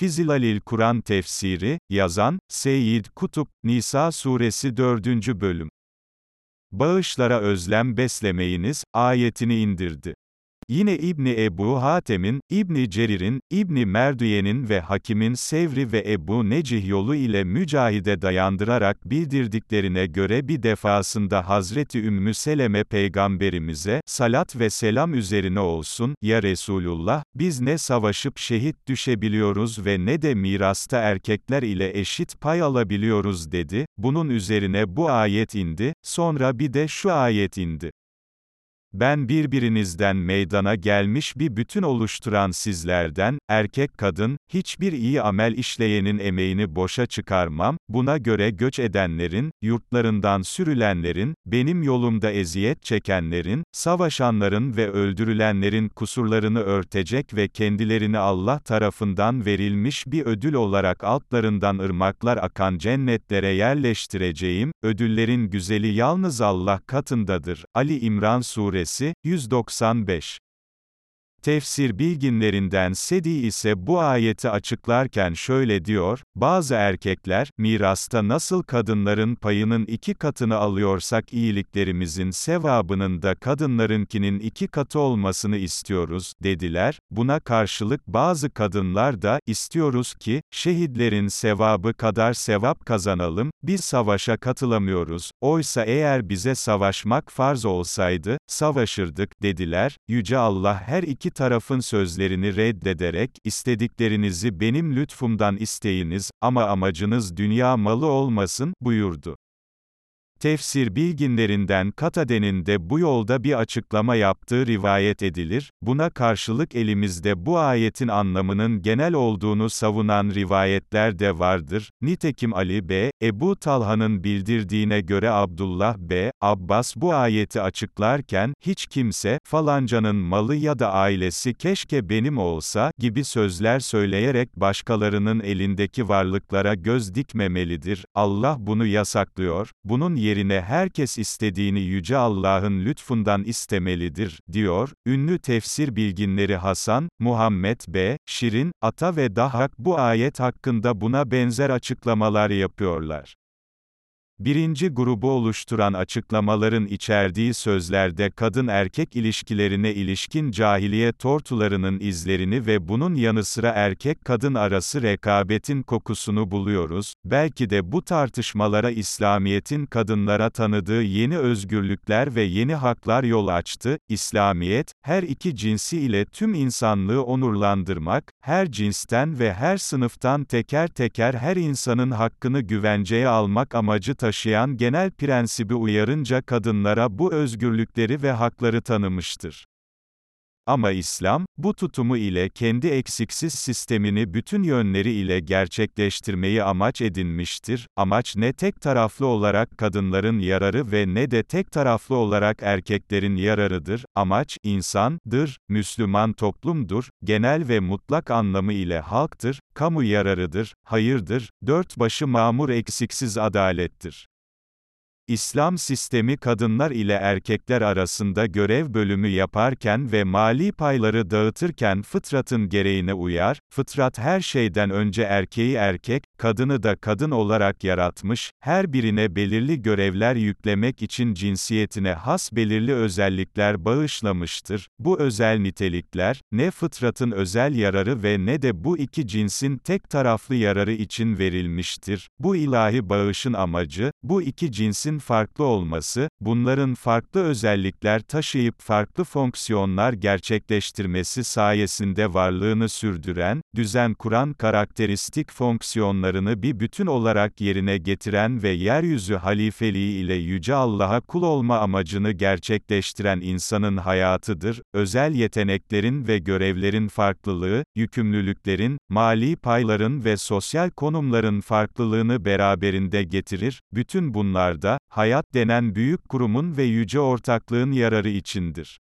Fizilalil Kur'an Tefsiri, yazan, Seyyid Kutup, Nisa Suresi 4. Bölüm. Bağışlara özlem beslemeyiniz, ayetini indirdi. Yine İbni Ebu Hatem'in, İbni Cerir'in, İbni Merdüye'nin ve Hakim'in Sevri ve Ebu Necih yolu ile mücahide dayandırarak bildirdiklerine göre bir defasında Hazreti Ümmü Seleme peygamberimize, salat ve selam üzerine olsun, ya Resulullah, biz ne savaşıp şehit düşebiliyoruz ve ne de mirasta erkekler ile eşit pay alabiliyoruz dedi, bunun üzerine bu ayet indi, sonra bir de şu ayet indi. Ben birbirinizden meydana gelmiş bir bütün oluşturan sizlerden, erkek kadın, hiçbir iyi amel işleyenin emeğini boşa çıkarmam, buna göre göç edenlerin, yurtlarından sürülenlerin, benim yolumda eziyet çekenlerin, savaşanların ve öldürülenlerin kusurlarını örtecek ve kendilerini Allah tarafından verilmiş bir ödül olarak altlarından ırmaklar akan cennetlere yerleştireceğim, ödüllerin güzeli yalnız Allah katındadır. Ali İmran Suresi Suresi, 195 Tefsir bilginlerinden Sedi ise bu ayeti açıklarken şöyle diyor, bazı erkekler, mirasta nasıl kadınların payının iki katını alıyorsak iyiliklerimizin sevabının da kadınlarınkinin iki katı olmasını istiyoruz, dediler, buna karşılık bazı kadınlar da, istiyoruz ki, şehitlerin sevabı kadar sevap kazanalım, biz savaşa katılamıyoruz, oysa eğer bize savaşmak farz olsaydı, savaşırdık, dediler, Yüce Allah her iki iki tarafın sözlerini reddederek, istediklerinizi benim lütfumdan isteyiniz, ama amacınız dünya malı olmasın, buyurdu. Tefsir bilginlerinden Katade'nin de bu yolda bir açıklama yaptığı rivayet edilir, buna karşılık elimizde bu ayetin anlamının genel olduğunu savunan rivayetler de vardır. Nitekim Ali B. Ebu Talha'nın bildirdiğine göre Abdullah B. Abbas bu ayeti açıklarken, hiç kimse, falancanın malı ya da ailesi keşke benim olsa, gibi sözler söyleyerek başkalarının elindeki varlıklara göz dikmemelidir. Allah bunu yasaklıyor, bunun yerine yerine herkes istediğini Yüce Allah'ın lütfundan istemelidir, diyor, ünlü tefsir bilginleri Hasan, Muhammed B., Şirin, Ata ve Dahak bu ayet hakkında buna benzer açıklamalar yapıyorlar. Birinci grubu oluşturan açıklamaların içerdiği sözlerde kadın-erkek ilişkilerine ilişkin cahiliye tortularının izlerini ve bunun yanı sıra erkek-kadın arası rekabetin kokusunu buluyoruz. Belki de bu tartışmalara İslamiyet'in kadınlara tanıdığı yeni özgürlükler ve yeni haklar yol açtı. İslamiyet, her iki cinsi ile tüm insanlığı onurlandırmak, her cinsten ve her sınıftan teker teker her insanın hakkını güvenceye almak amacı taşıyor taşıyan genel prensibi uyarınca kadınlara bu özgürlükleri ve hakları tanımıştır. Ama İslam, bu tutumu ile kendi eksiksiz sistemini bütün yönleri ile gerçekleştirmeyi amaç edinmiştir. Amaç ne tek taraflı olarak kadınların yararı ve ne de tek taraflı olarak erkeklerin yararıdır. Amaç, insandır, Müslüman toplumdur, genel ve mutlak anlamı ile halktır, kamu yararıdır, hayırdır, dört başı mamur eksiksiz adalettir. İslam sistemi kadınlar ile erkekler arasında görev bölümü yaparken ve mali payları dağıtırken fıtratın gereğine uyar, fıtrat her şeyden önce erkeği erkek, kadını da kadın olarak yaratmış, her birine belirli görevler yüklemek için cinsiyetine has belirli özellikler bağışlamıştır. Bu özel nitelikler, ne fıtratın özel yararı ve ne de bu iki cinsin tek taraflı yararı için verilmiştir. Bu ilahi bağışın amacı, bu iki cinsin farklı olması, bunların farklı özellikler taşıyıp farklı fonksiyonlar gerçekleştirmesi sayesinde varlığını sürdüren, düzen kuran karakteristik fonksiyonlarını bir bütün olarak yerine getiren ve yeryüzü halifeliği ile Yüce Allah'a kul olma amacını gerçekleştiren insanın hayatıdır, özel yeteneklerin ve görevlerin farklılığı, yükümlülüklerin, mali payların ve sosyal konumların farklılığını beraberinde getirir, bütün bunlarda, hayat denen büyük kurumun ve yüce ortaklığın yararı içindir.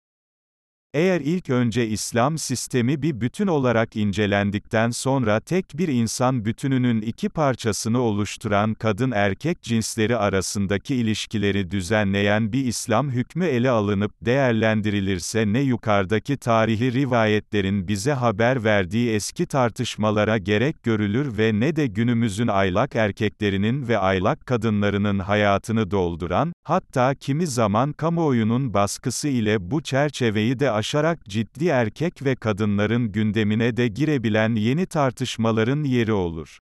Eğer ilk önce İslam sistemi bir bütün olarak incelendikten sonra tek bir insan bütününün iki parçasını oluşturan kadın-erkek cinsleri arasındaki ilişkileri düzenleyen bir İslam hükmü ele alınıp değerlendirilirse ne yukarıdaki tarihi rivayetlerin bize haber verdiği eski tartışmalara gerek görülür ve ne de günümüzün aylak erkeklerinin ve aylak kadınlarının hayatını dolduran, hatta kimi zaman kamuoyunun baskısı ile bu çerçeveyi de aşarak ciddi erkek ve kadınların gündemine de girebilen yeni tartışmaların yeri olur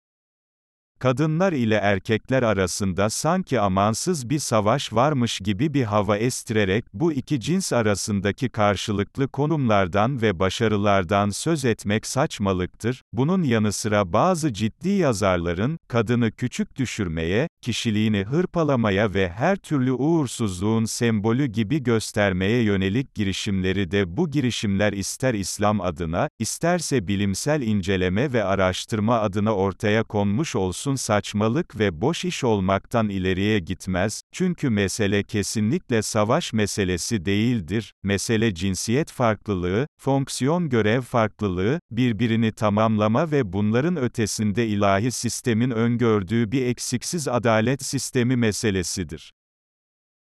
kadınlar ile erkekler arasında sanki amansız bir savaş varmış gibi bir hava estirerek bu iki cins arasındaki karşılıklı konumlardan ve başarılardan söz etmek saçmalıktır. Bunun yanı sıra bazı ciddi yazarların, kadını küçük düşürmeye, kişiliğini hırpalamaya ve her türlü uğursuzluğun sembolü gibi göstermeye yönelik girişimleri de bu girişimler ister İslam adına, isterse bilimsel inceleme ve araştırma adına ortaya konmuş olsun olsun saçmalık ve boş iş olmaktan ileriye gitmez, çünkü mesele kesinlikle savaş meselesi değildir, mesele cinsiyet farklılığı, fonksiyon görev farklılığı, birbirini tamamlama ve bunların ötesinde ilahi sistemin öngördüğü bir eksiksiz adalet sistemi meselesidir.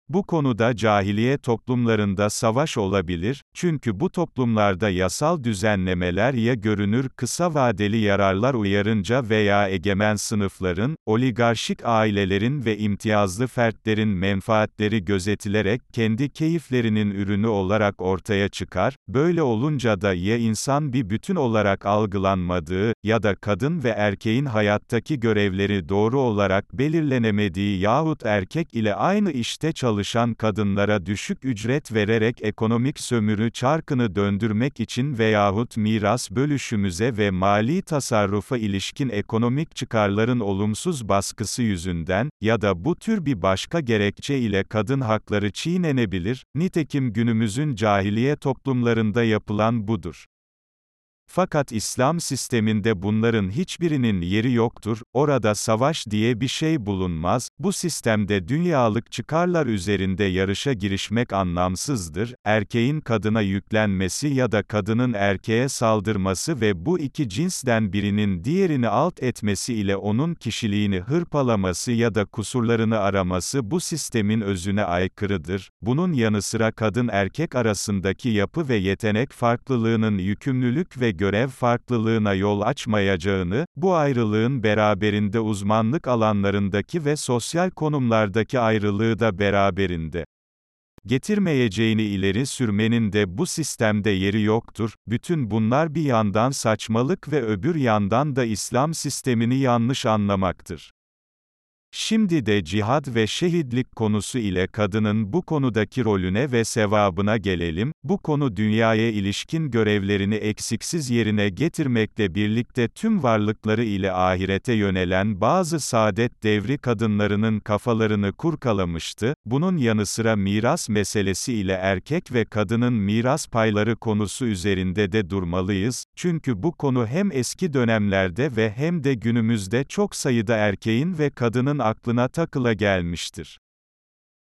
Bu konuda cahiliye toplumlarında savaş olabilir, çünkü bu toplumlarda yasal düzenlemeler ya görünür kısa vadeli yararlar uyarınca veya egemen sınıfların, oligarşik ailelerin ve imtiyazlı fertlerin menfaatleri gözetilerek kendi keyiflerinin ürünü olarak ortaya çıkar, böyle olunca da ya insan bir bütün olarak algılanmadığı, ya da kadın ve erkeğin hayattaki görevleri doğru olarak belirlenemediği yahut erkek ile aynı işte çalışmadığı, çalışan kadınlara düşük ücret vererek ekonomik sömürü çarkını döndürmek için veyahut miras bölüşümüze ve mali tasarrufa ilişkin ekonomik çıkarların olumsuz baskısı yüzünden, ya da bu tür bir başka gerekçe ile kadın hakları çiğnenebilir, nitekim günümüzün cahiliye toplumlarında yapılan budur. Fakat İslam sisteminde bunların hiçbirinin yeri yoktur, orada savaş diye bir şey bulunmaz, bu sistemde dünyalık çıkarlar üzerinde yarışa girişmek anlamsızdır, erkeğin kadına yüklenmesi ya da kadının erkeğe saldırması ve bu iki cinsden birinin diğerini alt etmesi ile onun kişiliğini hırpalaması ya da kusurlarını araması bu sistemin özüne aykırıdır. Bunun yanı sıra kadın erkek arasındaki yapı ve yetenek farklılığının yükümlülük ve görev farklılığına yol açmayacağını, bu ayrılığın beraberinde uzmanlık alanlarındaki ve sosyal konumlardaki ayrılığı da beraberinde getirmeyeceğini ileri sürmenin de bu sistemde yeri yoktur. Bütün bunlar bir yandan saçmalık ve öbür yandan da İslam sistemini yanlış anlamaktır. Şimdi de cihad ve şehitlik konusu ile kadının bu konudaki rolüne ve sevabına gelelim. Bu konu dünyaya ilişkin görevlerini eksiksiz yerine getirmekle birlikte tüm varlıkları ile ahirete yönelen bazı saadet devri kadınlarının kafalarını kurkalamıştı. Bunun yanı sıra miras meselesi ile erkek ve kadının miras payları konusu üzerinde de durmalıyız. Çünkü bu konu hem eski dönemlerde ve hem de günümüzde çok sayıda erkeğin ve kadının aklına takıla gelmiştir.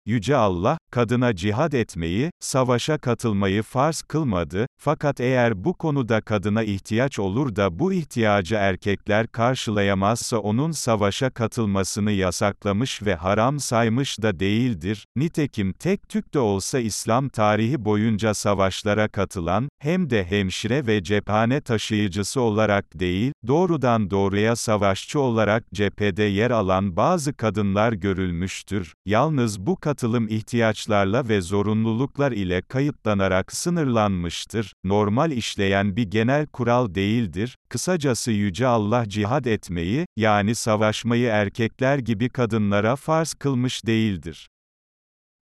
Yüce Allah, kadına cihad etmeyi, savaşa katılmayı farz kılmadı, fakat eğer bu konuda kadına ihtiyaç olur da bu ihtiyacı erkekler karşılayamazsa onun savaşa katılmasını yasaklamış ve haram saymış da değildir. Nitekim tek tük de olsa İslam tarihi boyunca savaşlara katılan, hem de hemşire ve cephane taşıyıcısı olarak değil, doğrudan doğruya savaşçı olarak cephede yer alan bazı kadınlar görülmüştür. Yalnız bu katılım ihtiyaçlarla ve zorunluluklar ile kayıtlanarak sınırlanmıştır, normal işleyen bir genel kural değildir, kısacası Yüce Allah cihad etmeyi, yani savaşmayı erkekler gibi kadınlara farz kılmış değildir.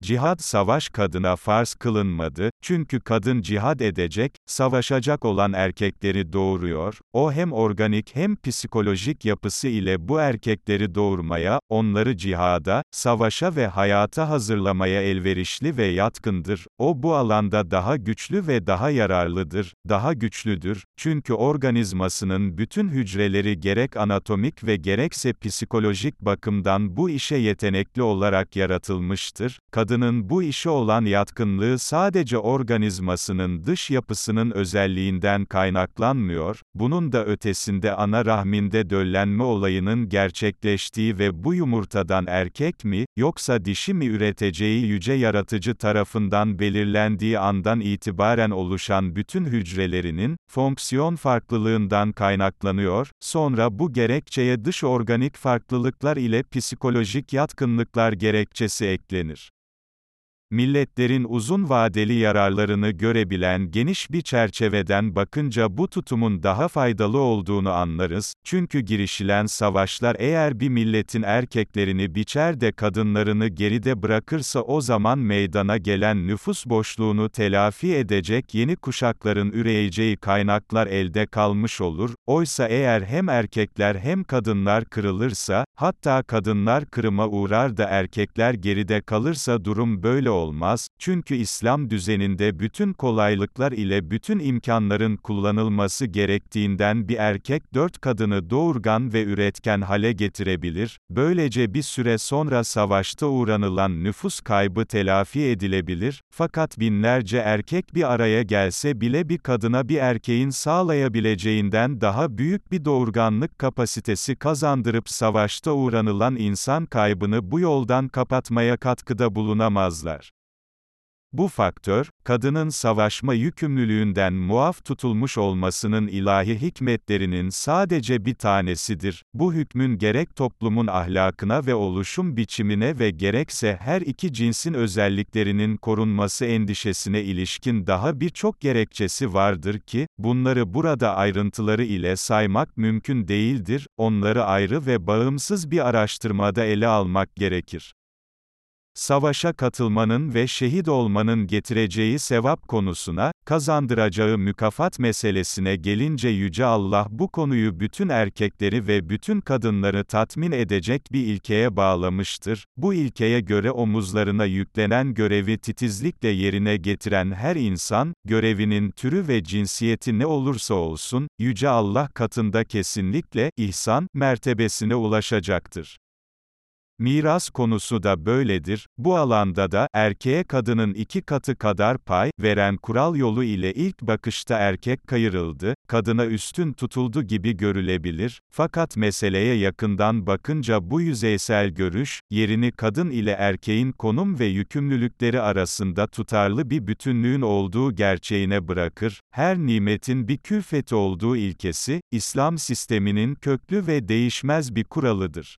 Cihad savaş kadına farz kılınmadı, çünkü kadın cihad edecek, savaşacak olan erkekleri doğuruyor, o hem organik hem psikolojik yapısı ile bu erkekleri doğurmaya, onları cihada, savaşa ve hayata hazırlamaya elverişli ve yatkındır, o bu alanda daha güçlü ve daha yararlıdır, daha güçlüdür, çünkü organizmasının bütün hücreleri gerek anatomik ve gerekse psikolojik bakımdan bu işe yetenekli olarak yaratılmıştır, kadın kadının bu işe olan yatkınlığı sadece organizmasının dış yapısının özelliğinden kaynaklanmıyor, bunun da ötesinde ana rahminde döllenme olayının gerçekleştiği ve bu yumurtadan erkek mi, yoksa dişi mi üreteceği yüce yaratıcı tarafından belirlendiği andan itibaren oluşan bütün hücrelerinin, fonksiyon farklılığından kaynaklanıyor, sonra bu gerekçeye dış organik farklılıklar ile psikolojik yatkınlıklar gerekçesi eklenir milletlerin uzun vadeli yararlarını görebilen geniş bir çerçeveden bakınca bu tutumun daha faydalı olduğunu anlarız, çünkü girişilen savaşlar eğer bir milletin erkeklerini biçer de kadınlarını geride bırakırsa o zaman meydana gelen nüfus boşluğunu telafi edecek yeni kuşakların üreyeceği kaynaklar elde kalmış olur, oysa eğer hem erkekler hem kadınlar kırılırsa, hatta kadınlar kırıma uğrar da erkekler geride kalırsa durum böyle olur olmaz, çünkü İslam düzeninde bütün kolaylıklar ile bütün imkanların kullanılması gerektiğinden bir erkek dört kadını doğurgan ve üretken hale getirebilir, böylece bir süre sonra savaşta uğranılan nüfus kaybı telafi edilebilir, fakat binlerce erkek bir araya gelse bile bir kadına bir erkeğin sağlayabileceğinden daha büyük bir doğurganlık kapasitesi kazandırıp savaşta uğranılan insan kaybını bu yoldan kapatmaya katkıda bulunamazlar. Bu faktör, kadının savaşma yükümlülüğünden muaf tutulmuş olmasının ilahi hikmetlerinin sadece bir tanesidir. Bu hükmün gerek toplumun ahlakına ve oluşum biçimine ve gerekse her iki cinsin özelliklerinin korunması endişesine ilişkin daha birçok gerekçesi vardır ki, bunları burada ayrıntıları ile saymak mümkün değildir, onları ayrı ve bağımsız bir araştırmada ele almak gerekir. Savaşa katılmanın ve şehit olmanın getireceği sevap konusuna, kazandıracağı mükafat meselesine gelince Yüce Allah bu konuyu bütün erkekleri ve bütün kadınları tatmin edecek bir ilkeye bağlamıştır. Bu ilkeye göre omuzlarına yüklenen görevi titizlikle yerine getiren her insan, görevinin türü ve cinsiyeti ne olursa olsun, Yüce Allah katında kesinlikle, ihsan, mertebesine ulaşacaktır. Miras konusu da böyledir, bu alanda da, erkeğe kadının iki katı kadar pay, veren kural yolu ile ilk bakışta erkek kayırıldı, kadına üstün tutuldu gibi görülebilir, fakat meseleye yakından bakınca bu yüzeysel görüş, yerini kadın ile erkeğin konum ve yükümlülükleri arasında tutarlı bir bütünlüğün olduğu gerçeğine bırakır, her nimetin bir külfeti olduğu ilkesi, İslam sisteminin köklü ve değişmez bir kuralıdır.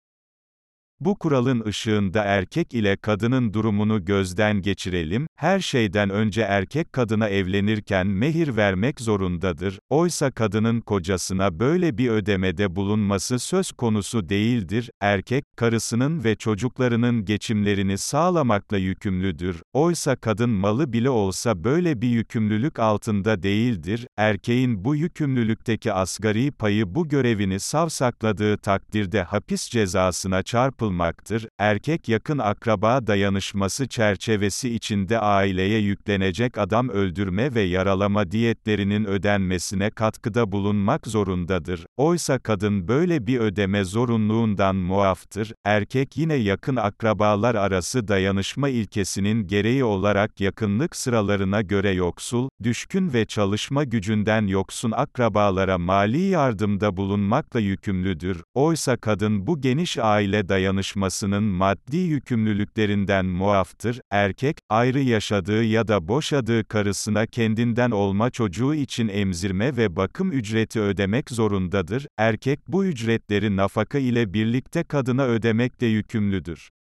Bu kuralın ışığında erkek ile kadının durumunu gözden geçirelim, her şeyden önce erkek kadına evlenirken mehir vermek zorundadır, oysa kadının kocasına böyle bir ödemede bulunması söz konusu değildir, erkek, karısının ve çocuklarının geçimlerini sağlamakla yükümlüdür, oysa kadın malı bile olsa böyle bir yükümlülük altında değildir, erkeğin bu yükümlülükteki asgari payı bu görevini savsakladığı takdirde hapis cezasına çarpılmaktadır, yapılmaktır. Erkek yakın akraba dayanışması çerçevesi içinde aileye yüklenecek adam öldürme ve yaralama diyetlerinin ödenmesine katkıda bulunmak zorundadır. Oysa kadın böyle bir ödeme zorunluluğundan muaftır. Erkek yine yakın akrabalar arası dayanışma ilkesinin gereği olarak yakınlık sıralarına göre yoksul, düşkün ve çalışma gücünden yoksun akrabalara mali yardımda bulunmakla yükümlüdür. Oysa kadın bu geniş aile dayanışması dayanışmasının maddi yükümlülüklerinden muaftır, erkek, ayrı yaşadığı ya da boşadığı karısına kendinden olma çocuğu için emzirme ve bakım ücreti ödemek zorundadır, erkek bu ücretleri nafaka ile birlikte kadına ödemekle yükümlüdür.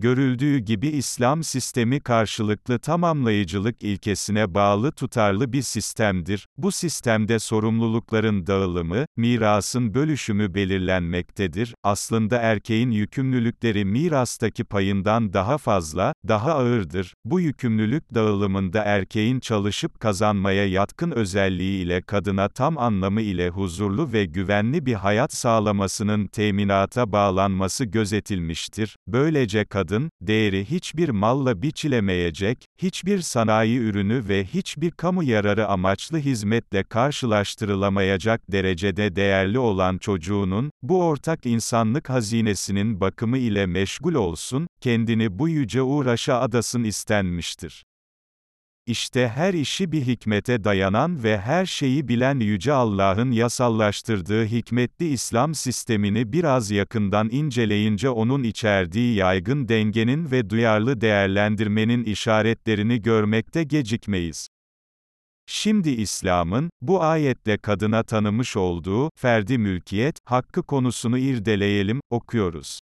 Görüldüğü gibi İslam sistemi karşılıklı tamamlayıcılık ilkesine bağlı tutarlı bir sistemdir. Bu sistemde sorumlulukların dağılımı, mirasın bölüşümü belirlenmektedir. Aslında erkeğin yükümlülükleri mirastaki payından daha fazla, daha ağırdır. Bu yükümlülük dağılımında erkeğin çalışıp kazanmaya yatkın özelliği ile kadına tam anlamı ile huzurlu ve güvenli bir hayat sağlamasının teminata bağlanması gözetilmiştir. Böylece kadın kadın, değeri hiçbir malla biçilemeyecek, hiçbir sanayi ürünü ve hiçbir kamu yararı amaçlı hizmetle karşılaştırılamayacak derecede değerli olan çocuğunun, bu ortak insanlık hazinesinin bakımı ile meşgul olsun, kendini bu yüce uğraşa adasın istenmiştir. İşte her işi bir hikmete dayanan ve her şeyi bilen Yüce Allah'ın yasallaştırdığı hikmetli İslam sistemini biraz yakından inceleyince onun içerdiği yaygın dengenin ve duyarlı değerlendirmenin işaretlerini görmekte gecikmeyiz. Şimdi İslam'ın, bu ayetle kadına tanımış olduğu, ferdi mülkiyet, hakkı konusunu irdeleyelim, okuyoruz.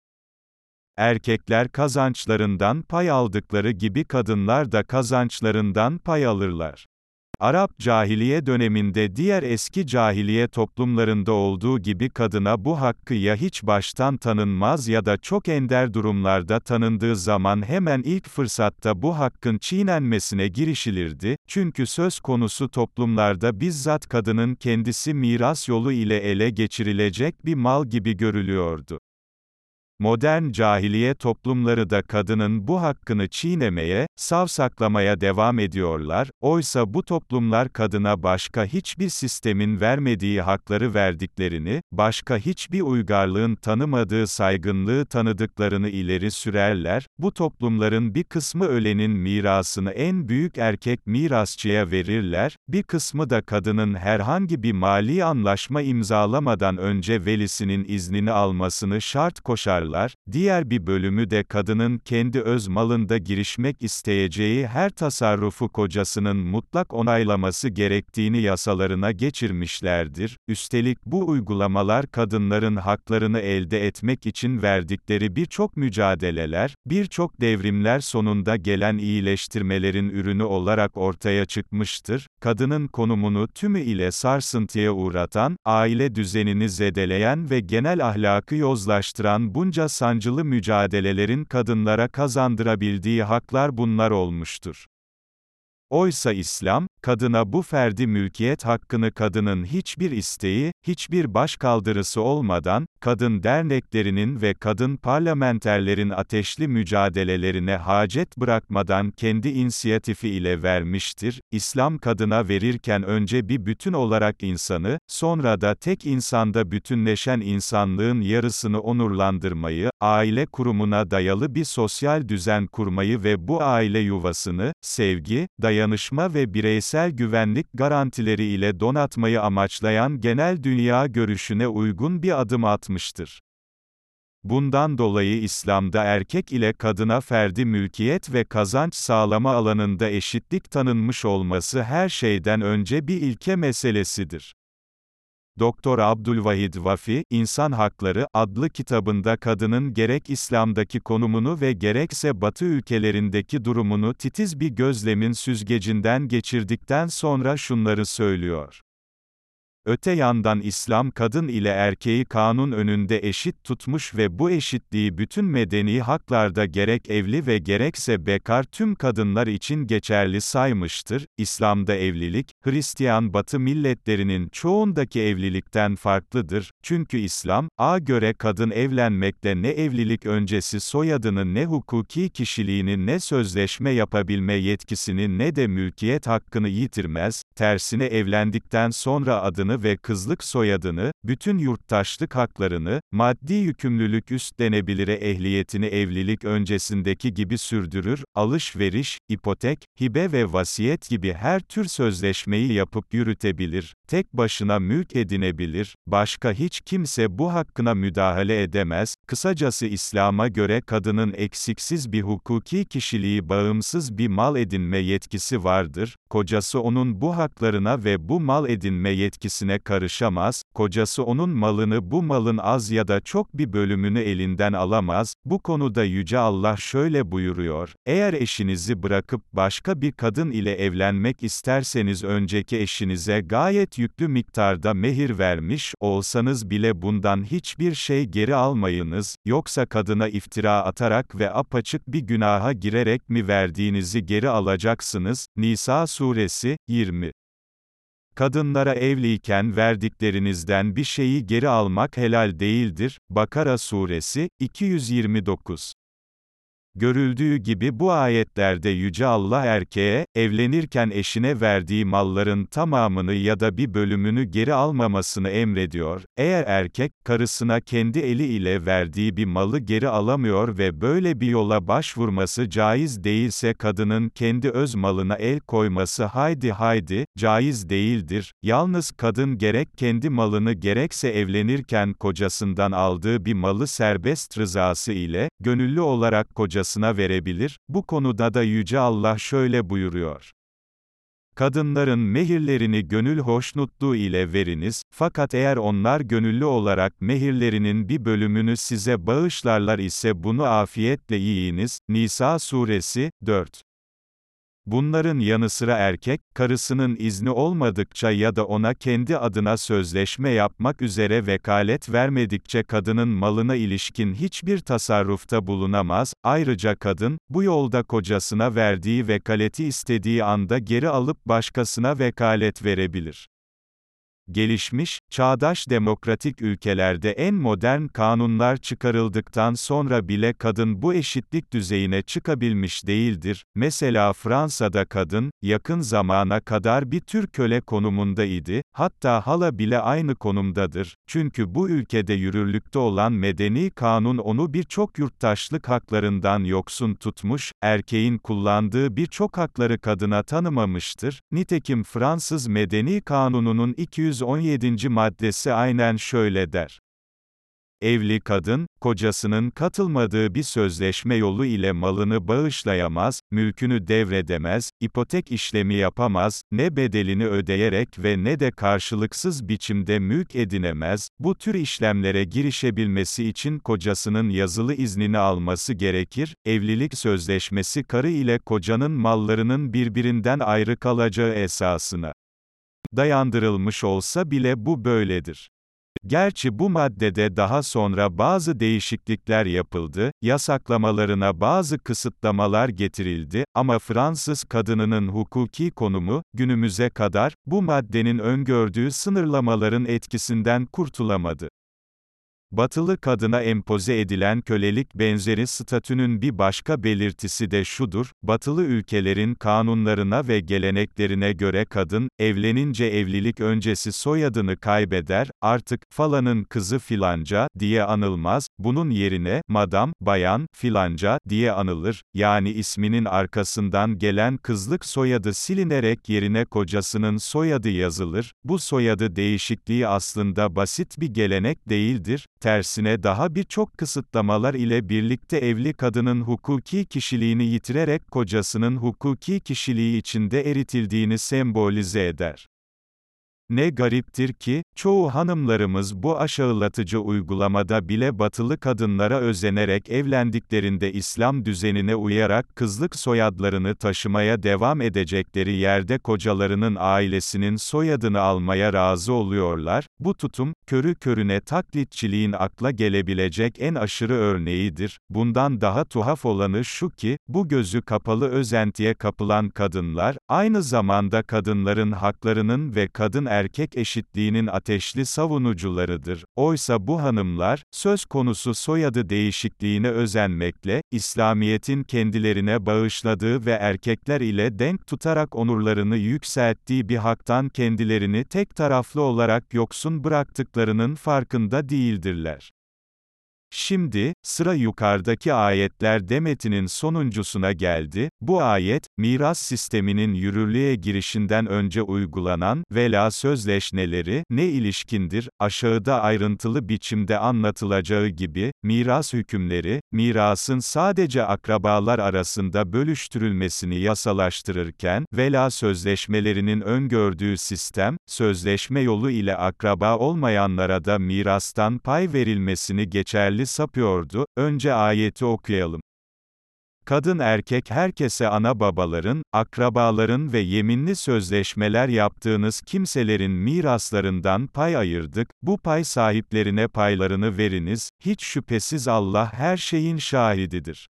Erkekler kazançlarından pay aldıkları gibi kadınlar da kazançlarından pay alırlar. Arap cahiliye döneminde diğer eski cahiliye toplumlarında olduğu gibi kadına bu hakkı ya hiç baştan tanınmaz ya da çok ender durumlarda tanındığı zaman hemen ilk fırsatta bu hakkın çiğnenmesine girişilirdi, çünkü söz konusu toplumlarda bizzat kadının kendisi miras yolu ile ele geçirilecek bir mal gibi görülüyordu. Modern cahiliye toplumları da kadının bu hakkını çiğnemeye, savsaklamaya devam ediyorlar, oysa bu toplumlar kadına başka hiçbir sistemin vermediği hakları verdiklerini, başka hiçbir uygarlığın tanımadığı saygınlığı tanıdıklarını ileri sürerler, bu toplumların bir kısmı ölenin mirasını en büyük erkek mirasçıya verirler, bir kısmı da kadının herhangi bir mali anlaşma imzalamadan önce velisinin iznini almasını şart koşar yaparlar, diğer bir bölümü de kadının kendi öz malında girişmek isteyeceği her tasarrufu kocasının mutlak onaylaması gerektiğini yasalarına geçirmişlerdir. Üstelik bu uygulamalar kadınların haklarını elde etmek için verdikleri birçok mücadeleler, birçok devrimler sonunda gelen iyileştirmelerin ürünü olarak ortaya çıkmıştır. Kadının konumunu tümü ile sarsıntıya uğratan, aile düzenini zedeleyen ve genel ahlakı yozlaştıran bunca bunca sancılı mücadelelerin kadınlara kazandırabildiği haklar bunlar olmuştur. Oysa İslam, kadına bu ferdi mülkiyet hakkını kadının hiçbir isteği, hiçbir başkaldırısı olmadan, kadın derneklerinin ve kadın parlamenterlerin ateşli mücadelelerine hacet bırakmadan kendi inisiyatifi ile vermiştir. İslam kadına verirken önce bir bütün olarak insanı, sonra da tek insanda bütünleşen insanlığın yarısını onurlandırmayı, aile kurumuna dayalı bir sosyal düzen kurmayı ve bu aile yuvasını, sevgi, dayanışma ve bireysel güvenlik garantileri ile donatmayı amaçlayan genel dünya görüşüne uygun bir adım atmıştır. Bundan dolayı İslam'da erkek ile kadına ferdi mülkiyet ve kazanç sağlama alanında eşitlik tanınmış olması her şeyden önce bir ilke meselesidir. Doktor Abdülvahid Vafi, İnsan Hakları adlı kitabında kadının gerek İslam'daki konumunu ve gerekse Batı ülkelerindeki durumunu titiz bir gözlemin süzgecinden geçirdikten sonra şunları söylüyor. Öte yandan İslam kadın ile erkeği kanun önünde eşit tutmuş ve bu eşitliği bütün medeni haklarda gerek evli ve gerekse bekar tüm kadınlar için geçerli saymıştır. İslam'da evlilik, Hristiyan batı milletlerinin çoğundaki evlilikten farklıdır. Çünkü İslam, a göre kadın evlenmekle ne evlilik öncesi soyadını ne hukuki kişiliğini ne sözleşme yapabilme yetkisini ne de mülkiyet hakkını yitirmez, tersine evlendikten sonra adını adını ve kızlık soyadını, bütün yurttaşlık haklarını, maddi yükümlülük üstlenebilire ehliyetini evlilik öncesindeki gibi sürdürür, alışveriş, ipotek, hibe ve vasiyet gibi her tür sözleşmeyi yapıp yürütebilir, tek başına mülk edinebilir, başka hiç kimse bu hakkına müdahale edemez, kısacası İslam'a göre kadının eksiksiz bir hukuki kişiliği bağımsız bir mal edinme yetkisi vardır, kocası onun bu haklarına ve bu mal edinme yetkisine meselesine karışamaz, kocası onun malını bu malın az ya da çok bir bölümünü elinden alamaz, bu konuda Yüce Allah şöyle buyuruyor, eğer eşinizi bırakıp başka bir kadın ile evlenmek isterseniz önceki eşinize gayet yüklü miktarda mehir vermiş olsanız bile bundan hiçbir şey geri almayınız, yoksa kadına iftira atarak ve apaçık bir günaha girerek mi verdiğinizi geri alacaksınız? Nisa suresi 20 Kadınlara evliyken verdiklerinizden bir şeyi geri almak helal değildir. Bakara suresi 229 Görüldüğü gibi bu ayetlerde Yüce Allah erkeğe, evlenirken eşine verdiği malların tamamını ya da bir bölümünü geri almamasını emrediyor. Eğer erkek, karısına kendi eli ile verdiği bir malı geri alamıyor ve böyle bir yola başvurması caiz değilse kadının kendi öz malına el koyması haydi haydi, caiz değildir. Yalnız kadın gerek kendi malını gerekse evlenirken kocasından aldığı bir malı serbest rızası ile, gönüllü olarak kocasına verebilir, bu konuda da Yüce Allah şöyle buyuruyor. Kadınların mehirlerini gönül hoşnutluğu ile veriniz, fakat eğer onlar gönüllü olarak mehirlerinin bir bölümünü size bağışlarlar ise bunu afiyetle yiyiniz. Nisa suresi, 4. Bunların yanı sıra erkek, karısının izni olmadıkça ya da ona kendi adına sözleşme yapmak üzere vekalet vermedikçe kadının malına ilişkin hiçbir tasarrufta bulunamaz, ayrıca kadın, bu yolda kocasına verdiği vekaleti istediği anda geri alıp başkasına vekalet verebilir. Gelişmiş, çağdaş demokratik ülkelerde en modern kanunlar çıkarıldıktan sonra bile kadın bu eşitlik düzeyine çıkabilmiş değildir. Mesela Fransa'da kadın, yakın zamana kadar bir tür köle konumundaydı, hatta hala bile aynı konumdadır. Çünkü bu ülkede yürürlükte olan medeni kanun onu birçok yurttaşlık haklarından yoksun tutmuş, erkeğin kullandığı birçok hakları kadına tanımamıştır. Nitekim Fransız Medeni Kanunu'nun 200 217. maddesi aynen şöyle der. Evli kadın, kocasının katılmadığı bir sözleşme yolu ile malını bağışlayamaz, mülkünü devredemez, ipotek işlemi yapamaz, ne bedelini ödeyerek ve ne de karşılıksız biçimde mülk edinemez, bu tür işlemlere girişebilmesi için kocasının yazılı iznini alması gerekir, evlilik sözleşmesi karı ile kocanın mallarının birbirinden ayrı kalacağı esasına dayandırılmış olsa bile bu böyledir. Gerçi bu maddede daha sonra bazı değişiklikler yapıldı, yasaklamalarına bazı kısıtlamalar getirildi ama Fransız kadınının hukuki konumu, günümüze kadar, bu maddenin öngördüğü sınırlamaların etkisinden kurtulamadı. Batılı kadına empoze edilen kölelik benzeri statünün bir başka belirtisi de şudur, batılı ülkelerin kanunlarına ve geleneklerine göre kadın, evlenince evlilik öncesi soyadını kaybeder, artık, falanın kızı filanca, diye anılmaz, bunun yerine, madam, bayan, filanca, diye anılır, yani isminin arkasından gelen kızlık soyadı silinerek yerine kocasının soyadı yazılır, bu soyadı değişikliği aslında basit bir gelenek değildir, tersine daha birçok kısıtlamalar ile birlikte evli kadının hukuki kişiliğini yitirerek kocasının hukuki kişiliği içinde eritildiğini sembolize eder. Ne gariptir ki, çoğu hanımlarımız bu aşağılatıcı uygulamada bile batılı kadınlara özenerek evlendiklerinde İslam düzenine uyarak kızlık soyadlarını taşımaya devam edecekleri yerde kocalarının ailesinin soyadını almaya razı oluyorlar. Bu tutum, körü körüne taklitçiliğin akla gelebilecek en aşırı örneğidir. Bundan daha tuhaf olanı şu ki, bu gözü kapalı özentiye kapılan kadınlar, aynı zamanda kadınların haklarının ve kadın erkek eşitliğinin ateşli savunucularıdır. Oysa bu hanımlar, söz konusu soyadı değişikliğine özenmekle, İslamiyet'in kendilerine bağışladığı ve erkekler ile denk tutarak onurlarını yükselttiği bir haktan kendilerini tek taraflı olarak yoksun bıraktıklarının farkında değildirler. Şimdi, sıra yukarıdaki ayetler demetinin sonuncusuna geldi, bu ayet, miras sisteminin yürürlüğe girişinden önce uygulanan, vela sözleşmeleri, ne ilişkindir, aşağıda ayrıntılı biçimde anlatılacağı gibi, miras hükümleri, mirasın sadece akrabalar arasında bölüştürülmesini yasalaştırırken, vela sözleşmelerinin öngördüğü sistem, sözleşme yolu ile akraba olmayanlara da mirastan pay verilmesini geçerli sapıyordu, önce ayeti okuyalım. Kadın erkek herkese ana babaların, akrabaların ve yeminli sözleşmeler yaptığınız kimselerin miraslarından pay ayırdık, bu pay sahiplerine paylarını veriniz, hiç şüphesiz Allah her şeyin şahididir.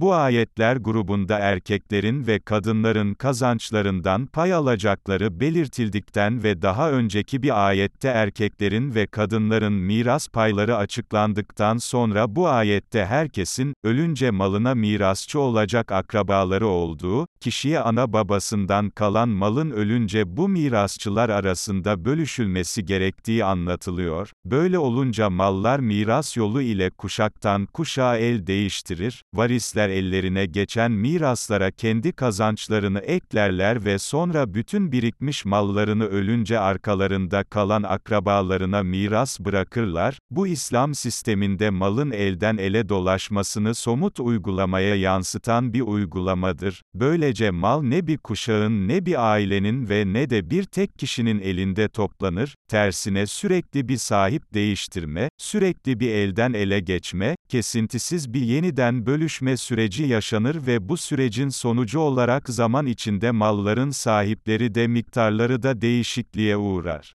Bu ayetler grubunda erkeklerin ve kadınların kazançlarından pay alacakları belirtildikten ve daha önceki bir ayette erkeklerin ve kadınların miras payları açıklandıktan sonra bu ayette herkesin, ölünce malına mirasçı olacak akrabaları olduğu, kişiye ana babasından kalan malın ölünce bu mirasçılar arasında bölüşülmesi gerektiği anlatılıyor. Böyle olunca mallar miras yolu ile kuşaktan kuşağa el değiştirir, varisler ellerine geçen miraslara kendi kazançlarını eklerler ve sonra bütün birikmiş mallarını ölünce arkalarında kalan akrabalarına miras bırakırlar. Bu İslam sisteminde malın elden ele dolaşmasını somut uygulamaya yansıtan bir uygulamadır. Böylece mal ne bir kuşağın ne bir ailenin ve ne de bir tek kişinin elinde toplanır, tersine sürekli bir sahip değiştirme, sürekli bir elden ele geçme, kesintisiz bir yeniden bölüşme süreci yaşanır ve bu sürecin sonucu olarak zaman içinde malların sahipleri de miktarları da değişikliğe uğrar.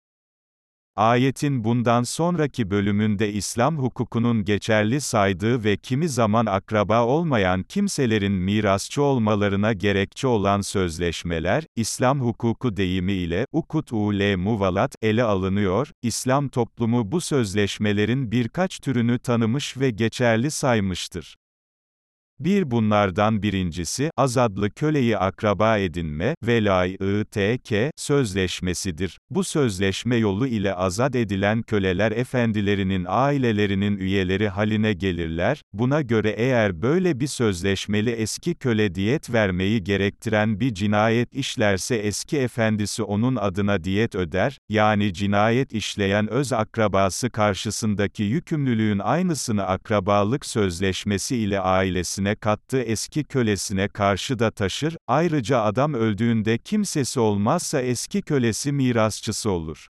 Ayetin bundan sonraki bölümünde İslam hukukunun geçerli saydığı ve kimi zaman akraba olmayan kimselerin mirasçı olmalarına gerekçe olan sözleşmeler, İslam hukuku deyimi ile ukut ule muvalat ele alınıyor. İslam toplumu bu sözleşmelerin birkaç türünü tanımış ve geçerli saymıştır. Bir bunlardan birincisi, azadlı köleyi akraba edinme, velayı sözleşmesidir. Bu sözleşme yolu ile azat edilen köleler efendilerinin ailelerinin üyeleri haline gelirler, buna göre eğer böyle bir sözleşmeli eski köle diyet vermeyi gerektiren bir cinayet işlerse eski efendisi onun adına diyet öder, yani cinayet işleyen öz akrabası karşısındaki yükümlülüğün aynısını akrabalık sözleşmesi ile ailesine üzerine kattığı eski kölesine karşı da taşır, ayrıca adam öldüğünde kimsesi olmazsa eski kölesi mirasçısı olur.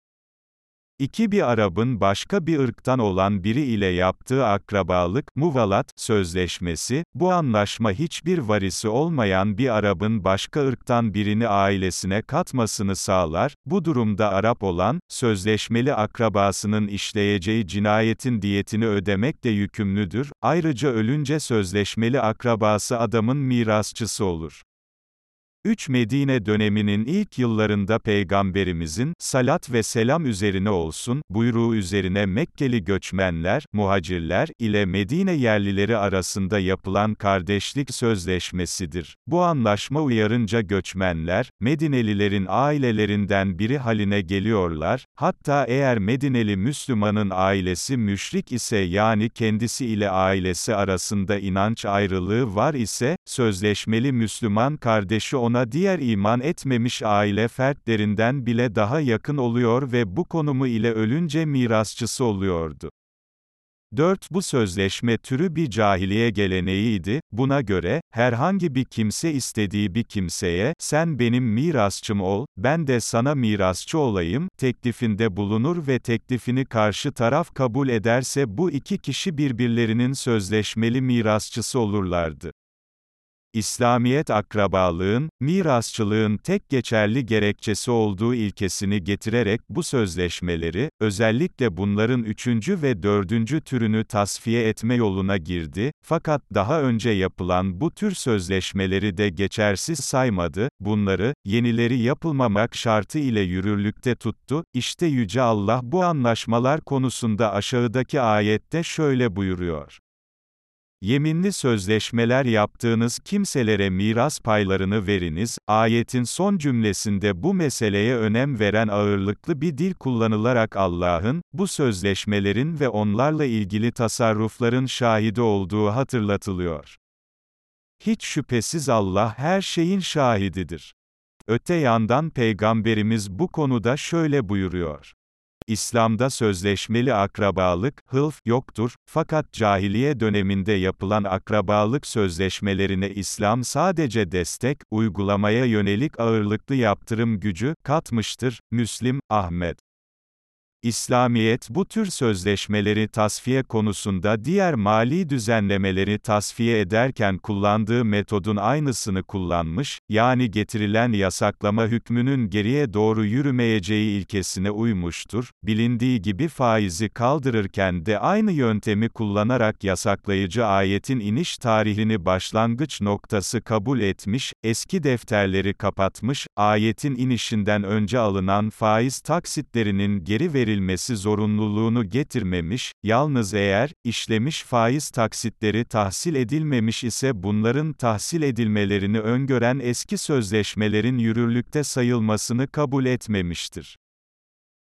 İki bir Arap'ın başka bir ırktan olan biri ile yaptığı akrabalık, muvalat, sözleşmesi, bu anlaşma hiçbir varisi olmayan bir Arap'ın başka ırktan birini ailesine katmasını sağlar, bu durumda Arap olan, sözleşmeli akrabasının işleyeceği cinayetin diyetini ödemekle yükümlüdür, ayrıca ölünce sözleşmeli akrabası adamın mirasçısı olur. 3 Medine döneminin ilk yıllarında Peygamberimizin, salat ve selam üzerine olsun, buyruğu üzerine Mekkeli göçmenler, muhacirler, ile Medine yerlileri arasında yapılan kardeşlik sözleşmesidir. Bu anlaşma uyarınca göçmenler, Medinelilerin ailelerinden biri haline geliyorlar, hatta eğer Medineli Müslümanın ailesi müşrik ise yani kendisi ile ailesi arasında inanç ayrılığı var ise, sözleşmeli Müslüman kardeşi ona ona diğer iman etmemiş aile fertlerinden bile daha yakın oluyor ve bu konumu ile ölünce mirasçısı oluyordu. 4. Bu sözleşme türü bir cahiliye geleneğiydi, buna göre, herhangi bir kimse istediği bir kimseye, sen benim mirasçım ol, ben de sana mirasçı olayım, teklifinde bulunur ve teklifini karşı taraf kabul ederse bu iki kişi birbirlerinin sözleşmeli mirasçısı olurlardı. İslamiyet akrabalığın, mirasçılığın tek geçerli gerekçesi olduğu ilkesini getirerek bu sözleşmeleri, özellikle bunların üçüncü ve dördüncü türünü tasfiye etme yoluna girdi, fakat daha önce yapılan bu tür sözleşmeleri de geçersiz saymadı, bunları, yenileri yapılmamak şartı ile yürürlükte tuttu, İşte Yüce Allah bu anlaşmalar konusunda aşağıdaki ayette şöyle buyuruyor. Yeminli sözleşmeler yaptığınız kimselere miras paylarını veriniz. Ayetin son cümlesinde bu meseleye önem veren ağırlıklı bir dil kullanılarak Allah'ın, bu sözleşmelerin ve onlarla ilgili tasarrufların şahidi olduğu hatırlatılıyor. Hiç şüphesiz Allah her şeyin şahididir. Öte yandan Peygamberimiz bu konuda şöyle buyuruyor. İslam'da sözleşmeli akrabalık, hılf, yoktur, fakat cahiliye döneminde yapılan akrabalık sözleşmelerine İslam sadece destek, uygulamaya yönelik ağırlıklı yaptırım gücü, katmıştır. Müslim, Ahmet. İslamiyet bu tür sözleşmeleri tasfiye konusunda diğer mali düzenlemeleri tasfiye ederken kullandığı metodun aynısını kullanmış, yani getirilen yasaklama hükmünün geriye doğru yürümeyeceği ilkesine uymuştur, bilindiği gibi faizi kaldırırken de aynı yöntemi kullanarak yasaklayıcı ayetin iniş tarihini başlangıç noktası kabul etmiş, eski defterleri kapatmış, ayetin inişinden önce alınan faiz taksitlerinin geri verilmesi zorunluluğunu getirmemiş, yalnız eğer, işlemiş faiz taksitleri tahsil edilmemiş ise bunların tahsil edilmelerini öngören eski sözleşmelerin yürürlükte sayılmasını kabul etmemiştir.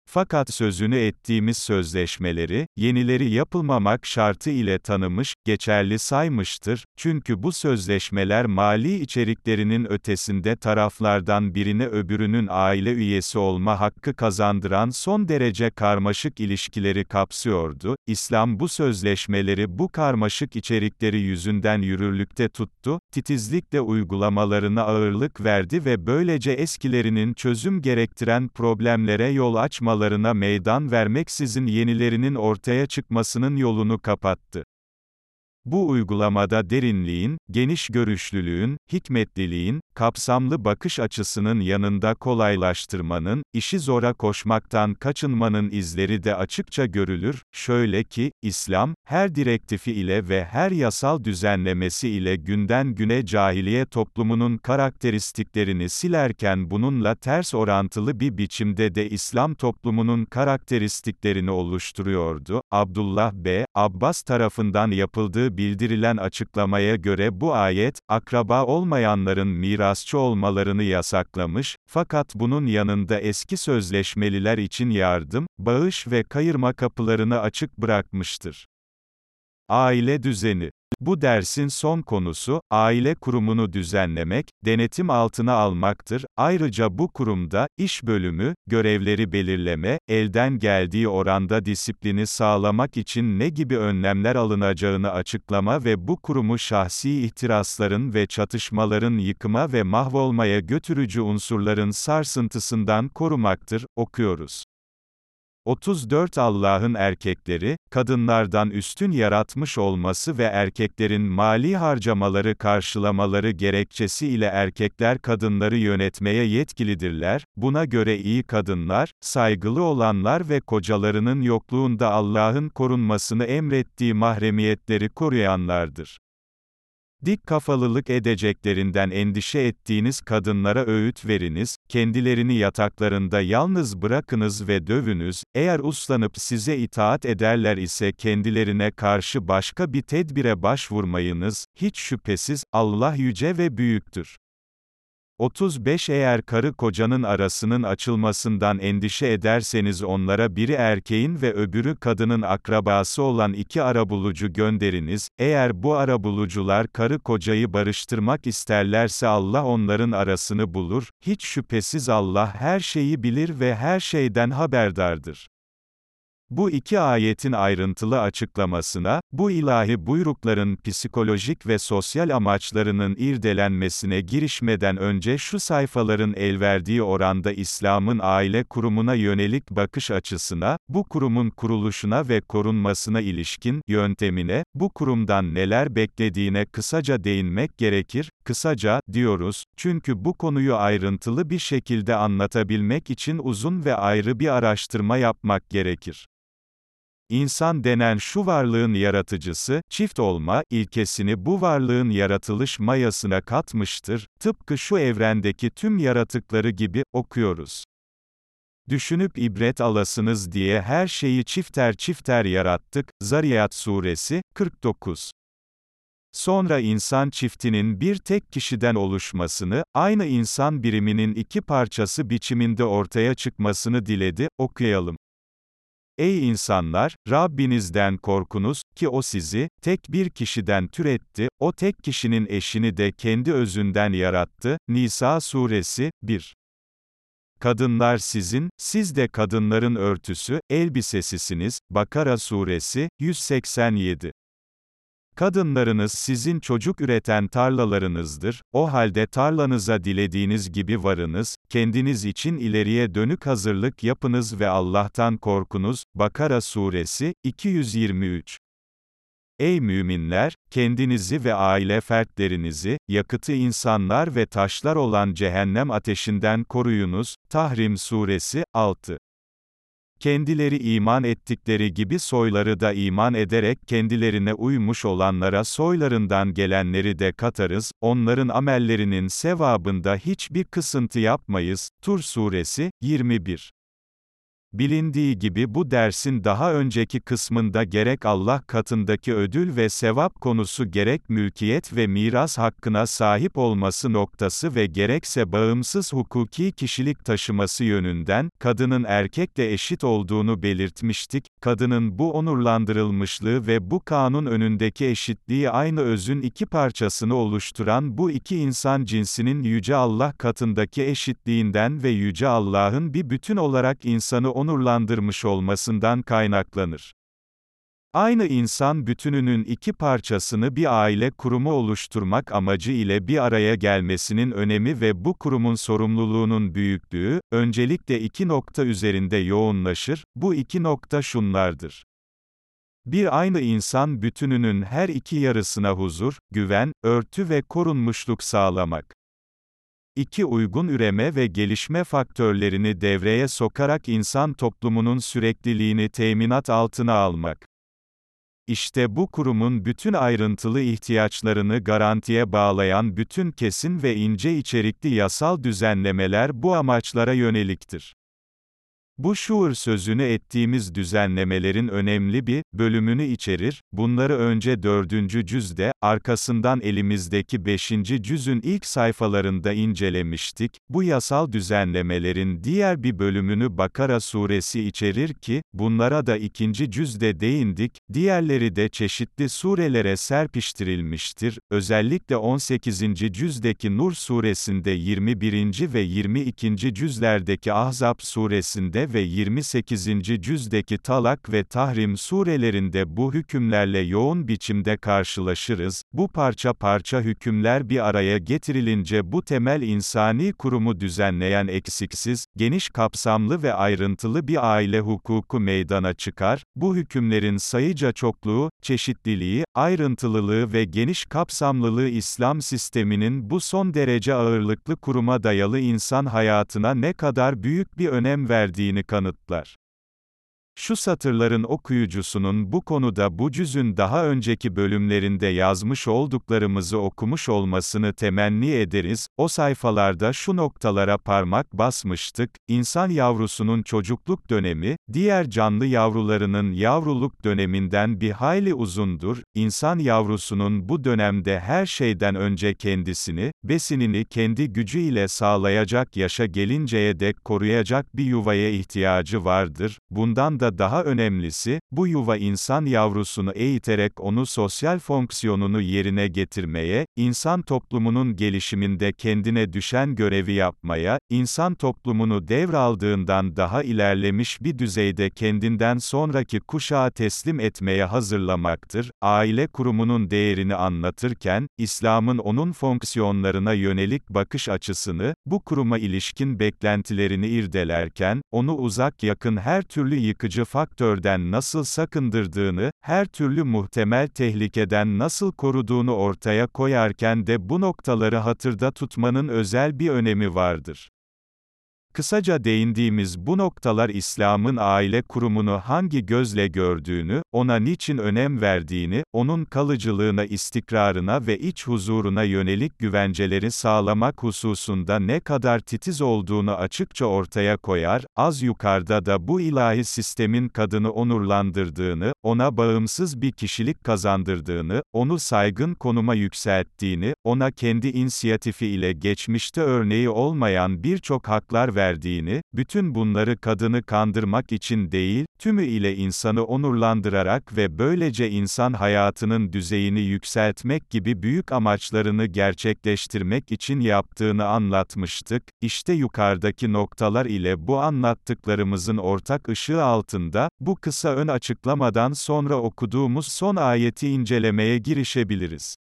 Fakat sözünü ettiğimiz sözleşmeleri, yenileri yapılmamak şartı ile tanımış, geçerli saymıştır, çünkü bu sözleşmeler mali içeriklerinin ötesinde taraflardan birine öbürünün aile üyesi olma hakkı kazandıran son derece karmaşık ilişkileri kapsıyordu, İslam bu sözleşmeleri bu karmaşık içerikleri yüzünden yürürlükte tuttu, titizlikle uygulamalarına ağırlık verdi ve böylece eskilerinin çözüm gerektiren problemlere yol açmaları uygulamalarına meydan vermeksizin yenilerinin ortaya çıkmasının yolunu kapattı. Bu uygulamada derinliğin, geniş görüşlülüğün, hikmetliliğin, kapsamlı bakış açısının yanında kolaylaştırmanın, işi zora koşmaktan kaçınmanın izleri de açıkça görülür, şöyle ki, İslam, her direktifi ile ve her yasal düzenlemesi ile günden güne cahiliye toplumunun karakteristiklerini silerken bununla ters orantılı bir biçimde de İslam toplumunun karakteristiklerini oluşturuyordu. Abdullah B. Abbas tarafından yapıldığı bildirilen açıklamaya göre bu ayet, akraba olmayanların mirasçı olmalarını yasaklamış, fakat bunun yanında eski sözleşmeliler için yardım, bağış ve kayırma kapılarını açık bırakmıştır. Aile düzeni bu dersin son konusu, aile kurumunu düzenlemek, denetim altına almaktır. Ayrıca bu kurumda, iş bölümü, görevleri belirleme, elden geldiği oranda disiplini sağlamak için ne gibi önlemler alınacağını açıklama ve bu kurumu şahsi ihtirasların ve çatışmaların yıkıma ve mahvolmaya götürücü unsurların sarsıntısından korumaktır, okuyoruz. 34 Allah'ın erkekleri, kadınlardan üstün yaratmış olması ve erkeklerin mali harcamaları karşılamaları gerekçesi ile erkekler kadınları yönetmeye yetkilidirler, buna göre iyi kadınlar, saygılı olanlar ve kocalarının yokluğunda Allah'ın korunmasını emrettiği mahremiyetleri koruyanlardır. Dik kafalılık edeceklerinden endişe ettiğiniz kadınlara öğüt veriniz, kendilerini yataklarında yalnız bırakınız ve dövünüz, eğer uslanıp size itaat ederler ise kendilerine karşı başka bir tedbire başvurmayınız, hiç şüphesiz, Allah yüce ve büyüktür. 35 Eğer karı kocanın arasının açılmasından endişe ederseniz onlara biri erkeğin ve öbürü kadının akrabası olan iki arabulucu gönderiniz, eğer bu arabulucular karı kocayı barıştırmak isterlerse Allah onların arasını bulur, hiç şüphesiz Allah her şeyi bilir ve her şeyden haberdardır. Bu iki ayetin ayrıntılı açıklamasına, bu ilahi buyrukların psikolojik ve sosyal amaçlarının irdelenmesine girişmeden önce şu sayfaların elverdiği oranda İslam'ın aile kurumuna yönelik bakış açısına, bu kurumun kuruluşuna ve korunmasına ilişkin yöntemine, bu kurumdan neler beklediğine kısaca değinmek gerekir, kısaca, diyoruz, çünkü bu konuyu ayrıntılı bir şekilde anlatabilmek için uzun ve ayrı bir araştırma yapmak gerekir. İnsan denen şu varlığın yaratıcısı, çift olma ilkesini bu varlığın yaratılış mayasına katmıştır, tıpkı şu evrendeki tüm yaratıkları gibi, okuyoruz. Düşünüp ibret alasınız diye her şeyi çifter çifter yarattık, Zariyat Suresi, 49. Sonra insan çiftinin bir tek kişiden oluşmasını, aynı insan biriminin iki parçası biçiminde ortaya çıkmasını diledi, okuyalım. Ey insanlar, Rabbinizden korkunuz, ki o sizi, tek bir kişiden türetti, o tek kişinin eşini de kendi özünden yarattı. Nisa suresi, 1. Kadınlar sizin, siz de kadınların örtüsü, elbisesisiniz. Bakara suresi, 187. Kadınlarınız sizin çocuk üreten tarlalarınızdır, o halde tarlanıza dilediğiniz gibi varınız, kendiniz için ileriye dönük hazırlık yapınız ve Allah'tan korkunuz. Bakara Suresi, 223 Ey müminler, kendinizi ve aile fertlerinizi, yakıtı insanlar ve taşlar olan cehennem ateşinden koruyunuz. Tahrim Suresi, 6 Kendileri iman ettikleri gibi soyları da iman ederek kendilerine uymuş olanlara soylarından gelenleri de katarız, onların amellerinin sevabında hiçbir kısıntı yapmayız. Tur Suresi, 21 Bilindiği gibi bu dersin daha önceki kısmında gerek Allah katındaki ödül ve sevap konusu gerek mülkiyet ve miras hakkına sahip olması noktası ve gerekse bağımsız hukuki kişilik taşıması yönünden, kadının erkekle eşit olduğunu belirtmiştik, kadının bu onurlandırılmışlığı ve bu kanun önündeki eşitliği aynı özün iki parçasını oluşturan bu iki insan cinsinin Yüce Allah katındaki eşitliğinden ve Yüce Allah'ın bir bütün olarak insanı onurlandırmış olmasından kaynaklanır. Aynı insan bütününün iki parçasını bir aile kurumu oluşturmak amacı ile bir araya gelmesinin önemi ve bu kurumun sorumluluğunun büyüklüğü, öncelikle iki nokta üzerinde yoğunlaşır, bu iki nokta şunlardır. Bir aynı insan bütününün her iki yarısına huzur, güven, örtü ve korunmuşluk sağlamak. 2. Uygun üreme ve gelişme faktörlerini devreye sokarak insan toplumunun sürekliliğini teminat altına almak. İşte bu kurumun bütün ayrıntılı ihtiyaçlarını garantiye bağlayan bütün kesin ve ince içerikli yasal düzenlemeler bu amaçlara yöneliktir. Bu şuur sözünü ettiğimiz düzenlemelerin önemli bir bölümünü içerir, bunları önce dördüncü cüzde, arkasından elimizdeki beşinci cüzün ilk sayfalarında incelemiştik, bu yasal düzenlemelerin diğer bir bölümünü Bakara suresi içerir ki, bunlara da ikinci cüzde değindik, diğerleri de çeşitli surelere serpiştirilmiştir, özellikle 18. cüzdeki Nur suresinde 21. ve 22. cüzlerdeki Ahzab suresinde ve 28. cüzdeki Talak ve Tahrim surelerinde bu hükümlerle yoğun biçimde karşılaşırız. Bu parça parça hükümler bir araya getirilince bu temel insani kurumu düzenleyen eksiksiz, geniş kapsamlı ve ayrıntılı bir aile hukuku meydana çıkar. Bu hükümlerin sayıca çokluğu, çeşitliliği, ayrıntılılığı ve geniş kapsamlılığı İslam sisteminin bu son derece ağırlıklı kuruma dayalı insan hayatına ne kadar büyük bir önem verdiğini kanıtlar. Şu satırların okuyucusunun bu konuda bu cüzün daha önceki bölümlerinde yazmış olduklarımızı okumuş olmasını temenni ederiz, o sayfalarda şu noktalara parmak basmıştık, insan yavrusunun çocukluk dönemi, diğer canlı yavrularının yavruluk döneminden bir hayli uzundur, insan yavrusunun bu dönemde her şeyden önce kendisini, besinini kendi gücüyle sağlayacak yaşa gelinceye dek koruyacak bir yuvaya ihtiyacı vardır, bundan da da daha önemlisi, bu yuva insan yavrusunu eğiterek onu sosyal fonksiyonunu yerine getirmeye, insan toplumunun gelişiminde kendine düşen görevi yapmaya, insan toplumunu devraldığından daha ilerlemiş bir düzeyde kendinden sonraki kuşağa teslim etmeye hazırlamaktır. Aile kurumunun değerini anlatırken, İslam'ın onun fonksiyonlarına yönelik bakış açısını, bu kuruma ilişkin beklentilerini irdelerken, onu uzak yakın her türlü yıkıcı yıkıcı faktörden nasıl sakındırdığını, her türlü muhtemel tehlikeden nasıl koruduğunu ortaya koyarken de bu noktaları hatırda tutmanın özel bir önemi vardır. Kısaca değindiğimiz bu noktalar İslam'ın aile kurumunu hangi gözle gördüğünü, ona niçin önem verdiğini, onun kalıcılığına, istikrarına ve iç huzuruna yönelik güvenceleri sağlamak hususunda ne kadar titiz olduğunu açıkça ortaya koyar, az yukarıda da bu ilahi sistemin kadını onurlandırdığını, ona bağımsız bir kişilik kazandırdığını, onu saygın konuma yükselttiğini, ona kendi inisiyatifi ile geçmişte örneği olmayan birçok haklar verdiğini, verdiğini, bütün bunları kadını kandırmak için değil, tümü ile insanı onurlandırarak ve böylece insan hayatının düzeyini yükseltmek gibi büyük amaçlarını gerçekleştirmek için yaptığını anlatmıştık. İşte yukarıdaki noktalar ile bu anlattıklarımızın ortak ışığı altında, bu kısa ön açıklamadan sonra okuduğumuz son ayeti incelemeye girişebiliriz.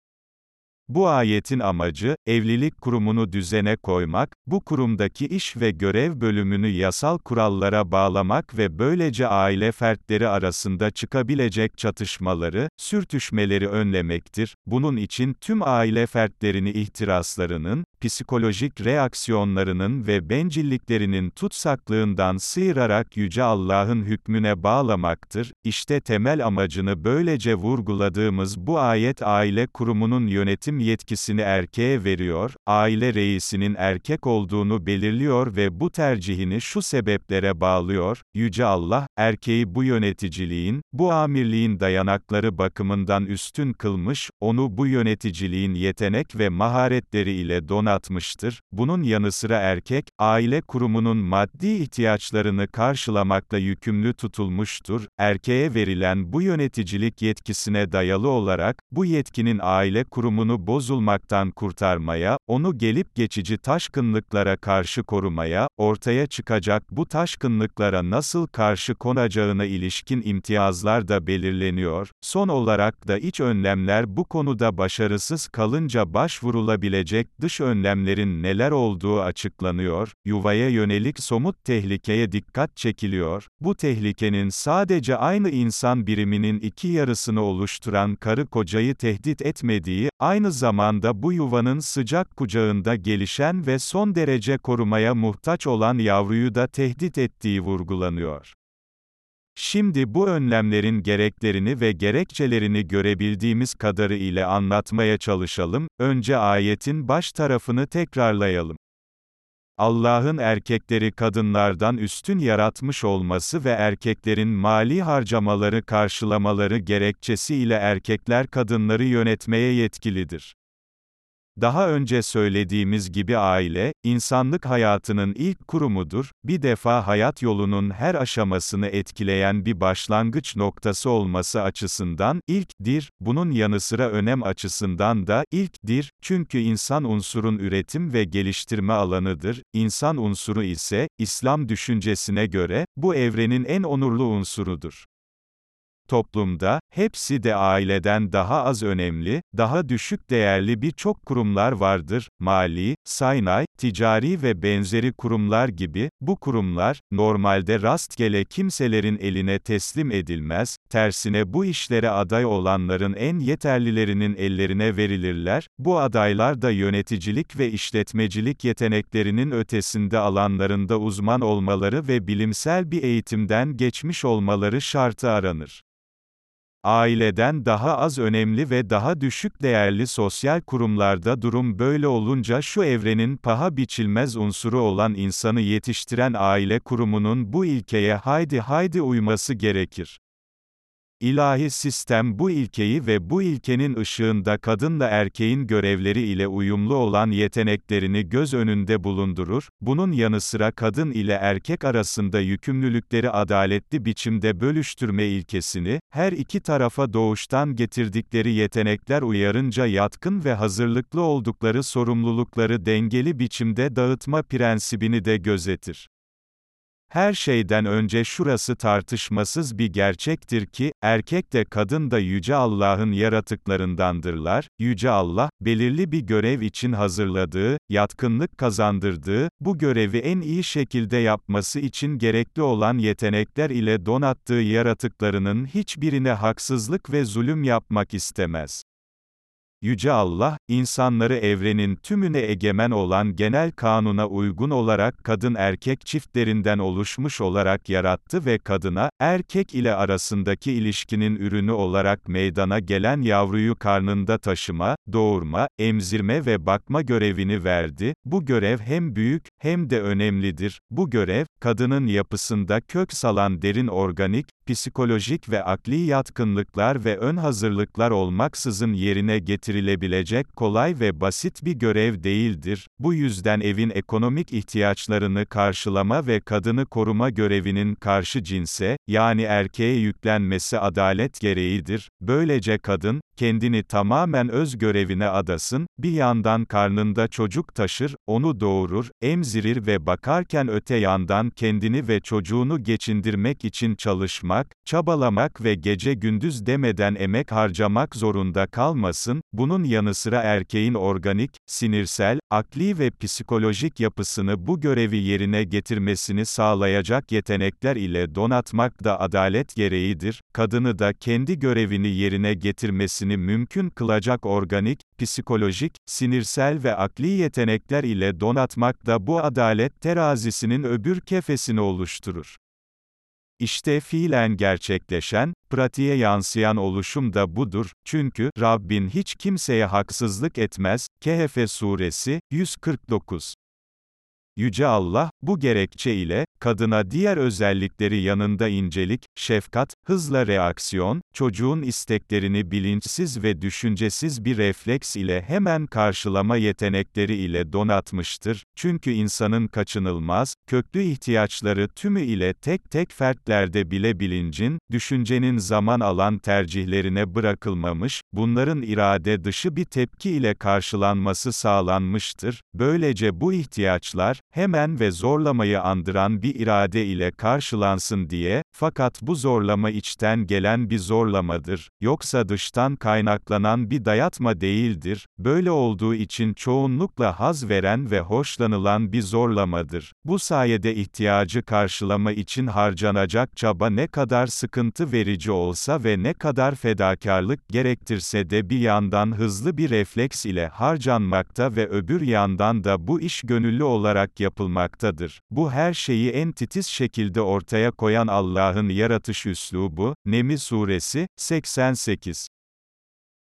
Bu ayetin amacı, evlilik kurumunu düzene koymak, bu kurumdaki iş ve görev bölümünü yasal kurallara bağlamak ve böylece aile fertleri arasında çıkabilecek çatışmaları, sürtüşmeleri önlemektir. Bunun için tüm aile fertlerini ihtiraslarının, psikolojik reaksiyonlarının ve bencilliklerinin tutsaklığından sıyırarak Yüce Allah'ın hükmüne bağlamaktır. İşte temel amacını böylece vurguladığımız bu ayet aile kurumunun yönetim yetkisini erkeğe veriyor, aile reisinin erkek olduğunu belirliyor ve bu tercihini şu sebeplere bağlıyor, Yüce Allah, erkeği bu yöneticiliğin, bu amirliğin dayanakları bakımından üstün kılmış, onu bu yöneticiliğin yetenek ve maharetleri ile donatmıştır. Bunun yanı sıra erkek, aile kurumunun maddi ihtiyaçlarını karşılamakla yükümlü tutulmuştur. Erkeğe verilen bu yöneticilik yetkisine dayalı olarak, bu yetkinin aile kurumunu bozulmaktan kurtarmaya, onu gelip geçici taşkınlıklara karşı korumaya, ortaya çıkacak bu taşkınlıklara nasıl karşı konacağına ilişkin imtiyazlar da belirleniyor. Son olarak da iç önlemler bu konuda başarısız kalınca başvurulabilecek dış önlemlerin neler olduğu açıklanıyor. Yuvaya yönelik somut tehlikeye dikkat çekiliyor. Bu tehlikenin sadece aynı insan biriminin iki yarısını oluşturan karı kocayı tehdit etmediği, aynı zamanda bu yuvanın sıcak kucağında gelişen ve son derece korumaya muhtaç olan yavruyu da tehdit ettiği vurgulanıyor. Şimdi bu önlemlerin gereklerini ve gerekçelerini görebildiğimiz kadarı ile anlatmaya çalışalım. Önce ayetin baş tarafını tekrarlayalım. Allah'ın erkekleri kadınlardan üstün yaratmış olması ve erkeklerin mali harcamaları karşılamaları gerekçesiyle erkekler kadınları yönetmeye yetkilidir. Daha önce söylediğimiz gibi aile, insanlık hayatının ilk kurumudur, bir defa hayat yolunun her aşamasını etkileyen bir başlangıç noktası olması açısından ilkdir, bunun yanı sıra önem açısından da ilkdir, çünkü insan unsurun üretim ve geliştirme alanıdır, insan unsuru ise, İslam düşüncesine göre, bu evrenin en onurlu unsurudur. Toplumda, hepsi de aileden daha az önemli, daha düşük değerli birçok kurumlar vardır. Mali, saynay, ticari ve benzeri kurumlar gibi, bu kurumlar, normalde rastgele kimselerin eline teslim edilmez, tersine bu işlere aday olanların en yeterlilerinin ellerine verilirler, bu adaylar da yöneticilik ve işletmecilik yeteneklerinin ötesinde alanlarında uzman olmaları ve bilimsel bir eğitimden geçmiş olmaları şartı aranır. Aileden daha az önemli ve daha düşük değerli sosyal kurumlarda durum böyle olunca şu evrenin paha biçilmez unsuru olan insanı yetiştiren aile kurumunun bu ilkeye haydi haydi uyması gerekir. İlahi sistem bu ilkeyi ve bu ilkenin ışığında kadınla erkeğin görevleri ile uyumlu olan yeteneklerini göz önünde bulundurur, bunun yanı sıra kadın ile erkek arasında yükümlülükleri adaletli biçimde bölüştürme ilkesini, her iki tarafa doğuştan getirdikleri yetenekler uyarınca yatkın ve hazırlıklı oldukları sorumlulukları dengeli biçimde dağıtma prensibini de gözetir. Her şeyden önce şurası tartışmasız bir gerçektir ki, erkek de kadın da Yüce Allah'ın yaratıklarındandırlar, Yüce Allah, belirli bir görev için hazırladığı, yatkınlık kazandırdığı, bu görevi en iyi şekilde yapması için gerekli olan yetenekler ile donattığı yaratıklarının hiçbirine haksızlık ve zulüm yapmak istemez. Yüce Allah, insanları evrenin tümüne egemen olan genel kanuna uygun olarak kadın-erkek çiftlerinden oluşmuş olarak yarattı ve kadına, erkek ile arasındaki ilişkinin ürünü olarak meydana gelen yavruyu karnında taşıma, doğurma, emzirme ve bakma görevini verdi. Bu görev hem büyük, hem de önemlidir. Bu görev, kadının yapısında kök salan derin organik, psikolojik ve akli yatkınlıklar ve ön hazırlıklar olmaksızın yerine getirilebilecek kolay ve basit bir görev değildir. Bu yüzden evin ekonomik ihtiyaçlarını karşılama ve kadını koruma görevinin karşı cinse, yani erkeğe yüklenmesi adalet gereğidir. Böylece kadın, kendini tamamen öz görevine adasın, bir yandan karnında çocuk taşır, onu doğurur, emzirir ve bakarken öte yandan kendini ve çocuğunu geçindirmek için çalışmak, çalışmak, çabalamak ve gece gündüz demeden emek harcamak zorunda kalmasın, bunun yanı sıra erkeğin organik, sinirsel, akli ve psikolojik yapısını bu görevi yerine getirmesini sağlayacak yetenekler ile donatmak da adalet gereğidir, kadını da kendi görevini yerine getirmesini mümkün kılacak organik, psikolojik, sinirsel ve akli yetenekler ile donatmak da bu adalet terazisinin öbür kefesini oluşturur. İşte fiilen gerçekleşen, pratiğe yansıyan oluşum da budur, çünkü, Rabbin hiç kimseye haksızlık etmez, Kehf Suresi, 149. Yüce Allah, bu gerekçe ile, kadına diğer özellikleri yanında incelik, şefkat, hızla reaksiyon, çocuğun isteklerini bilinçsiz ve düşüncesiz bir refleks ile hemen karşılama yetenekleri ile donatmıştır, çünkü insanın kaçınılmaz, köklü ihtiyaçları tümü ile tek tek fertlerde bile bilincin, düşüncenin zaman alan tercihlerine bırakılmamış, bunların irade dışı bir tepki ile karşılanması sağlanmıştır, böylece bu ihtiyaçlar, hemen ve zorlamayı andıran bir irade ile karşılansın diye, fakat bu zorlama içten gelen bir zorlamadır, yoksa dıştan kaynaklanan bir dayatma değildir, böyle olduğu için çoğunlukla haz veren ve hoşlanılan bir zorlamadır. Bu sayede ihtiyacı karşılama için harcanacak çaba ne kadar sıkıntı verici olsa ve ne kadar fedakarlık gerektirse de bir yandan hızlı bir refleks ile harcanmakta ve öbür yandan da bu iş gönüllü olarak yapılmaktadır. Bu her şeyi en titiz şekilde ortaya koyan Allah'ın yaratış üslubu, Nemi Suresi, 88.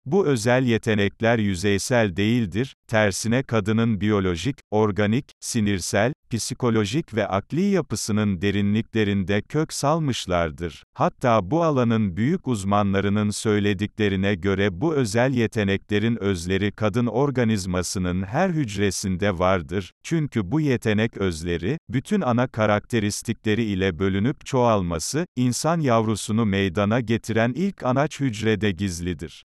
Bu özel yetenekler yüzeysel değildir, tersine kadının biyolojik, organik, sinirsel, psikolojik ve akli yapısının derinliklerinde kök salmışlardır. Hatta bu alanın büyük uzmanlarının söylediklerine göre bu özel yeteneklerin özleri kadın organizmasının her hücresinde vardır, çünkü bu yetenek özleri, bütün ana karakteristikleri ile bölünüp çoğalması, insan yavrusunu meydana getiren ilk anaç hücrede gizlidir.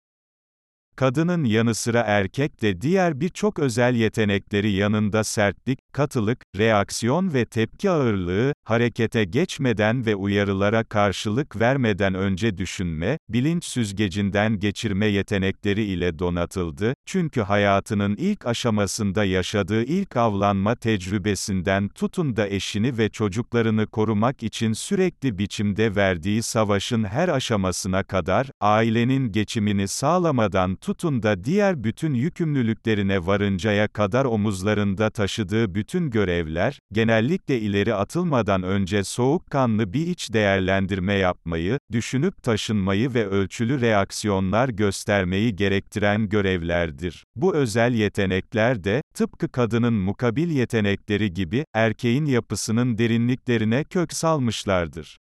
Kadının yanı sıra erkek de diğer birçok özel yetenekleri yanında sertlik, katılık, reaksiyon ve tepki ağırlığı, harekete geçmeden ve uyarılara karşılık vermeden önce düşünme, bilinç süzgecinden geçirme yetenekleri ile donatıldı, çünkü hayatının ilk aşamasında yaşadığı ilk avlanma tecrübesinden tutun da eşini ve çocuklarını korumak için sürekli biçimde verdiği savaşın her aşamasına kadar, ailenin geçimini sağlamadan tutun da diğer bütün yükümlülüklerine varıncaya kadar omuzlarında taşıdığı bütün görevler, genellikle ileri atılmadan önce soğukkanlı bir iç değerlendirme yapmayı, düşünüp taşınmayı ve ölçülü reaksiyonlar göstermeyi gerektiren görevlerdir. Bu özel yetenekler de, tıpkı kadının mukabil yetenekleri gibi, erkeğin yapısının derinliklerine kök salmışlardır.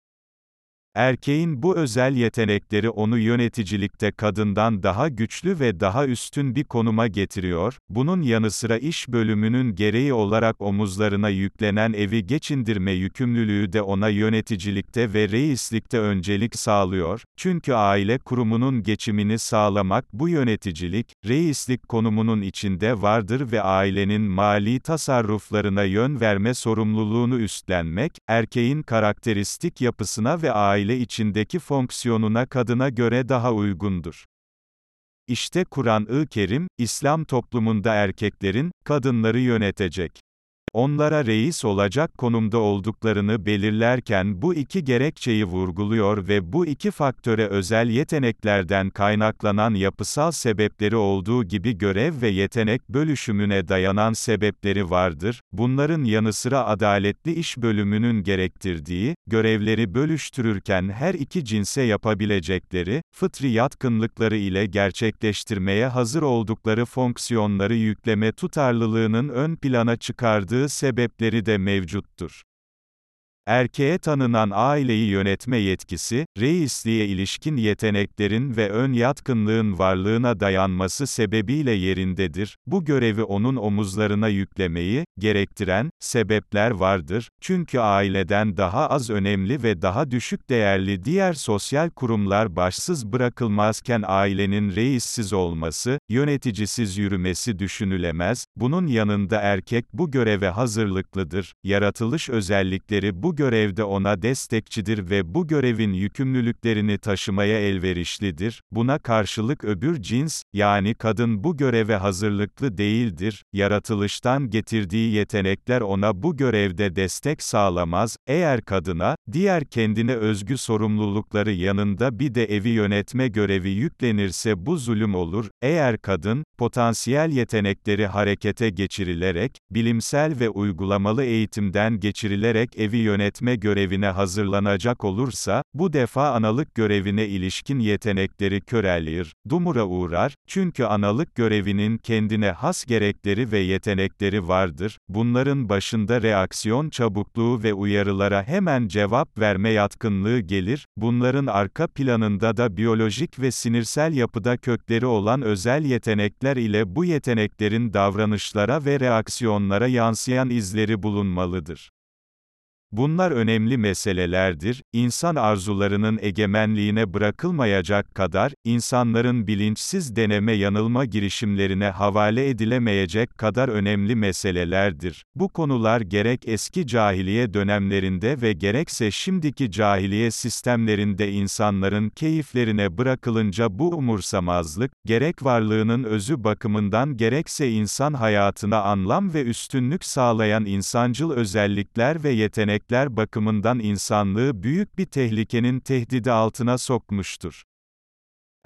Erkeğin bu özel yetenekleri onu yöneticilikte kadından daha güçlü ve daha üstün bir konuma getiriyor, bunun yanı sıra iş bölümünün gereği olarak omuzlarına yüklenen evi geçindirme yükümlülüğü de ona yöneticilikte ve reislikte öncelik sağlıyor, çünkü aile kurumunun geçimini sağlamak bu yöneticilik, reislik konumunun içinde vardır ve ailenin mali tasarruflarına yön verme sorumluluğunu üstlenmek, erkeğin karakteristik yapısına ve aile aile içindeki fonksiyonuna kadına göre daha uygundur. İşte Kur'an-ı Kerim, İslam toplumunda erkeklerin, kadınları yönetecek onlara reis olacak konumda olduklarını belirlerken bu iki gerekçeyi vurguluyor ve bu iki faktöre özel yeteneklerden kaynaklanan yapısal sebepleri olduğu gibi görev ve yetenek bölüşümüne dayanan sebepleri vardır. Bunların yanı sıra adaletli iş bölümünün gerektirdiği, görevleri bölüştürürken her iki cinse yapabilecekleri, fıtri yatkınlıkları ile gerçekleştirmeye hazır oldukları fonksiyonları yükleme tutarlılığının ön plana çıkardığı sebepleri de mevcuttur. Erkeğe tanınan aileyi yönetme yetkisi, reisliğe ilişkin yeteneklerin ve ön yatkınlığın varlığına dayanması sebebiyle yerindedir. Bu görevi onun omuzlarına yüklemeyi gerektiren sebepler vardır. Çünkü aileden daha az önemli ve daha düşük değerli diğer sosyal kurumlar başsız bırakılmazken ailenin reissiz olması, yöneticisiz yürümesi düşünülemez. Bunun yanında erkek bu göreve hazırlıklıdır. Yaratılış özellikleri bu görevde ona destekçidir ve bu görevin yükümlülüklerini taşımaya elverişlidir. Buna karşılık öbür cins, yani kadın bu göreve hazırlıklı değildir. Yaratılıştan getirdiği yetenekler ona bu görevde destek sağlamaz. Eğer kadına, diğer kendine özgü sorumlulukları yanında bir de evi yönetme görevi yüklenirse bu zulüm olur. Eğer kadın, potansiyel yetenekleri harekete geçirilerek, bilimsel ve uygulamalı eğitimden geçirilerek evi yönetme görevine hazırlanacak olursa, bu defa analık görevine ilişkin yetenekleri körelir, dumura uğrar, çünkü analık görevinin kendine has gerekleri ve yetenekleri vardır, bunların başında reaksiyon çabukluğu ve uyarılara hemen cevap verme yatkınlığı gelir, bunların arka planında da biyolojik ve sinirsel yapıda kökleri olan özel yetenekler ile bu yeteneklerin davranışlara ve reaksiyonlara yansıyan izleri bulunmalıdır. Bunlar önemli meselelerdir, insan arzularının egemenliğine bırakılmayacak kadar, insanların bilinçsiz deneme yanılma girişimlerine havale edilemeyecek kadar önemli meselelerdir. Bu konular gerek eski cahiliye dönemlerinde ve gerekse şimdiki cahiliye sistemlerinde insanların keyiflerine bırakılınca bu umursamazlık, gerek varlığının özü bakımından gerekse insan hayatına anlam ve üstünlük sağlayan insancıl özellikler ve yetenekler, yetenekler bakımından insanlığı büyük bir tehlikenin tehdidi altına sokmuştur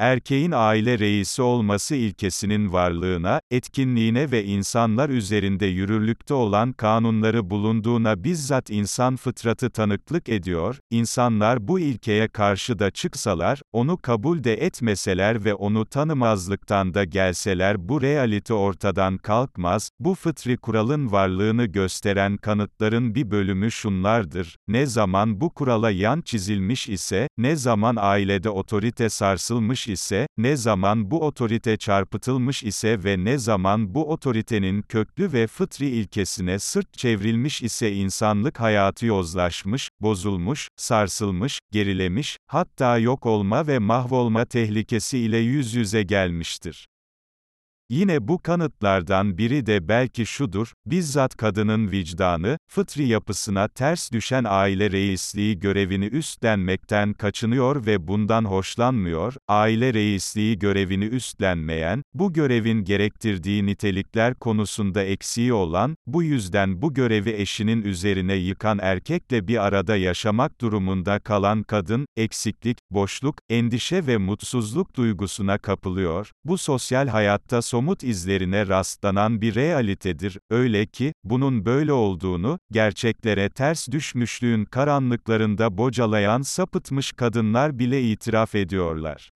erkeğin aile reisi olması ilkesinin varlığına, etkinliğine ve insanlar üzerinde yürürlükte olan kanunları bulunduğuna bizzat insan fıtratı tanıklık ediyor, insanlar bu ilkeye karşı da çıksalar, onu kabul de etmeseler ve onu tanımazlıktan da gelseler bu realite ortadan kalkmaz, bu fıtri kuralın varlığını gösteren kanıtların bir bölümü şunlardır, ne zaman bu kurala yan çizilmiş ise, ne zaman ailede otorite sarsılmış ise, ne zaman bu otorite çarpıtılmış ise ve ne zaman bu otoritenin köklü ve fıtri ilkesine sırt çevrilmiş ise insanlık hayatı yozlaşmış, bozulmuş, sarsılmış, gerilemiş, hatta yok olma ve mahvolma tehlikesi ile yüz yüze gelmiştir. Yine bu kanıtlardan biri de belki şudur, bizzat kadının vicdanı, fıtri yapısına ters düşen aile reisliği görevini üstlenmekten kaçınıyor ve bundan hoşlanmıyor, aile reisliği görevini üstlenmeyen, bu görevin gerektirdiği nitelikler konusunda eksiği olan, bu yüzden bu görevi eşinin üzerine yıkan erkekle bir arada yaşamak durumunda kalan kadın, eksiklik, boşluk, endişe ve mutsuzluk duygusuna kapılıyor, bu sosyal hayatta son somut izlerine rastlanan bir realitedir, öyle ki, bunun böyle olduğunu, gerçeklere ters düşmüşlüğün karanlıklarında bocalayan sapıtmış kadınlar bile itiraf ediyorlar.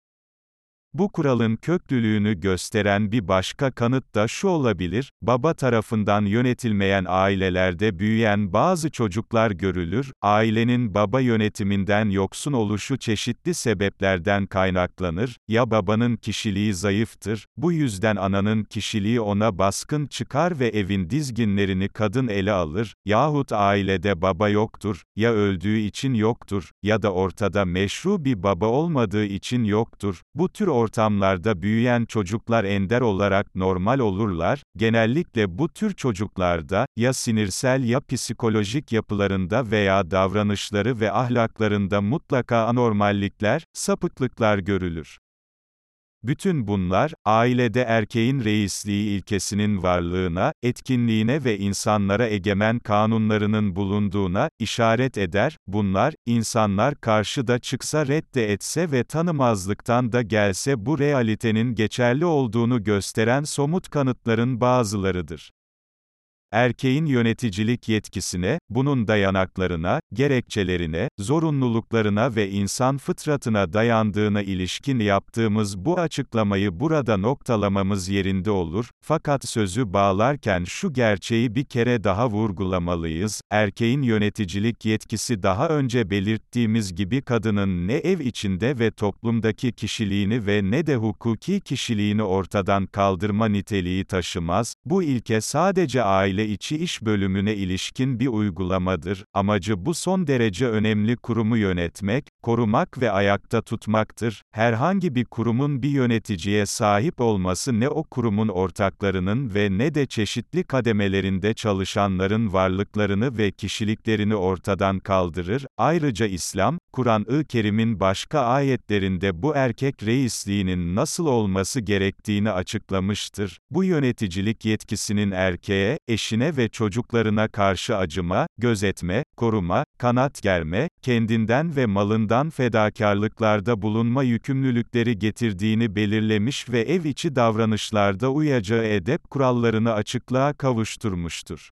Bu kuralın köklülüğünü gösteren bir başka kanıt da şu olabilir, baba tarafından yönetilmeyen ailelerde büyüyen bazı çocuklar görülür, ailenin baba yönetiminden yoksun oluşu çeşitli sebeplerden kaynaklanır, ya babanın kişiliği zayıftır, bu yüzden ananın kişiliği ona baskın çıkar ve evin dizginlerini kadın ele alır, yahut ailede baba yoktur, ya öldüğü için yoktur, ya da ortada meşru bir baba olmadığı için yoktur, bu tür ortamlarda büyüyen çocuklar ender olarak normal olurlar, genellikle bu tür çocuklarda, ya sinirsel ya psikolojik yapılarında veya davranışları ve ahlaklarında mutlaka anormallikler, sapıklıklar görülür. Bütün bunlar, ailede erkeğin reisliği ilkesinin varlığına, etkinliğine ve insanlara egemen kanunlarının bulunduğuna, işaret eder, bunlar, insanlar karşıda çıksa redde etse ve tanımazlıktan da gelse bu realitenin geçerli olduğunu gösteren somut kanıtların bazılarıdır erkeğin yöneticilik yetkisine, bunun dayanaklarına, gerekçelerine, zorunluluklarına ve insan fıtratına dayandığına ilişkin yaptığımız bu açıklamayı burada noktalamamız yerinde olur, fakat sözü bağlarken şu gerçeği bir kere daha vurgulamalıyız, erkeğin yöneticilik yetkisi daha önce belirttiğimiz gibi kadının ne ev içinde ve toplumdaki kişiliğini ve ne de hukuki kişiliğini ortadan kaldırma niteliği taşımaz, bu ilke sadece aile içi iş bölümüne ilişkin bir uygulamadır. Amacı bu son derece önemli kurumu yönetmek, korumak ve ayakta tutmaktır. Herhangi bir kurumun bir yöneticiye sahip olması ne o kurumun ortaklarının ve ne de çeşitli kademelerinde çalışanların varlıklarını ve kişiliklerini ortadan kaldırır. Ayrıca İslam, Kur'an-ı Kerim'in başka ayetlerinde bu erkek reisliğinin nasıl olması gerektiğini açıklamıştır. Bu yöneticilik yetkisinin erkeğe, eşine ve çocuklarına karşı acıma, gözetme, koruma, kanat germe, kendinden ve malından fedakarlıklarda bulunma yükümlülükleri getirdiğini belirlemiş ve ev içi davranışlarda uyacağı edep kurallarını açıklığa kavuşturmuştur.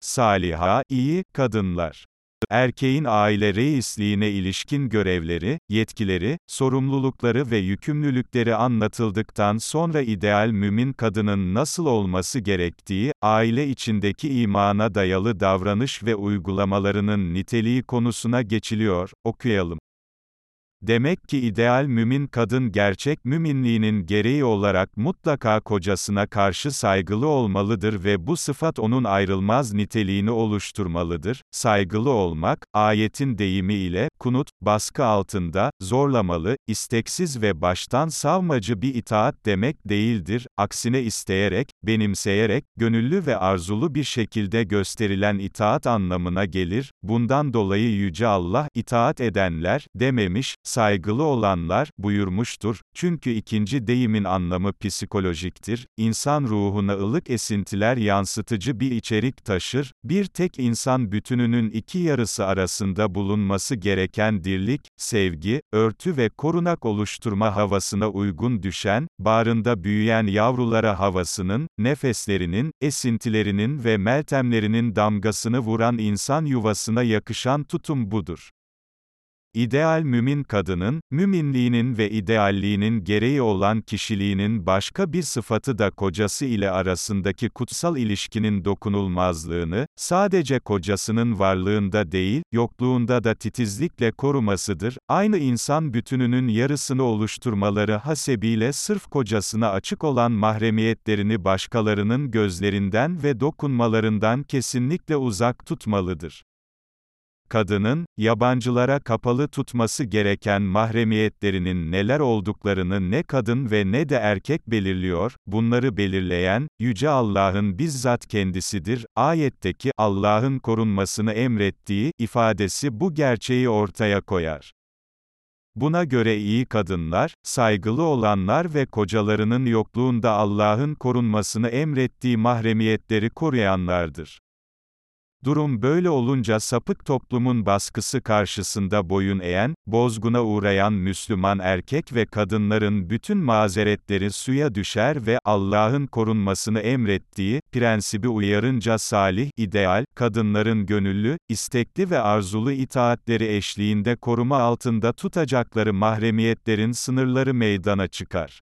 Saliha, iyi, kadınlar Erkeğin aile reisliğine ilişkin görevleri, yetkileri, sorumlulukları ve yükümlülükleri anlatıldıktan sonra ideal mümin kadının nasıl olması gerektiği, aile içindeki imana dayalı davranış ve uygulamalarının niteliği konusuna geçiliyor, okuyalım. Demek ki ideal mümin kadın gerçek müminliğinin gereği olarak mutlaka kocasına karşı saygılı olmalıdır ve bu sıfat onun ayrılmaz niteliğini oluşturmalıdır. Saygılı olmak, ayetin deyimi ile, kunut, baskı altında, zorlamalı, isteksiz ve baştan savmacı bir itaat demek değildir, aksine isteyerek, benimseyerek, gönüllü ve arzulu bir şekilde gösterilen itaat anlamına gelir, bundan dolayı Yüce Allah, itaat edenler, dememiş, saygılı olanlar, buyurmuştur, çünkü ikinci deyimin anlamı psikolojiktir, insan ruhuna ılık esintiler yansıtıcı bir içerik taşır, bir tek insan bütününün iki yarısı arasında bulunması gereken dirlik, sevgi, örtü ve korunak oluşturma havasına uygun düşen, bağrında büyüyen yavrulara havasının, nefeslerinin, esintilerinin ve meltemlerinin damgasını vuran insan yuvasına yakışan tutum budur. İdeal mümin kadının, müminliğinin ve idealliğinin gereği olan kişiliğinin başka bir sıfatı da kocası ile arasındaki kutsal ilişkinin dokunulmazlığını, sadece kocasının varlığında değil, yokluğunda da titizlikle korumasıdır. Aynı insan bütününün yarısını oluşturmaları hasebiyle sırf kocasına açık olan mahremiyetlerini başkalarının gözlerinden ve dokunmalarından kesinlikle uzak tutmalıdır kadının, yabancılara kapalı tutması gereken mahremiyetlerinin neler olduklarını ne kadın ve ne de erkek belirliyor, bunları belirleyen, Yüce Allah'ın bizzat kendisidir. Ayetteki, Allah'ın korunmasını emrettiği, ifadesi bu gerçeği ortaya koyar. Buna göre iyi kadınlar, saygılı olanlar ve kocalarının yokluğunda Allah'ın korunmasını emrettiği mahremiyetleri koruyanlardır. Durum böyle olunca sapık toplumun baskısı karşısında boyun eğen, bozguna uğrayan Müslüman erkek ve kadınların bütün mazeretleri suya düşer ve Allah'ın korunmasını emrettiği prensibi uyarınca salih, ideal, kadınların gönüllü, istekli ve arzulu itaatleri eşliğinde koruma altında tutacakları mahremiyetlerin sınırları meydana çıkar.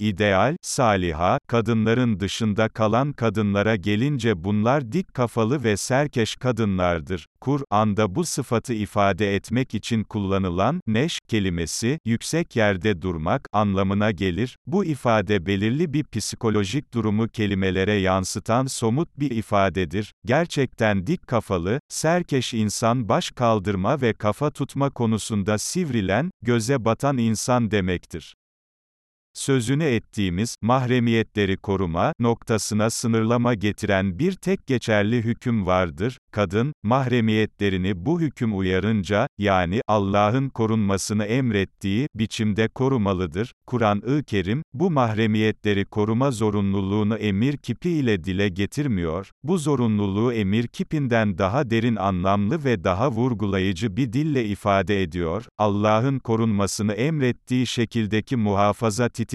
İdeal, saliha, kadınların dışında kalan kadınlara gelince bunlar dik kafalı ve serkeş kadınlardır. Kur'an'da bu sıfatı ifade etmek için kullanılan neş kelimesi yüksek yerde durmak anlamına gelir. Bu ifade belirli bir psikolojik durumu kelimelere yansıtan somut bir ifadedir. Gerçekten dik kafalı, serkeş insan baş kaldırma ve kafa tutma konusunda sivrilen, göze batan insan demektir sözünü ettiğimiz, mahremiyetleri koruma, noktasına sınırlama getiren bir tek geçerli hüküm vardır, kadın, mahremiyetlerini bu hüküm uyarınca, yani, Allah'ın korunmasını emrettiği, biçimde korumalıdır. Kur'an-ı Kerim, bu mahremiyetleri koruma zorunluluğunu emir kipi ile dile getirmiyor, bu zorunluluğu emir kipinden daha derin anlamlı ve daha vurgulayıcı bir dille ifade ediyor, Allah'ın korunmasını emrettiği şekildeki muhafaza titizliği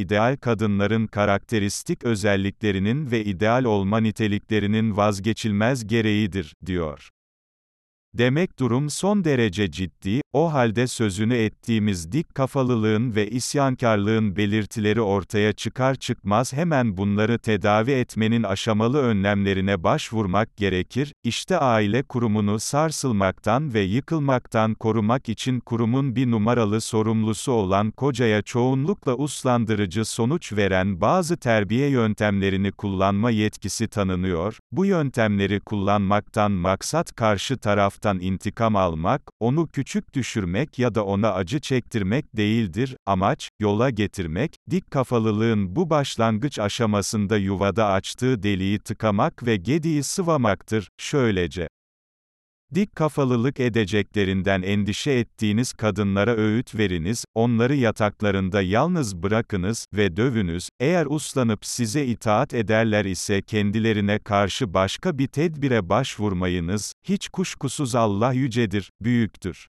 ideal kadınların karakteristik özelliklerinin ve ideal olma niteliklerinin vazgeçilmez gereğidir, diyor. Demek durum son derece ciddi, o halde sözünü ettiğimiz dik kafalılığın ve isyankarlığın belirtileri ortaya çıkar çıkmaz hemen bunları tedavi etmenin aşamalı önlemlerine başvurmak gerekir, İşte aile kurumunu sarsılmaktan ve yıkılmaktan korumak için kurumun bir numaralı sorumlusu olan kocaya çoğunlukla uslandırıcı sonuç veren bazı terbiye yöntemlerini kullanma yetkisi tanınıyor, bu yöntemleri kullanmaktan maksat karşı taraf taraftan intikam almak, onu küçük düşürmek ya da ona acı çektirmek değildir, amaç, yola getirmek, dik kafalılığın bu başlangıç aşamasında yuvada açtığı deliği tıkamak ve gediği sıvamaktır, şöylece. Dik kafalılık edeceklerinden endişe ettiğiniz kadınlara öğüt veriniz, onları yataklarında yalnız bırakınız ve dövünüz, eğer uslanıp size itaat ederler ise kendilerine karşı başka bir tedbire başvurmayınız, hiç kuşkusuz Allah yücedir, büyüktür.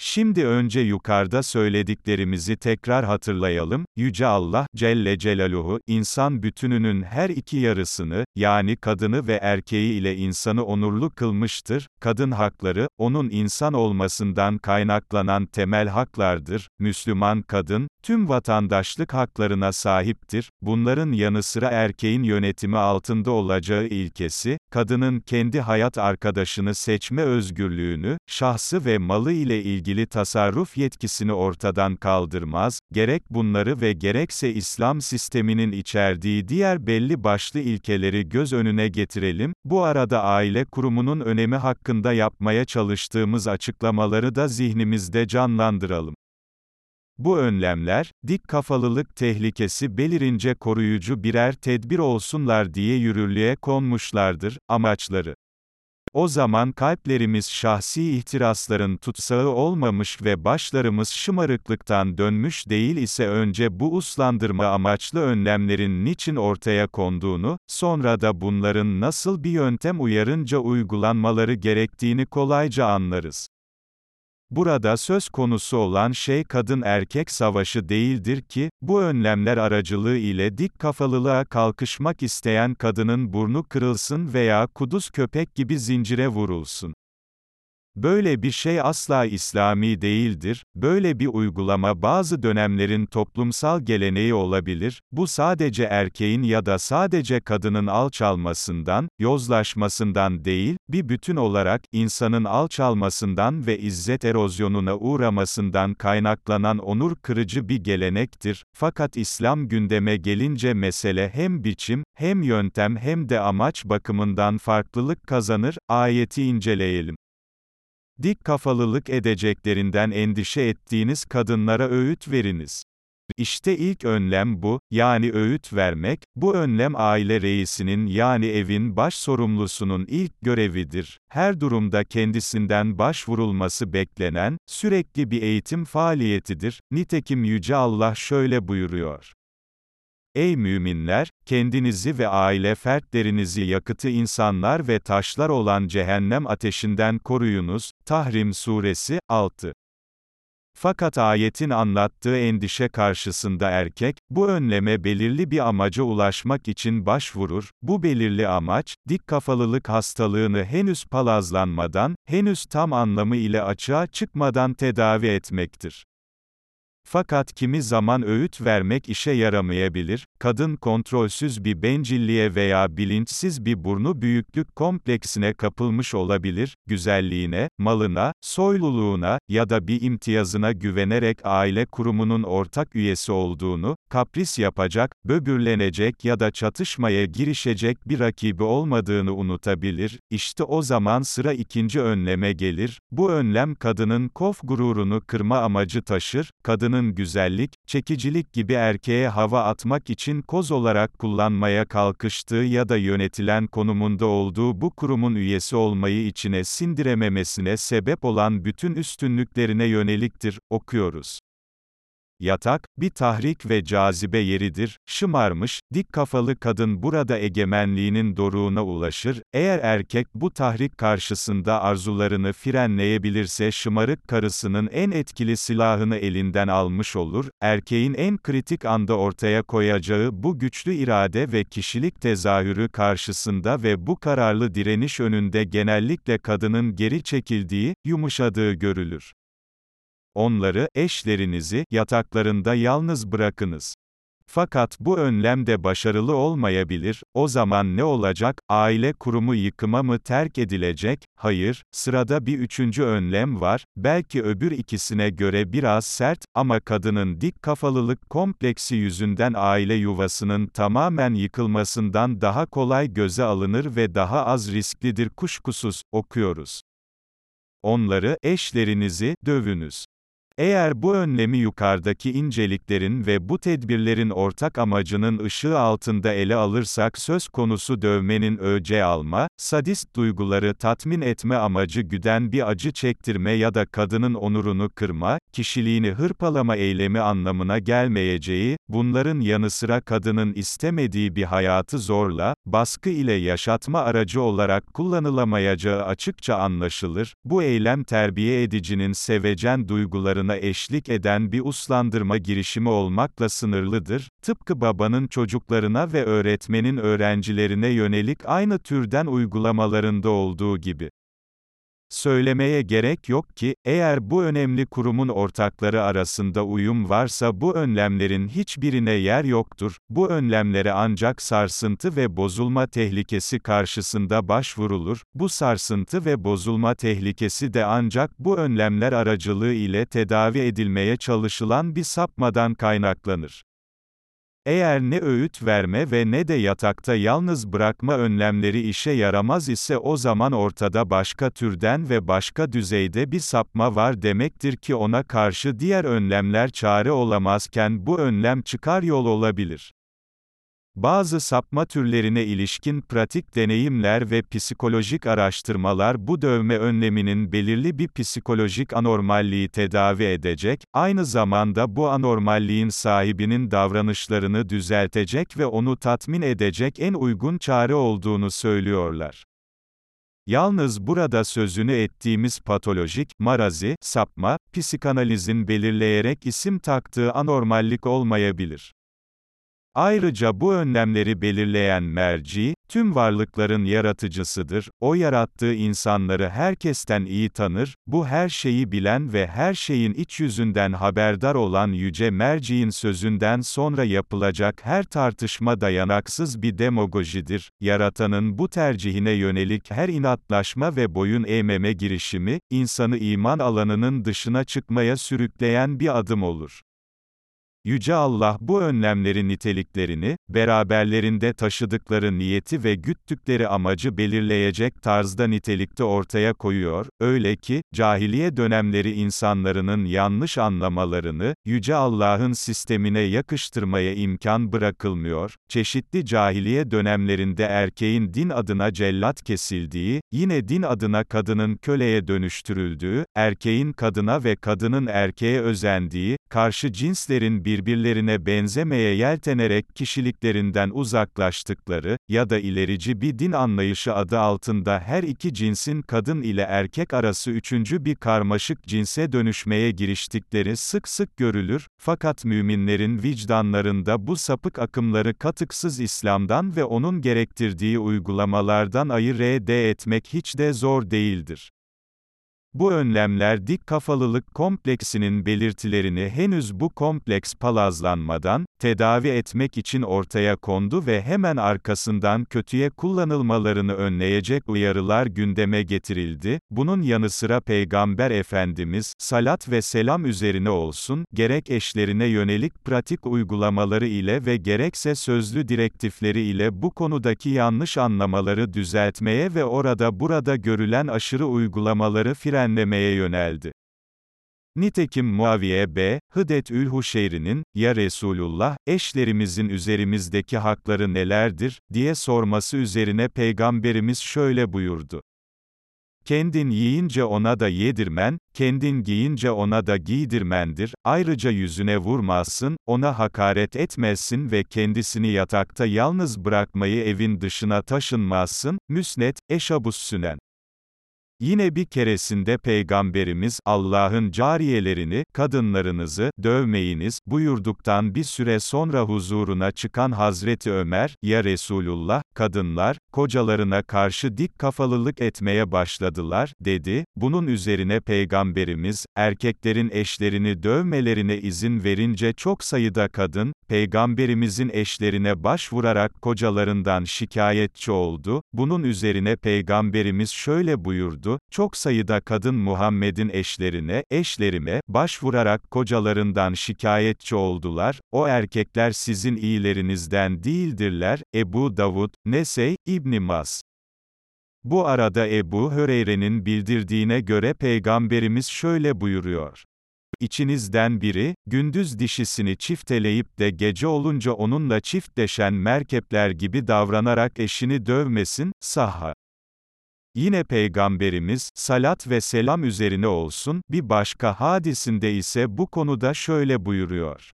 Şimdi önce yukarıda söylediklerimizi tekrar hatırlayalım. Yüce Allah, Celle Celaluhu, insan bütününün her iki yarısını, yani kadını ve erkeği ile insanı onurlu kılmıştır. Kadın hakları, onun insan olmasından kaynaklanan temel haklardır. Müslüman kadın, tüm vatandaşlık haklarına sahiptir. Bunların yanı sıra erkeğin yönetimi altında olacağı ilkesi, kadının kendi hayat arkadaşını seçme özgürlüğünü, şahsı ve malı ile ilgili tasarruf yetkisini ortadan kaldırmaz, gerek bunları ve gerekse İslam sisteminin içerdiği diğer belli başlı ilkeleri göz önüne getirelim, bu arada aile kurumunun önemi hakkında yapmaya çalıştığımız açıklamaları da zihnimizde canlandıralım. Bu önlemler, dik kafalılık tehlikesi belirince koruyucu birer tedbir olsunlar diye yürürlüğe konmuşlardır, amaçları. O zaman kalplerimiz şahsi ihtirasların tutsağı olmamış ve başlarımız şımarıklıktan dönmüş değil ise önce bu uslandırma amaçlı önlemlerin niçin ortaya konduğunu, sonra da bunların nasıl bir yöntem uyarınca uygulanmaları gerektiğini kolayca anlarız. Burada söz konusu olan şey kadın-erkek savaşı değildir ki, bu önlemler aracılığı ile dik kafalılığa kalkışmak isteyen kadının burnu kırılsın veya kuduz köpek gibi zincire vurulsun. Böyle bir şey asla İslami değildir, böyle bir uygulama bazı dönemlerin toplumsal geleneği olabilir, bu sadece erkeğin ya da sadece kadının alçalmasından, yozlaşmasından değil, bir bütün olarak, insanın alçalmasından ve izzet erozyonuna uğramasından kaynaklanan onur kırıcı bir gelenektir, fakat İslam gündeme gelince mesele hem biçim, hem yöntem hem de amaç bakımından farklılık kazanır, ayeti inceleyelim. Dik kafalılık edeceklerinden endişe ettiğiniz kadınlara öğüt veriniz. İşte ilk önlem bu, yani öğüt vermek, bu önlem aile reisinin yani evin baş sorumlusunun ilk görevidir. Her durumda kendisinden başvurulması beklenen, sürekli bir eğitim faaliyetidir. Nitekim Yüce Allah şöyle buyuruyor. Ey müminler, kendinizi ve aile fertlerinizi yakıtı insanlar ve taşlar olan cehennem ateşinden koruyunuz. Tahrim Suresi 6 fakat ayetin anlattığı endişe karşısında erkek, bu önleme belirli bir amaca ulaşmak için başvurur, bu belirli amaç, dik kafalılık hastalığını henüz palazlanmadan, henüz tam anlamı ile açığa çıkmadan tedavi etmektir. Fakat kimi zaman öğüt vermek işe yaramayabilir, kadın kontrolsüz bir bencilliğe veya bilinçsiz bir burnu büyüklük kompleksine kapılmış olabilir, güzelliğine, malına, soyluluğuna ya da bir imtiyazına güvenerek aile kurumunun ortak üyesi olduğunu, kapris yapacak, böbürlenecek ya da çatışmaya girişecek bir rakibi olmadığını unutabilir, işte o zaman sıra ikinci önleme gelir, bu önlem kadının kof gururunu kırma amacı taşır, kadının kadının güzellik, çekicilik gibi erkeğe hava atmak için koz olarak kullanmaya kalkıştığı ya da yönetilen konumunda olduğu bu kurumun üyesi olmayı içine sindirememesine sebep olan bütün üstünlüklerine yöneliktir, okuyoruz. Yatak, bir tahrik ve cazibe yeridir, şımarmış, dik kafalı kadın burada egemenliğinin doruğuna ulaşır, eğer erkek bu tahrik karşısında arzularını frenleyebilirse şımarık karısının en etkili silahını elinden almış olur, erkeğin en kritik anda ortaya koyacağı bu güçlü irade ve kişilik tezahürü karşısında ve bu kararlı direniş önünde genellikle kadının geri çekildiği, yumuşadığı görülür. Onları, eşlerinizi, yataklarında yalnız bırakınız. Fakat bu önlem de başarılı olmayabilir, o zaman ne olacak, aile kurumu yıkıma mı terk edilecek, hayır, sırada bir üçüncü önlem var, belki öbür ikisine göre biraz sert, ama kadının dik kafalılık kompleksi yüzünden aile yuvasının tamamen yıkılmasından daha kolay göze alınır ve daha az risklidir kuşkusuz, okuyoruz. onları, eşlerinizi, dövünüz. Eğer bu önlemi yukarıdaki inceliklerin ve bu tedbirlerin ortak amacının ışığı altında ele alırsak söz konusu dövmenin öce alma, sadist duyguları tatmin etme amacı güden bir acı çektirme ya da kadının onurunu kırma, kişiliğini hırpalama eylemi anlamına gelmeyeceği, bunların yanı sıra kadının istemediği bir hayatı zorla, baskı ile yaşatma aracı olarak kullanılamayacağı açıkça anlaşılır, bu eylem terbiye edicinin sevecen duygularını hayatına eşlik eden bir uslandırma girişimi olmakla sınırlıdır, tıpkı babanın çocuklarına ve öğretmenin öğrencilerine yönelik aynı türden uygulamalarında olduğu gibi. Söylemeye gerek yok ki, eğer bu önemli kurumun ortakları arasında uyum varsa bu önlemlerin hiçbirine yer yoktur, bu önlemlere ancak sarsıntı ve bozulma tehlikesi karşısında başvurulur, bu sarsıntı ve bozulma tehlikesi de ancak bu önlemler aracılığı ile tedavi edilmeye çalışılan bir sapmadan kaynaklanır. Eğer ne öğüt verme ve ne de yatakta yalnız bırakma önlemleri işe yaramaz ise o zaman ortada başka türden ve başka düzeyde bir sapma var demektir ki ona karşı diğer önlemler çare olamazken bu önlem çıkar yol olabilir. Bazı sapma türlerine ilişkin pratik deneyimler ve psikolojik araştırmalar bu dövme önleminin belirli bir psikolojik anormalliği tedavi edecek, aynı zamanda bu anormalliğin sahibinin davranışlarını düzeltecek ve onu tatmin edecek en uygun çare olduğunu söylüyorlar. Yalnız burada sözünü ettiğimiz patolojik, marazi, sapma, psikanalizin belirleyerek isim taktığı anormallik olmayabilir. Ayrıca bu önlemleri belirleyen merci, tüm varlıkların yaratıcısıdır, o yarattığı insanları herkesten iyi tanır, bu her şeyi bilen ve her şeyin iç yüzünden haberdar olan yüce merciğin sözünden sonra yapılacak her tartışma dayanaksız bir demagojidir, yaratanın bu tercihine yönelik her inatlaşma ve boyun eğmeme girişimi, insanı iman alanının dışına çıkmaya sürükleyen bir adım olur. Yüce Allah bu önlemleri niteliklerini, beraberlerinde taşıdıkları niyeti ve güttükleri amacı belirleyecek tarzda nitelikte ortaya koyuyor, öyle ki, cahiliye dönemleri insanların yanlış anlamalarını, Yüce Allah'ın sistemine yakıştırmaya imkan bırakılmıyor, çeşitli cahiliye dönemlerinde erkeğin din adına cellat kesildiği, yine din adına kadının köleye dönüştürüldüğü, erkeğin kadına ve kadının erkeğe özendiği, karşı cinslerin birbirlerine benzemeye yeltenerek kişiliklerinden uzaklaştıkları ya da ilerici bir din anlayışı adı altında her iki cinsin kadın ile erkek arası üçüncü bir karmaşık cinse dönüşmeye giriştikleri sık sık görülür, fakat müminlerin vicdanlarında bu sapık akımları katıksız İslam'dan ve onun gerektirdiği uygulamalardan ayır etmek hiç de zor değildir. Bu önlemler dik kafalılık kompleksinin belirtilerini henüz bu kompleks palazlanmadan, tedavi etmek için ortaya kondu ve hemen arkasından kötüye kullanılmalarını önleyecek uyarılar gündeme getirildi. Bunun yanı sıra Peygamber Efendimiz, salat ve selam üzerine olsun, gerek eşlerine yönelik pratik uygulamaları ile ve gerekse sözlü direktifleri ile bu konudaki yanlış anlamaları düzeltmeye ve orada burada görülen aşırı uygulamaları fren frenlemeye yöneldi. Nitekim Muaviye B. Hıdet-ül Huşeyri'nin, ya Resulullah, eşlerimizin üzerimizdeki hakları nelerdir, diye sorması üzerine Peygamberimiz şöyle buyurdu. Kendin yiyince ona da yedirmen, kendin giyince ona da giydirmendir, ayrıca yüzüne vurmazsın, ona hakaret etmezsin ve kendisini yatakta yalnız bırakmayı evin dışına taşınmazsın, Müsnet, Eşabus Sünen. Yine bir keresinde Peygamberimiz, Allah'ın cariyelerini, kadınlarınızı, dövmeyiniz, buyurduktan bir süre sonra huzuruna çıkan Hazreti Ömer, ya Resulullah, kadınlar, kocalarına karşı dik kafalılık etmeye başladılar, dedi, bunun üzerine Peygamberimiz, erkeklerin eşlerini dövmelerine izin verince çok sayıda kadın, Peygamberimizin eşlerine başvurarak kocalarından şikayetçi oldu, bunun üzerine Peygamberimiz şöyle buyurdu, oldu, çok sayıda kadın Muhammed'in eşlerine, eşlerime, başvurarak kocalarından şikayetçi oldular, o erkekler sizin iyilerinizden değildirler, Ebu Davud, Nesey, İbn Mas. Bu arada Ebu Höreyre'nin bildirdiğine göre Peygamberimiz şöyle buyuruyor. İçinizden biri, gündüz dişisini çifteleyip de gece olunca onunla çiftleşen merkepler gibi davranarak eşini dövmesin, sahha. Yine Peygamberimiz, salat ve selam üzerine olsun, bir başka hadisinde ise bu konuda şöyle buyuruyor.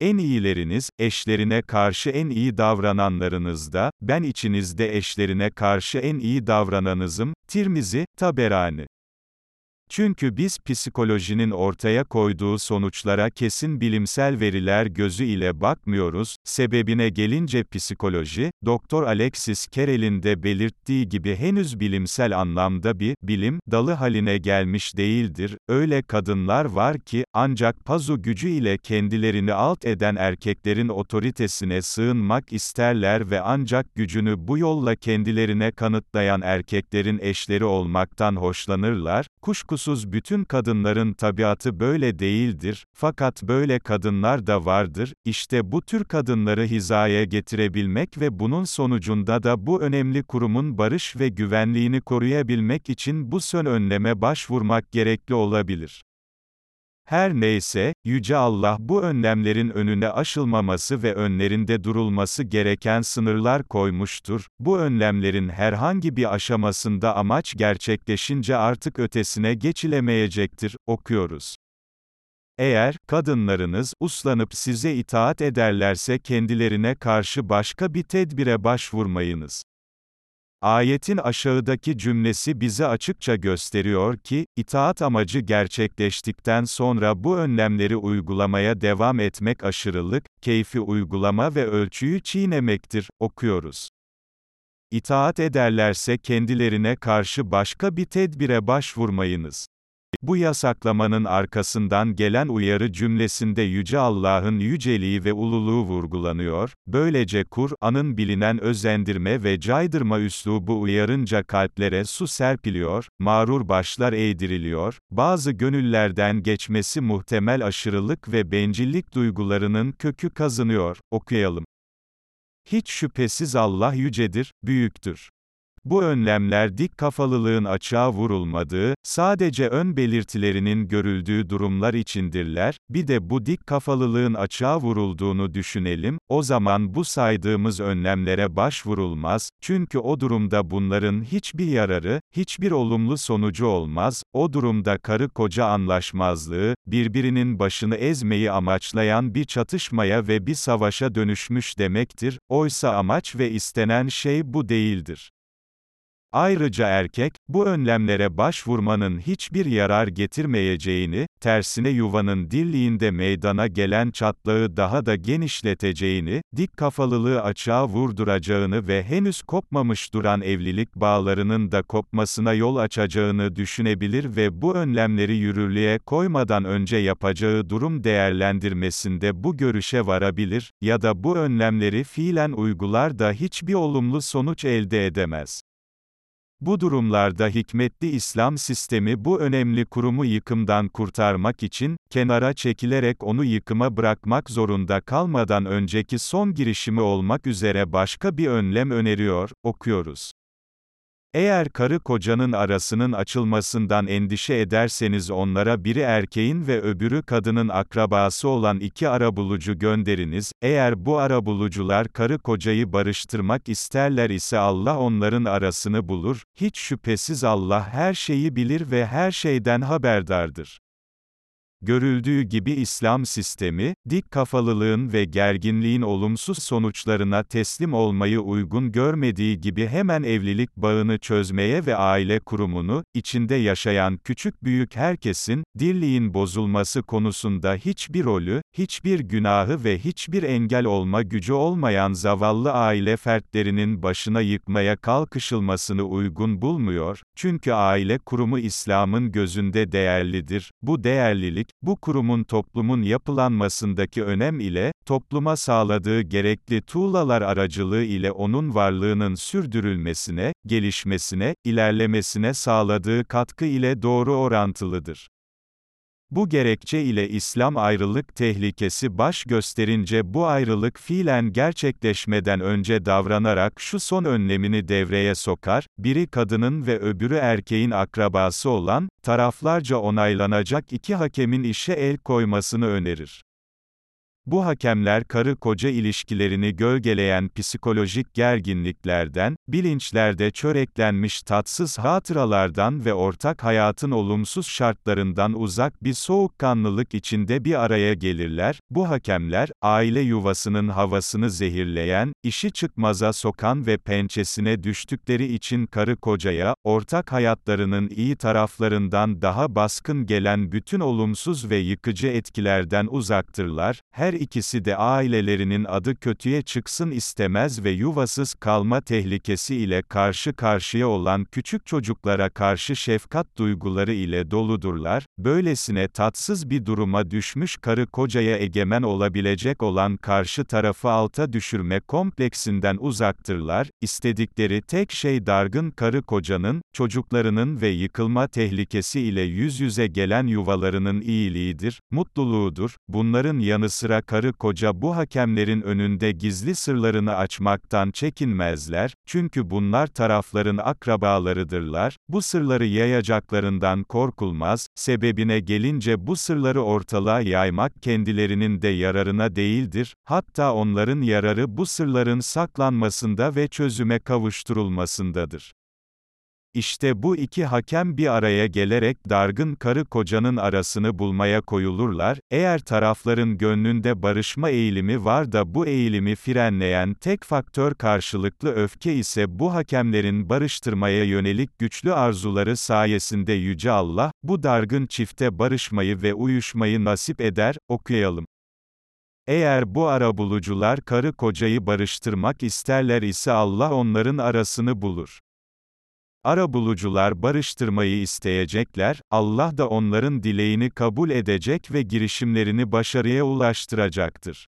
En iyileriniz, eşlerine karşı en iyi davrananlarınızda, ben içinizde eşlerine karşı en iyi davrananızım, Tirmizi, Taberani. Çünkü biz psikolojinin ortaya koyduğu sonuçlara kesin bilimsel veriler gözü ile bakmıyoruz. Sebebine gelince psikoloji, Doktor Alexis Carrel'in de belirttiği gibi henüz bilimsel anlamda bir bilim dalı haline gelmiş değildir. Öyle kadınlar var ki ancak pazu gücü ile kendilerini alt eden erkeklerin otoritesine sığınmak isterler ve ancak gücünü bu yolla kendilerine kanıtlayan erkeklerin eşleri olmaktan hoşlanırlar. Kuşkusuz Kuşkusuz bütün kadınların tabiatı böyle değildir, fakat böyle kadınlar da vardır, işte bu tür kadınları hizaya getirebilmek ve bunun sonucunda da bu önemli kurumun barış ve güvenliğini koruyabilmek için bu sön önleme başvurmak gerekli olabilir. Her neyse, Yüce Allah bu önlemlerin önüne aşılmaması ve önlerinde durulması gereken sınırlar koymuştur. Bu önlemlerin herhangi bir aşamasında amaç gerçekleşince artık ötesine geçilemeyecektir, okuyoruz. Eğer, kadınlarınız, uslanıp size itaat ederlerse kendilerine karşı başka bir tedbire başvurmayınız. Ayetin aşağıdaki cümlesi bize açıkça gösteriyor ki, itaat amacı gerçekleştikten sonra bu önlemleri uygulamaya devam etmek aşırılık, keyfi uygulama ve ölçüyü çiğnemektir, okuyoruz. İtaat ederlerse kendilerine karşı başka bir tedbire başvurmayınız. Bu yasaklamanın arkasından gelen uyarı cümlesinde Yüce Allah'ın yüceliği ve ululuğu vurgulanıyor, böylece Kur'an'ın bilinen özendirme ve caydırma üslubu uyarınca kalplere su serpiliyor, mağrur başlar eğdiriliyor, bazı gönüllerden geçmesi muhtemel aşırılık ve bencillik duygularının kökü kazınıyor, okuyalım. Hiç şüphesiz Allah yücedir, büyüktür. Bu önlemler dik kafalılığın açığa vurulmadığı, sadece ön belirtilerinin görüldüğü durumlar içindirler, bir de bu dik kafalılığın açığa vurulduğunu düşünelim, o zaman bu saydığımız önlemlere başvurulmaz, çünkü o durumda bunların hiçbir yararı, hiçbir olumlu sonucu olmaz, o durumda karı koca anlaşmazlığı, birbirinin başını ezmeyi amaçlayan bir çatışmaya ve bir savaşa dönüşmüş demektir, oysa amaç ve istenen şey bu değildir. Ayrıca erkek, bu önlemlere başvurmanın hiçbir yarar getirmeyeceğini, tersine yuvanın dirliğinde meydana gelen çatlağı daha da genişleteceğini, dik kafalılığı açığa vurduracağını ve henüz kopmamış duran evlilik bağlarının da kopmasına yol açacağını düşünebilir ve bu önlemleri yürürlüğe koymadan önce yapacağı durum değerlendirmesinde bu görüşe varabilir, ya da bu önlemleri fiilen uygular da hiçbir olumlu sonuç elde edemez. Bu durumlarda hikmetli İslam sistemi bu önemli kurumu yıkımdan kurtarmak için, kenara çekilerek onu yıkıma bırakmak zorunda kalmadan önceki son girişimi olmak üzere başka bir önlem öneriyor, okuyoruz. Eğer karı kocanın arasının açılmasından endişe ederseniz onlara biri erkeğin ve öbürü kadının akrabası olan iki arabulucu gönderiniz, eğer bu arabulucular karı kocayı barıştırmak isterler ise Allah onların arasını bulur, hiç şüphesiz Allah her şeyi bilir ve her şeyden haberdardır. Görüldüğü gibi İslam sistemi, dik kafalılığın ve gerginliğin olumsuz sonuçlarına teslim olmayı uygun görmediği gibi hemen evlilik bağını çözmeye ve aile kurumunu, içinde yaşayan küçük büyük herkesin, dirliğin bozulması konusunda hiçbir rolü, hiçbir günahı ve hiçbir engel olma gücü olmayan zavallı aile fertlerinin başına yıkmaya kalkışılmasını uygun bulmuyor, çünkü aile kurumu İslam'ın gözünde değerlidir, bu değerlilik, bu kurumun toplumun yapılanmasındaki önem ile, topluma sağladığı gerekli tuğlalar aracılığı ile onun varlığının sürdürülmesine, gelişmesine, ilerlemesine sağladığı katkı ile doğru orantılıdır. Bu gerekçe ile İslam ayrılık tehlikesi baş gösterince bu ayrılık fiilen gerçekleşmeden önce davranarak şu son önlemini devreye sokar, biri kadının ve öbürü erkeğin akrabası olan, taraflarca onaylanacak iki hakemin işe el koymasını önerir. Bu hakemler karı-koca ilişkilerini gölgeleyen psikolojik gerginliklerden, bilinçlerde çöreklenmiş tatsız hatıralardan ve ortak hayatın olumsuz şartlarından uzak bir soğukkanlılık içinde bir araya gelirler. Bu hakemler, aile yuvasının havasını zehirleyen, işi çıkmaza sokan ve pençesine düştükleri için karı-kocaya, ortak hayatlarının iyi taraflarından daha baskın gelen bütün olumsuz ve yıkıcı etkilerden uzaktırlar. Her ikisi de ailelerinin adı kötüye çıksın istemez ve yuvasız kalma tehlikesi ile karşı karşıya olan küçük çocuklara karşı şefkat duyguları ile doludurlar, böylesine tatsız bir duruma düşmüş karı kocaya egemen olabilecek olan karşı tarafı alta düşürme kompleksinden uzaktırlar, istedikleri tek şey dargın karı kocanın, çocuklarının ve yıkılma tehlikesi ile yüz yüze gelen yuvalarının iyiliğidir, mutluluğudur, bunların yanı sıra karı koca bu hakemlerin önünde gizli sırlarını açmaktan çekinmezler, çünkü bunlar tarafların akrabalarıdırlar, bu sırları yayacaklarından korkulmaz, sebebine gelince bu sırları ortalığa yaymak kendilerinin de yararına değildir, hatta onların yararı bu sırların saklanmasında ve çözüme kavuşturulmasındadır. İşte bu iki hakem bir araya gelerek dargın karı kocanın arasını bulmaya koyulurlar, eğer tarafların gönlünde barışma eğilimi var da bu eğilimi frenleyen tek faktör karşılıklı öfke ise bu hakemlerin barıştırmaya yönelik güçlü arzuları sayesinde Yüce Allah, bu dargın çifte barışmayı ve uyuşmayı nasip eder, okuyalım. Eğer bu arabulucular karı kocayı barıştırmak isterler ise Allah onların arasını bulur. Arabulucular barıştırmayı isteyecekler, Allah da onların dileğini kabul edecek ve girişimlerini başarıya ulaştıracaktır.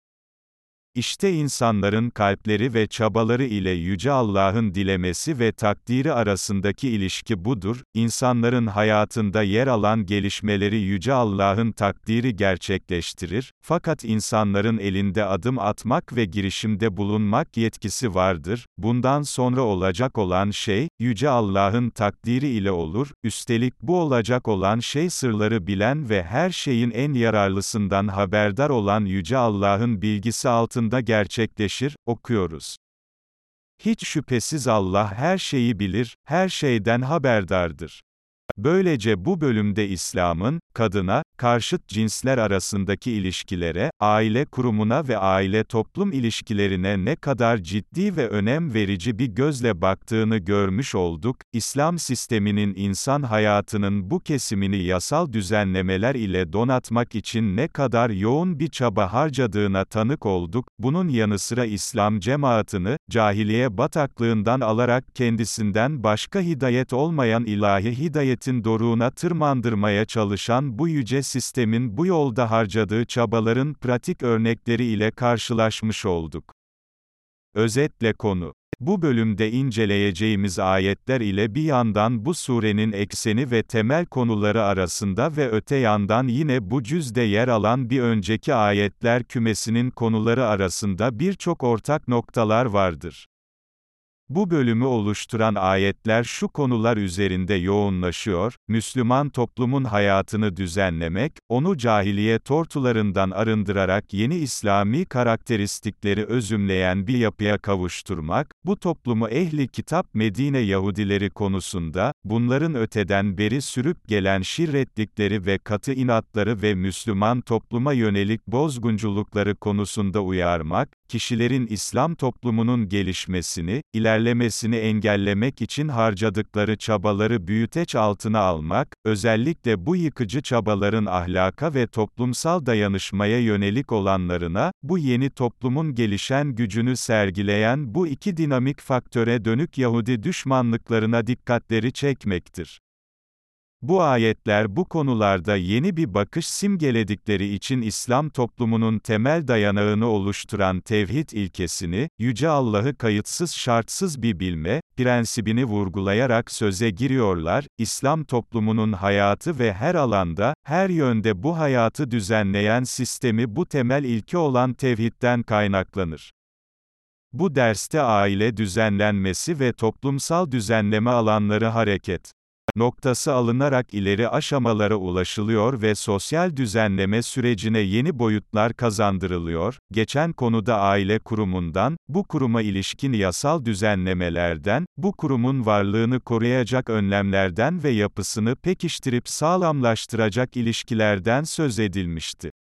İşte insanların kalpleri ve çabaları ile Yüce Allah'ın dilemesi ve takdiri arasındaki ilişki budur, İnsanların hayatında yer alan gelişmeleri Yüce Allah'ın takdiri gerçekleştirir, fakat insanların elinde adım atmak ve girişimde bulunmak yetkisi vardır, bundan sonra olacak olan şey, Yüce Allah'ın takdiri ile olur, üstelik bu olacak olan şey sırları bilen ve her şeyin en yararlısından haberdar olan Yüce Allah'ın bilgisi altında altında gerçekleşir, okuyoruz. Hiç şüphesiz Allah her şeyi bilir, her şeyden haberdardır. Böylece bu bölümde İslam'ın, kadına, karşıt cinsler arasındaki ilişkilere, aile kurumuna ve aile-toplum ilişkilerine ne kadar ciddi ve önem verici bir gözle baktığını görmüş olduk, İslam sisteminin insan hayatının bu kesimini yasal düzenlemeler ile donatmak için ne kadar yoğun bir çaba harcadığına tanık olduk, bunun yanı sıra İslam cemaatini, cahiliye bataklığından alarak kendisinden başka hidayet olmayan ilahi hidayetin doruğuna tırmandırmaya çalışan bu yüce sistemin bu yolda harcadığı çabaların pratik örnekleri ile karşılaşmış olduk. Özetle konu bu bölümde inceleyeceğimiz ayetler ile bir yandan bu surenin ekseni ve temel konuları arasında ve öte yandan yine bu cüzde yer alan bir önceki ayetler kümesinin konuları arasında birçok ortak noktalar vardır. Bu bölümü oluşturan ayetler şu konular üzerinde yoğunlaşıyor, Müslüman toplumun hayatını düzenlemek, onu cahiliye tortularından arındırarak yeni İslami karakteristikleri özümleyen bir yapıya kavuşturmak, bu toplumu ehli kitap Medine Yahudileri konusunda, bunların öteden beri sürüp gelen şirretlikleri ve katı inatları ve Müslüman topluma yönelik bozgunculukları konusunda uyarmak, kişilerin İslam toplumunun gelişmesini, ilerlemesini engellemek için harcadıkları çabaları büyüteç altına almak, özellikle bu yıkıcı çabaların ahlaka ve toplumsal dayanışmaya yönelik olanlarına, bu yeni toplumun gelişen gücünü sergileyen bu iki dinamik faktöre dönük Yahudi düşmanlıklarına dikkatleri çekmektir. Bu ayetler bu konularda yeni bir bakış simgeledikleri için İslam toplumunun temel dayanağını oluşturan tevhid ilkesini, Yüce Allah'ı kayıtsız şartsız bir bilme, prensibini vurgulayarak söze giriyorlar, İslam toplumunun hayatı ve her alanda, her yönde bu hayatı düzenleyen sistemi bu temel ilke olan tevhidden kaynaklanır. Bu derste aile düzenlenmesi ve toplumsal düzenleme alanları hareket noktası alınarak ileri aşamalara ulaşılıyor ve sosyal düzenleme sürecine yeni boyutlar kazandırılıyor. Geçen konuda aile kurumundan, bu kuruma ilişkin yasal düzenlemelerden, bu kurumun varlığını koruyacak önlemlerden ve yapısını pekiştirip sağlamlaştıracak ilişkilerden söz edilmişti.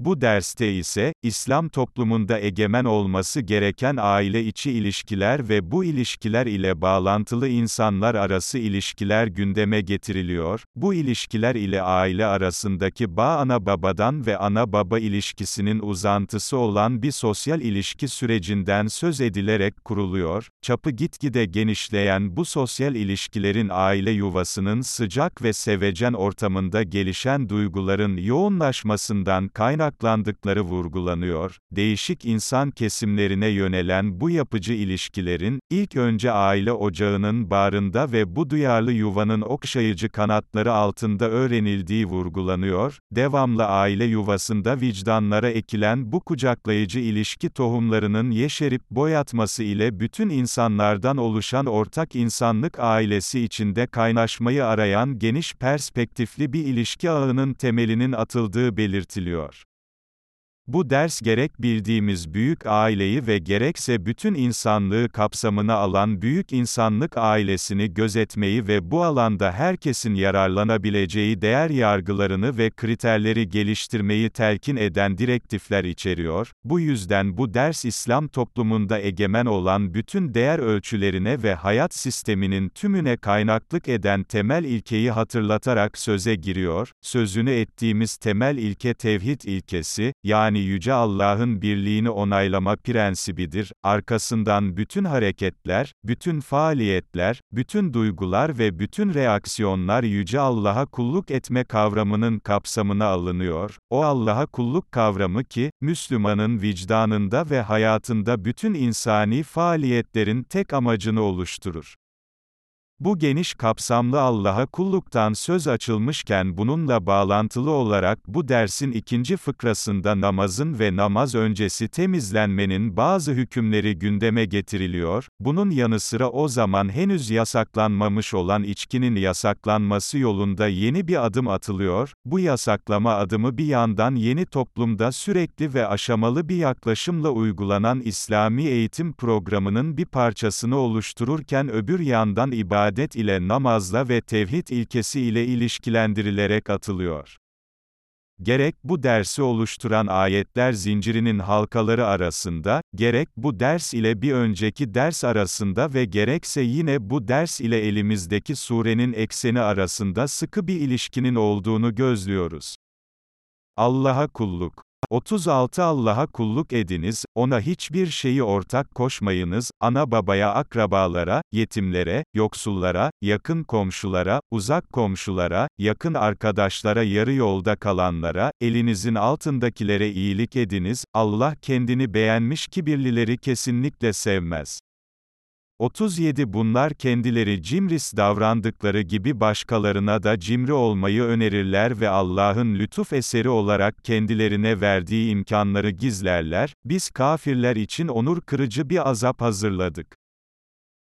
Bu derste ise, İslam toplumunda egemen olması gereken aile içi ilişkiler ve bu ilişkiler ile bağlantılı insanlar arası ilişkiler gündeme getiriliyor, bu ilişkiler ile aile arasındaki bağ ana babadan ve ana baba ilişkisinin uzantısı olan bir sosyal ilişki sürecinden söz edilerek kuruluyor, çapı gitgide genişleyen bu sosyal ilişkilerin aile yuvasının sıcak ve sevecen ortamında gelişen duyguların yoğunlaşmasından kaynak kaynaklandıkları vurgulanıyor. Değişik insan kesimlerine yönelen bu yapıcı ilişkilerin, ilk önce aile ocağının bağrında ve bu duyarlı yuvanın okşayıcı kanatları altında öğrenildiği vurgulanıyor, devamlı aile yuvasında vicdanlara ekilen bu kucaklayıcı ilişki tohumlarının yeşerip boyatması ile bütün insanlardan oluşan ortak insanlık ailesi içinde kaynaşmayı arayan geniş perspektifli bir ilişki ağının temelinin atıldığı belirtiliyor. Bu ders gerek bildiğimiz büyük aileyi ve gerekse bütün insanlığı kapsamına alan büyük insanlık ailesini gözetmeyi ve bu alanda herkesin yararlanabileceği değer yargılarını ve kriterleri geliştirmeyi telkin eden direktifler içeriyor. Bu yüzden bu ders İslam toplumunda egemen olan bütün değer ölçülerine ve hayat sisteminin tümüne kaynaklık eden temel ilkeyi hatırlatarak söze giriyor. Sözünü ettiğimiz temel ilke tevhid ilkesi, yani yani Yüce Allah'ın birliğini onaylama prensibidir, arkasından bütün hareketler, bütün faaliyetler, bütün duygular ve bütün reaksiyonlar Yüce Allah'a kulluk etme kavramının kapsamına alınıyor, o Allah'a kulluk kavramı ki, Müslümanın vicdanında ve hayatında bütün insani faaliyetlerin tek amacını oluşturur. Bu geniş kapsamlı Allah'a kulluktan söz açılmışken bununla bağlantılı olarak bu dersin ikinci fıkrasında namazın ve namaz öncesi temizlenmenin bazı hükümleri gündeme getiriliyor, bunun yanı sıra o zaman henüz yasaklanmamış olan içkinin yasaklanması yolunda yeni bir adım atılıyor, bu yasaklama adımı bir yandan yeni toplumda sürekli ve aşamalı bir yaklaşımla uygulanan İslami eğitim programının bir parçasını oluştururken öbür yandan ibadet ibadet ile namazla ve tevhid ilkesi ile ilişkilendirilerek atılıyor. Gerek bu dersi oluşturan ayetler zincirinin halkaları arasında, gerek bu ders ile bir önceki ders arasında ve gerekse yine bu ders ile elimizdeki surenin ekseni arasında sıkı bir ilişkinin olduğunu gözlüyoruz. Allah'a kulluk 36 Allah'a kulluk ediniz, ona hiçbir şeyi ortak koşmayınız, ana babaya akrabalara, yetimlere, yoksullara, yakın komşulara, uzak komşulara, yakın arkadaşlara yarı yolda kalanlara, elinizin altındakilere iyilik ediniz, Allah kendini beğenmiş kibirlileri kesinlikle sevmez. 37 Bunlar kendileri cimris davrandıkları gibi başkalarına da cimri olmayı önerirler ve Allah'ın lütuf eseri olarak kendilerine verdiği imkanları gizlerler, biz kafirler için onur kırıcı bir azap hazırladık.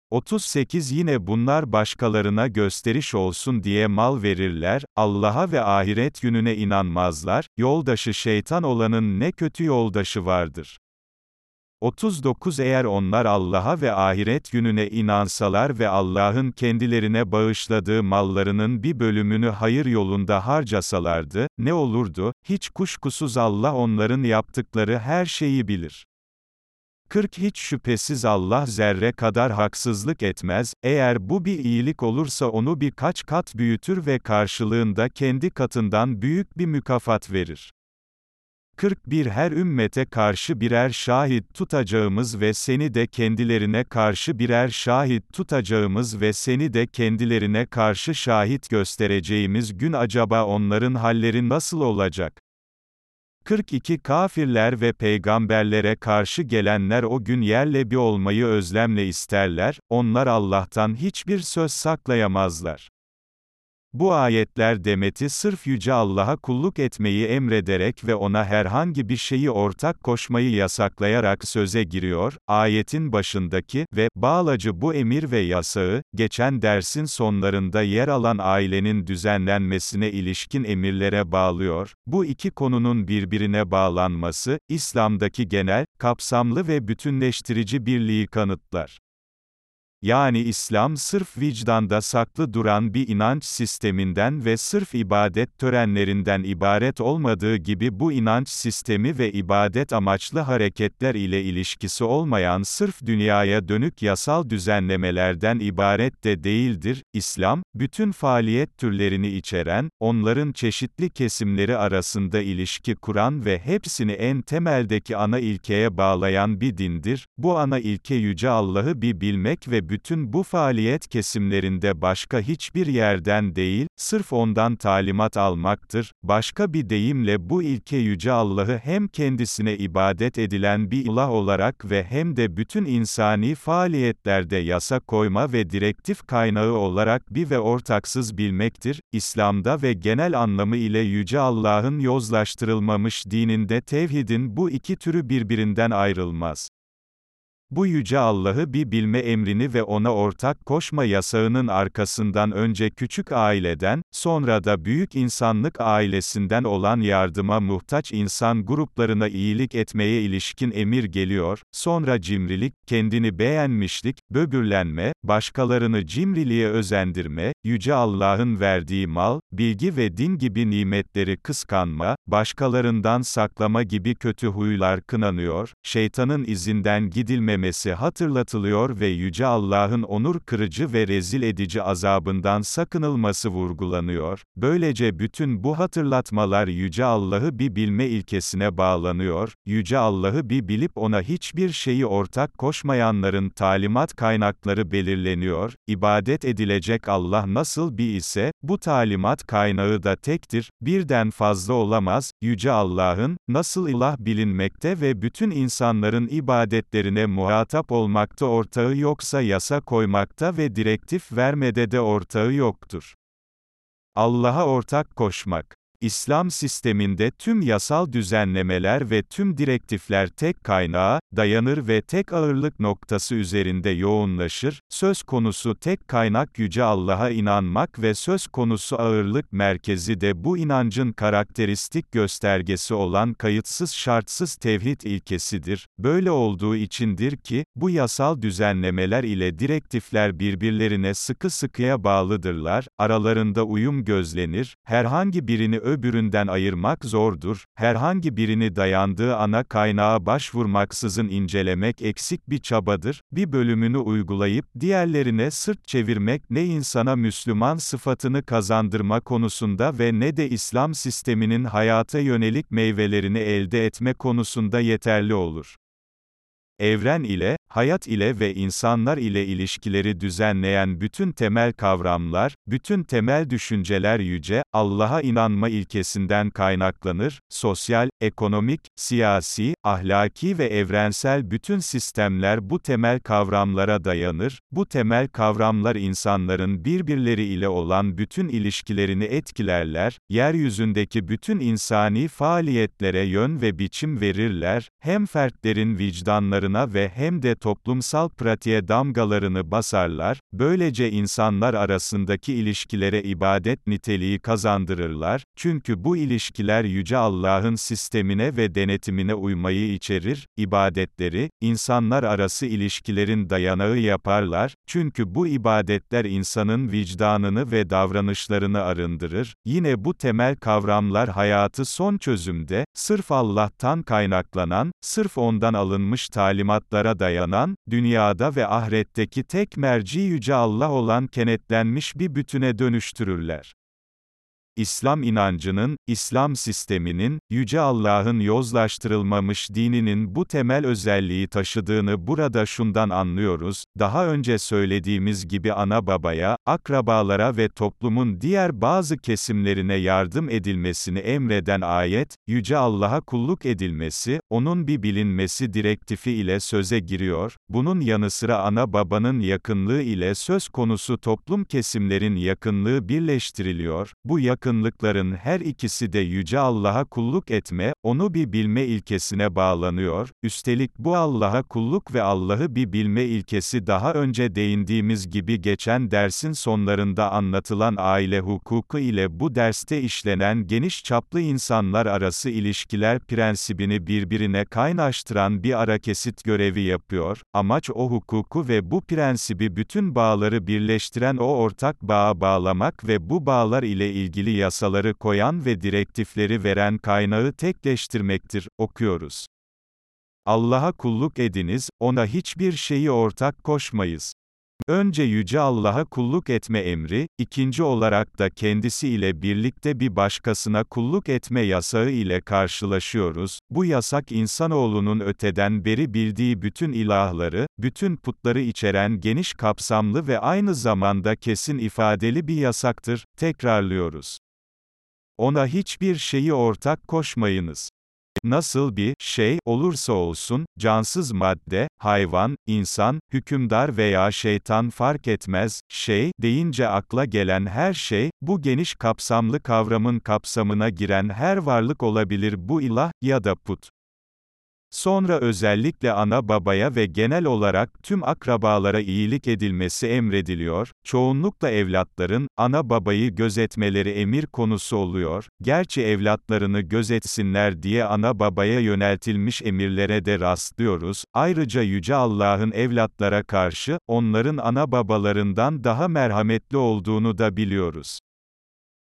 38 Yine bunlar başkalarına gösteriş olsun diye mal verirler, Allah'a ve ahiret gününe inanmazlar, yoldaşı şeytan olanın ne kötü yoldaşı vardır. 39 Eğer onlar Allah'a ve ahiret gününe inansalar ve Allah'ın kendilerine bağışladığı mallarının bir bölümünü hayır yolunda harcasalardı, ne olurdu? Hiç kuşkusuz Allah onların yaptıkları her şeyi bilir. 40 Hiç şüphesiz Allah zerre kadar haksızlık etmez, eğer bu bir iyilik olursa onu birkaç kat büyütür ve karşılığında kendi katından büyük bir mükafat verir. 41 Her ümmete karşı birer şahit tutacağımız ve seni de kendilerine karşı birer şahit tutacağımız ve seni de kendilerine karşı şahit göstereceğimiz gün acaba onların halleri nasıl olacak? 42 Kafirler ve peygamberlere karşı gelenler o gün yerle bir olmayı özlemle isterler, onlar Allah'tan hiçbir söz saklayamazlar. Bu ayetler Demet'i sırf Yüce Allah'a kulluk etmeyi emrederek ve ona herhangi bir şeyi ortak koşmayı yasaklayarak söze giriyor, ayetin başındaki ve bağlacı bu emir ve yasağı, geçen dersin sonlarında yer alan ailenin düzenlenmesine ilişkin emirlere bağlıyor, bu iki konunun birbirine bağlanması, İslam'daki genel, kapsamlı ve bütünleştirici birliği kanıtlar. Yani İslam sırf vicdanda saklı duran bir inanç sisteminden ve sırf ibadet törenlerinden ibaret olmadığı gibi bu inanç sistemi ve ibadet amaçlı hareketler ile ilişkisi olmayan sırf dünyaya dönük yasal düzenlemelerden ibaret de değildir. İslam, bütün faaliyet türlerini içeren, onların çeşitli kesimleri arasında ilişki kuran ve hepsini en temeldeki ana ilkeye bağlayan bir dindir. Bu ana ilke Yüce Allah'ı bir bilmek ve bütün bu faaliyet kesimlerinde başka hiçbir yerden değil, sırf ondan talimat almaktır. Başka bir deyimle bu ilke Yüce Allah'ı hem kendisine ibadet edilen bir ilah olarak ve hem de bütün insani faaliyetlerde yasa koyma ve direktif kaynağı olarak bir ve ortaksız bilmektir. İslam'da ve genel anlamı ile Yüce Allah'ın yozlaştırılmamış dininde tevhidin bu iki türü birbirinden ayrılmaz. Bu yüce Allah'ı bir bilme emrini ve ona ortak koşma yasağının arkasından önce küçük aileden, sonra da büyük insanlık ailesinden olan yardıma muhtaç insan gruplarına iyilik etmeye ilişkin emir geliyor, sonra cimrilik, kendini beğenmişlik, böbürlenme, başkalarını cimriliğe özendirme, yüce Allah'ın verdiği mal, bilgi ve din gibi nimetleri kıskanma, başkalarından saklama gibi kötü huylar kınanıyor, şeytanın izinden gidilmemesi, edilmemesi hatırlatılıyor ve Yüce Allah'ın onur kırıcı ve rezil edici azabından sakınılması vurgulanıyor. Böylece bütün bu hatırlatmalar Yüce Allah'ı bir bilme ilkesine bağlanıyor, Yüce Allah'ı bir bilip ona hiçbir şeyi ortak koşmayanların talimat kaynakları belirleniyor, İbadet edilecek Allah nasıl bir ise, bu talimat kaynağı da tektir, birden fazla olamaz, Yüce Allah'ın, nasıl ilah bilinmekte ve bütün insanların ibadetlerine muhabbet muhatap olmakta ortağı yoksa yasa koymakta ve direktif vermede de ortağı yoktur. Allah'a ortak koşmak İslam sisteminde tüm yasal düzenlemeler ve tüm direktifler tek kaynağa, dayanır ve tek ağırlık noktası üzerinde yoğunlaşır, söz konusu tek kaynak Yüce Allah'a inanmak ve söz konusu ağırlık merkezi de bu inancın karakteristik göstergesi olan kayıtsız şartsız tevhid ilkesidir. Böyle olduğu içindir ki, bu yasal düzenlemeler ile direktifler birbirlerine sıkı sıkıya bağlıdırlar, aralarında uyum gözlenir, herhangi birini öbüründen ayırmak zordur, herhangi birini dayandığı ana kaynağa başvurmaksızın incelemek eksik bir çabadır, bir bölümünü uygulayıp diğerlerine sırt çevirmek ne insana Müslüman sıfatını kazandırma konusunda ve ne de İslam sisteminin hayata yönelik meyvelerini elde etme konusunda yeterli olur. Evren ile, hayat ile ve insanlar ile ilişkileri düzenleyen bütün temel kavramlar, bütün temel düşünceler yüce, Allah'a inanma ilkesinden kaynaklanır, sosyal, ekonomik, siyasi, ahlaki ve evrensel bütün sistemler bu temel kavramlara dayanır, bu temel kavramlar insanların birbirleri ile olan bütün ilişkilerini etkilerler, yeryüzündeki bütün insani faaliyetlere yön ve biçim verirler, hem fertlerin vicdanlarına ve hem de toplumsal pratiğe damgalarını basarlar, böylece insanlar arasındaki ilişkilere ibadet niteliği kazandırırlar, çünkü bu ilişkiler Yüce Allah'ın sistemine ve denetimine uymayı içerir, ibadetleri, insanlar arası ilişkilerin dayanağı yaparlar, çünkü bu ibadetler insanın vicdanını ve davranışlarını arındırır, yine bu temel kavramlar hayatı son çözümde, sırf Allah'tan kaynaklanan, sırf ondan alınmış talimatlara dayanan, dünyada ve ahiretteki tek merci Yüce Allah olan kenetlenmiş bir bütüne dönüştürürler. İslam inancının, İslam sisteminin, Yüce Allah'ın yozlaştırılmamış dininin bu temel özelliği taşıdığını burada şundan anlıyoruz, daha önce söylediğimiz gibi ana babaya, akrabalara ve toplumun diğer bazı kesimlerine yardım edilmesini emreden ayet, Yüce Allah'a kulluk edilmesi, onun bir bilinmesi direktifi ile söze giriyor, bunun yanı sıra ana babanın yakınlığı ile söz konusu toplum kesimlerin yakınlığı birleştiriliyor, bu yakınlıkların her ikisi de Yüce Allah'a kulluk etme, onu bir bilme ilkesine bağlanıyor, üstelik bu Allah'a kulluk ve Allah'ı bir bilme ilkesi daha önce değindiğimiz gibi geçen dersin sonlarında anlatılan aile hukuku ile bu derste işlenen geniş çaplı insanlar arası ilişkiler prensibini birbirine kaynaştıran bir ara kesit görevi yapıyor, amaç o hukuku ve bu prensibi bütün bağları birleştiren o ortak bağa bağlamak ve bu bağlar ile ilgili yasaları koyan ve direktifleri veren kaynağı tekleştirmektir, okuyoruz. Allah'a kulluk ediniz, ona hiçbir şeyi ortak koşmayız. Önce Yüce Allah'a kulluk etme emri, ikinci olarak da kendisi ile birlikte bir başkasına kulluk etme yasağı ile karşılaşıyoruz. Bu yasak insanoğlunun öteden beri bildiği bütün ilahları, bütün putları içeren geniş kapsamlı ve aynı zamanda kesin ifadeli bir yasaktır. Tekrarlıyoruz. Ona hiçbir şeyi ortak koşmayınız. Nasıl bir şey olursa olsun, cansız madde, hayvan, insan, hükümdar veya şeytan fark etmez, şey deyince akla gelen her şey, bu geniş kapsamlı kavramın kapsamına giren her varlık olabilir bu ilah ya da put. Sonra özellikle ana babaya ve genel olarak tüm akrabalara iyilik edilmesi emrediliyor, çoğunlukla evlatların, ana babayı gözetmeleri emir konusu oluyor, gerçi evlatlarını gözetsinler diye ana babaya yöneltilmiş emirlere de rastlıyoruz, ayrıca Yüce Allah'ın evlatlara karşı, onların ana babalarından daha merhametli olduğunu da biliyoruz.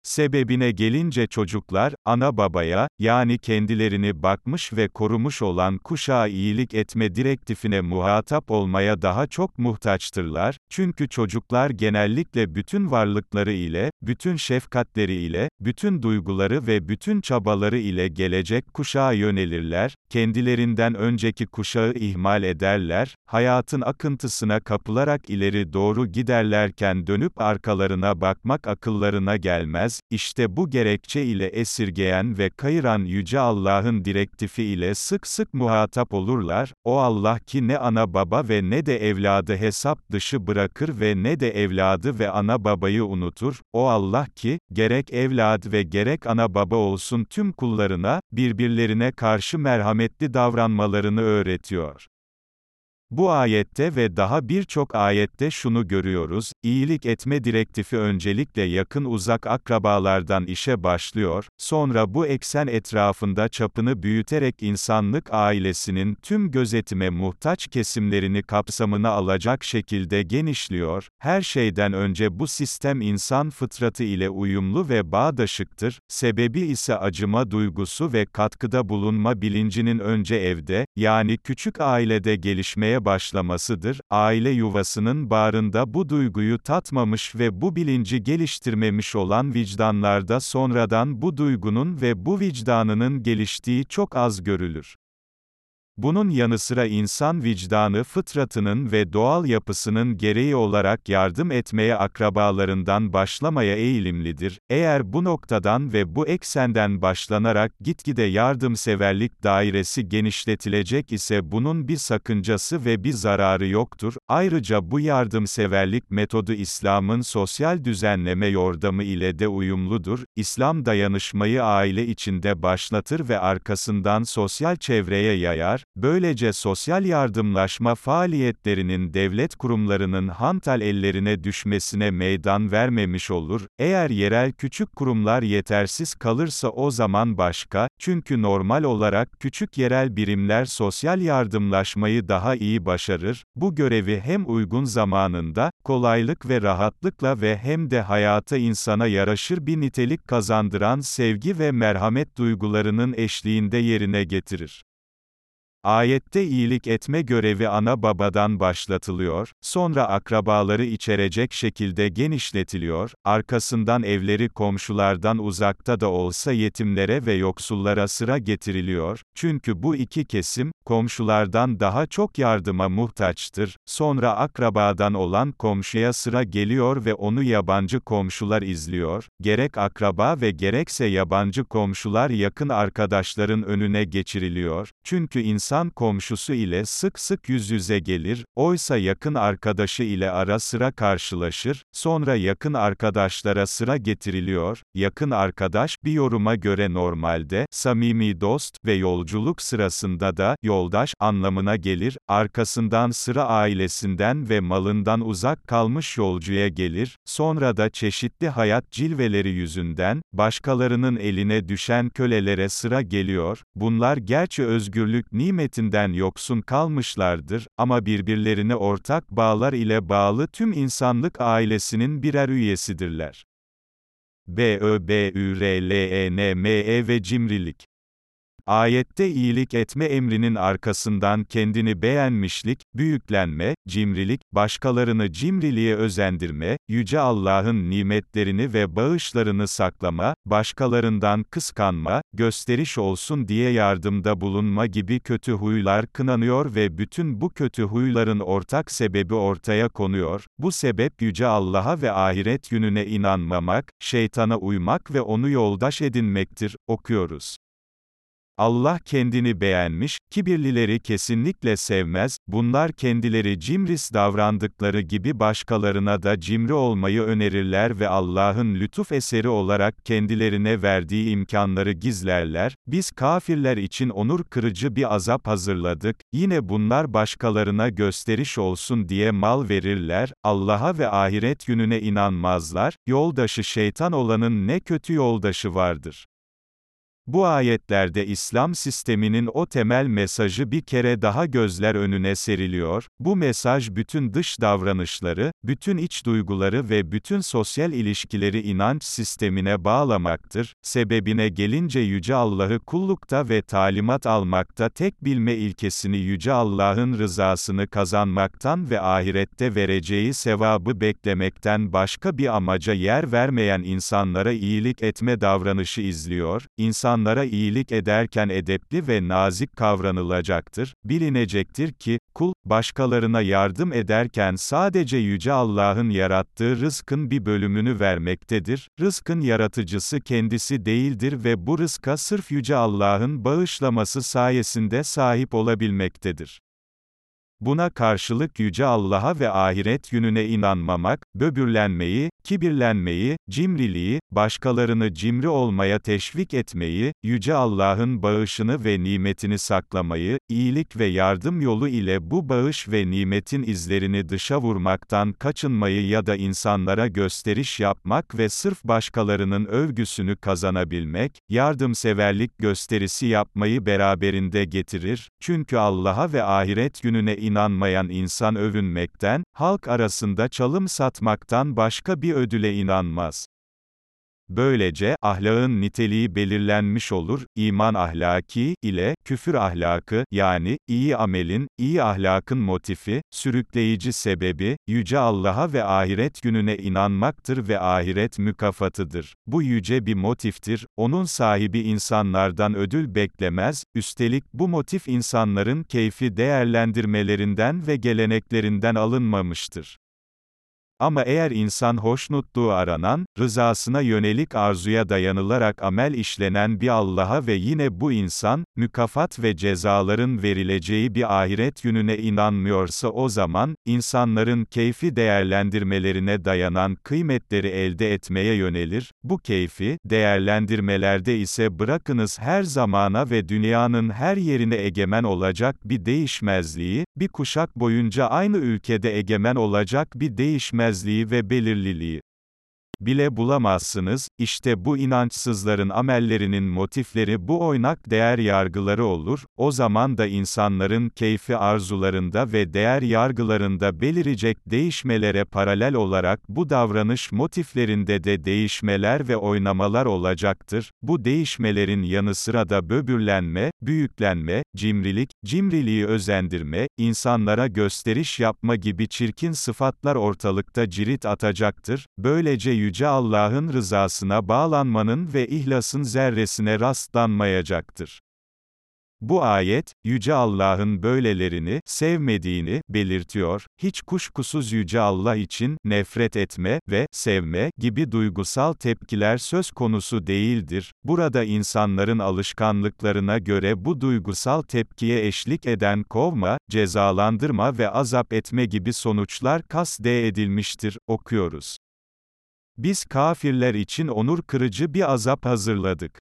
Sebebine gelince çocuklar, ana babaya, yani kendilerini bakmış ve korumuş olan kuşağa iyilik etme direktifine muhatap olmaya daha çok muhtaçtırlar, çünkü çocuklar genellikle bütün varlıkları ile, bütün şefkatleri ile, bütün duyguları ve bütün çabaları ile gelecek kuşağa yönelirler, kendilerinden önceki kuşağı ihmal ederler, hayatın akıntısına kapılarak ileri doğru giderlerken dönüp arkalarına bakmak akıllarına gelmez, edilmez, işte bu gerekçe ile esirgeyen ve kayıran Yüce Allah'ın direktifi ile sık sık muhatap olurlar, o Allah ki ne ana baba ve ne de evladı hesap dışı bırakır ve ne de evladı ve ana babayı unutur, o Allah ki, gerek evlad ve gerek ana baba olsun tüm kullarına, birbirlerine karşı merhametli davranmalarını öğretiyor. Bu ayette ve daha birçok ayette şunu görüyoruz, iyilik etme direktifi öncelikle yakın uzak akrabalardan işe başlıyor, sonra bu eksen etrafında çapını büyüterek insanlık ailesinin tüm gözetime muhtaç kesimlerini kapsamına alacak şekilde genişliyor, her şeyden önce bu sistem insan fıtratı ile uyumlu ve bağdaşıktır, sebebi ise acıma duygusu ve katkıda bulunma bilincinin önce evde, yani küçük ailede gelişmeye başlamasıdır, aile yuvasının bağrında bu duyguyu tatmamış ve bu bilinci geliştirmemiş olan vicdanlarda sonradan bu duygunun ve bu vicdanının geliştiği çok az görülür. Bunun yanı sıra insan vicdanı fıtratının ve doğal yapısının gereği olarak yardım etmeye akrabalarından başlamaya eğilimlidir. Eğer bu noktadan ve bu eksenden başlanarak gitgide yardımseverlik dairesi genişletilecek ise bunun bir sakıncası ve bir zararı yoktur. Ayrıca bu yardımseverlik metodu İslam'ın sosyal düzenleme yordamı ile de uyumludur. İslam dayanışmayı aile içinde başlatır ve arkasından sosyal çevreye yayar böylece sosyal yardımlaşma faaliyetlerinin devlet kurumlarının hantal ellerine düşmesine meydan vermemiş olur, eğer yerel küçük kurumlar yetersiz kalırsa o zaman başka, çünkü normal olarak küçük yerel birimler sosyal yardımlaşmayı daha iyi başarır, bu görevi hem uygun zamanında, kolaylık ve rahatlıkla ve hem de hayata insana yaraşır bir nitelik kazandıran sevgi ve merhamet duygularının eşliğinde yerine getirir. Ayette iyilik etme görevi ana babadan başlatılıyor, sonra akrabaları içerecek şekilde genişletiliyor, arkasından evleri komşulardan uzakta da olsa yetimlere ve yoksullara sıra getiriliyor, çünkü bu iki kesim, komşulardan daha çok yardıma muhtaçtır, sonra akrabadan olan komşuya sıra geliyor ve onu yabancı komşular izliyor, gerek akraba ve gerekse yabancı komşular yakın arkadaşların önüne geçiriliyor, çünkü insan komşusu ile sık sık yüz yüze gelir, oysa yakın arkadaşı ile ara sıra karşılaşır, sonra yakın arkadaşlara sıra getiriliyor, yakın arkadaş, bir yoruma göre normalde, samimi dost ve yolculuk sırasında da, yoldaş, anlamına gelir, arkasından sıra ailesinden ve malından uzak kalmış yolcuya gelir, sonra da çeşitli hayat cilveleri yüzünden, başkalarının eline düşen kölelere sıra geliyor, bunlar gerçi özgürlük nimetinden yoksun kalmışlardır, ama birbirlerine ortak bağlar ile bağlı tüm insanlık ailesinin birer üyesidirler. B Ö B Ü R L E N M E ve cimrilik Ayette iyilik etme emrinin arkasından kendini beğenmişlik, büyüklenme, cimrilik, başkalarını cimriliğe özendirme, Yüce Allah'ın nimetlerini ve bağışlarını saklama, başkalarından kıskanma, gösteriş olsun diye yardımda bulunma gibi kötü huylar kınanıyor ve bütün bu kötü huyların ortak sebebi ortaya konuyor. Bu sebep Yüce Allah'a ve ahiret gününe inanmamak, şeytana uymak ve onu yoldaş edinmektir, okuyoruz. Allah kendini beğenmiş, kibirlileri kesinlikle sevmez, bunlar kendileri cimris davrandıkları gibi başkalarına da cimri olmayı önerirler ve Allah'ın lütuf eseri olarak kendilerine verdiği imkanları gizlerler, biz kafirler için onur kırıcı bir azap hazırladık, yine bunlar başkalarına gösteriş olsun diye mal verirler, Allah'a ve ahiret gününe inanmazlar, yoldaşı şeytan olanın ne kötü yoldaşı vardır. Bu ayetlerde İslam sisteminin o temel mesajı bir kere daha gözler önüne seriliyor, bu mesaj bütün dış davranışları, bütün iç duyguları ve bütün sosyal ilişkileri inanç sistemine bağlamaktır, sebebine gelince Yüce Allah'ı kullukta ve talimat almakta tek bilme ilkesini Yüce Allah'ın rızasını kazanmaktan ve ahirette vereceği sevabı beklemekten başka bir amaca yer vermeyen insanlara iyilik etme davranışı izliyor, insan insanlara iyilik ederken edepli ve nazik kavranılacaktır, bilinecektir ki, kul, başkalarına yardım ederken sadece Yüce Allah'ın yarattığı rızkın bir bölümünü vermektedir, rızkın yaratıcısı kendisi değildir ve bu rızka sırf Yüce Allah'ın bağışlaması sayesinde sahip olabilmektedir. Buna karşılık Yüce Allah'a ve ahiret gününe inanmamak, böbürlenmeyi, kibirlenmeyi, cimriliği, başkalarını cimri olmaya teşvik etmeyi, Yüce Allah'ın bağışını ve nimetini saklamayı, iyilik ve yardım yolu ile bu bağış ve nimetin izlerini dışa vurmaktan kaçınmayı ya da insanlara gösteriş yapmak ve sırf başkalarının övgüsünü kazanabilmek, yardımseverlik gösterisi yapmayı beraberinde getirir, çünkü Allah'a ve ahiret gününe inanmayan insan övünmekten, halk arasında çalım satmaktan başka bir ödüle inanmaz. Böylece, ahlakın niteliği belirlenmiş olur, iman ahlaki, ile, küfür ahlakı, yani, iyi amelin, iyi ahlakın motifi, sürükleyici sebebi, Yüce Allah'a ve ahiret gününe inanmaktır ve ahiret mükafatıdır. Bu yüce bir motiftir, onun sahibi insanlardan ödül beklemez, üstelik bu motif insanların keyfi değerlendirmelerinden ve geleneklerinden alınmamıştır. Ama eğer insan hoşnutluğu aranan, rızasına yönelik arzuya dayanılarak amel işlenen bir Allah'a ve yine bu insan, mükafat ve cezaların verileceği bir ahiret gününe inanmıyorsa o zaman, insanların keyfi değerlendirmelerine dayanan kıymetleri elde etmeye yönelir, bu keyfi, değerlendirmelerde ise bırakınız her zamana ve dünyanın her yerine egemen olacak bir değişmezliği, bir kuşak boyunca aynı ülkede egemen olacak bir değişmezliği ve belirliliği. Bile bulamazsınız, işte bu inançsızların amellerinin motifleri bu oynak değer yargıları olur, o zaman da insanların keyfi arzularında ve değer yargılarında belirecek değişmelere paralel olarak bu davranış motiflerinde de değişmeler ve oynamalar olacaktır, bu değişmelerin yanı sıra da böbürlenme, büyüklenme, cimrilik, cimriliği özendirme, insanlara gösteriş yapma gibi çirkin sıfatlar ortalıkta cirit atacaktır, böylece Yüce Allah'ın rızasına bağlanmanın ve ihlasın zerresine rastlanmayacaktır. Bu ayet, Yüce Allah'ın böylelerini, sevmediğini, belirtiyor, hiç kuşkusuz Yüce Allah için, nefret etme ve sevme gibi duygusal tepkiler söz konusu değildir, burada insanların alışkanlıklarına göre bu duygusal tepkiye eşlik eden kovma, cezalandırma ve azap etme gibi sonuçlar kasde edilmiştir, okuyoruz. Biz kafirler için onur kırıcı bir azap hazırladık.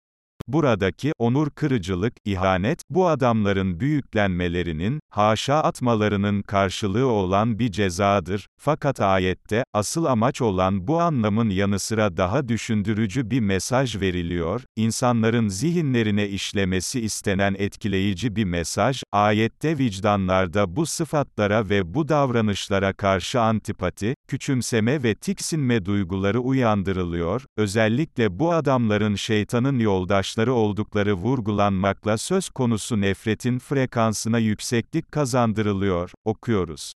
Buradaki, onur kırıcılık, ihanet, bu adamların büyüklenmelerinin, haşa atmalarının karşılığı olan bir cezadır. Fakat ayette, asıl amaç olan bu anlamın yanı sıra daha düşündürücü bir mesaj veriliyor, insanların zihinlerine işlemesi istenen etkileyici bir mesaj, ayette vicdanlarda bu sıfatlara ve bu davranışlara karşı antipati, küçümseme ve tiksinme duyguları uyandırılıyor, özellikle bu adamların şeytanın yoldaşları oldukları vurgulanmakla söz konusu nefretin frekansına yükseklik kazandırılıyor, okuyoruz.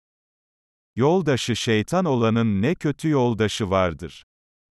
Yoldaşı şeytan olanın ne kötü yoldaşı vardır.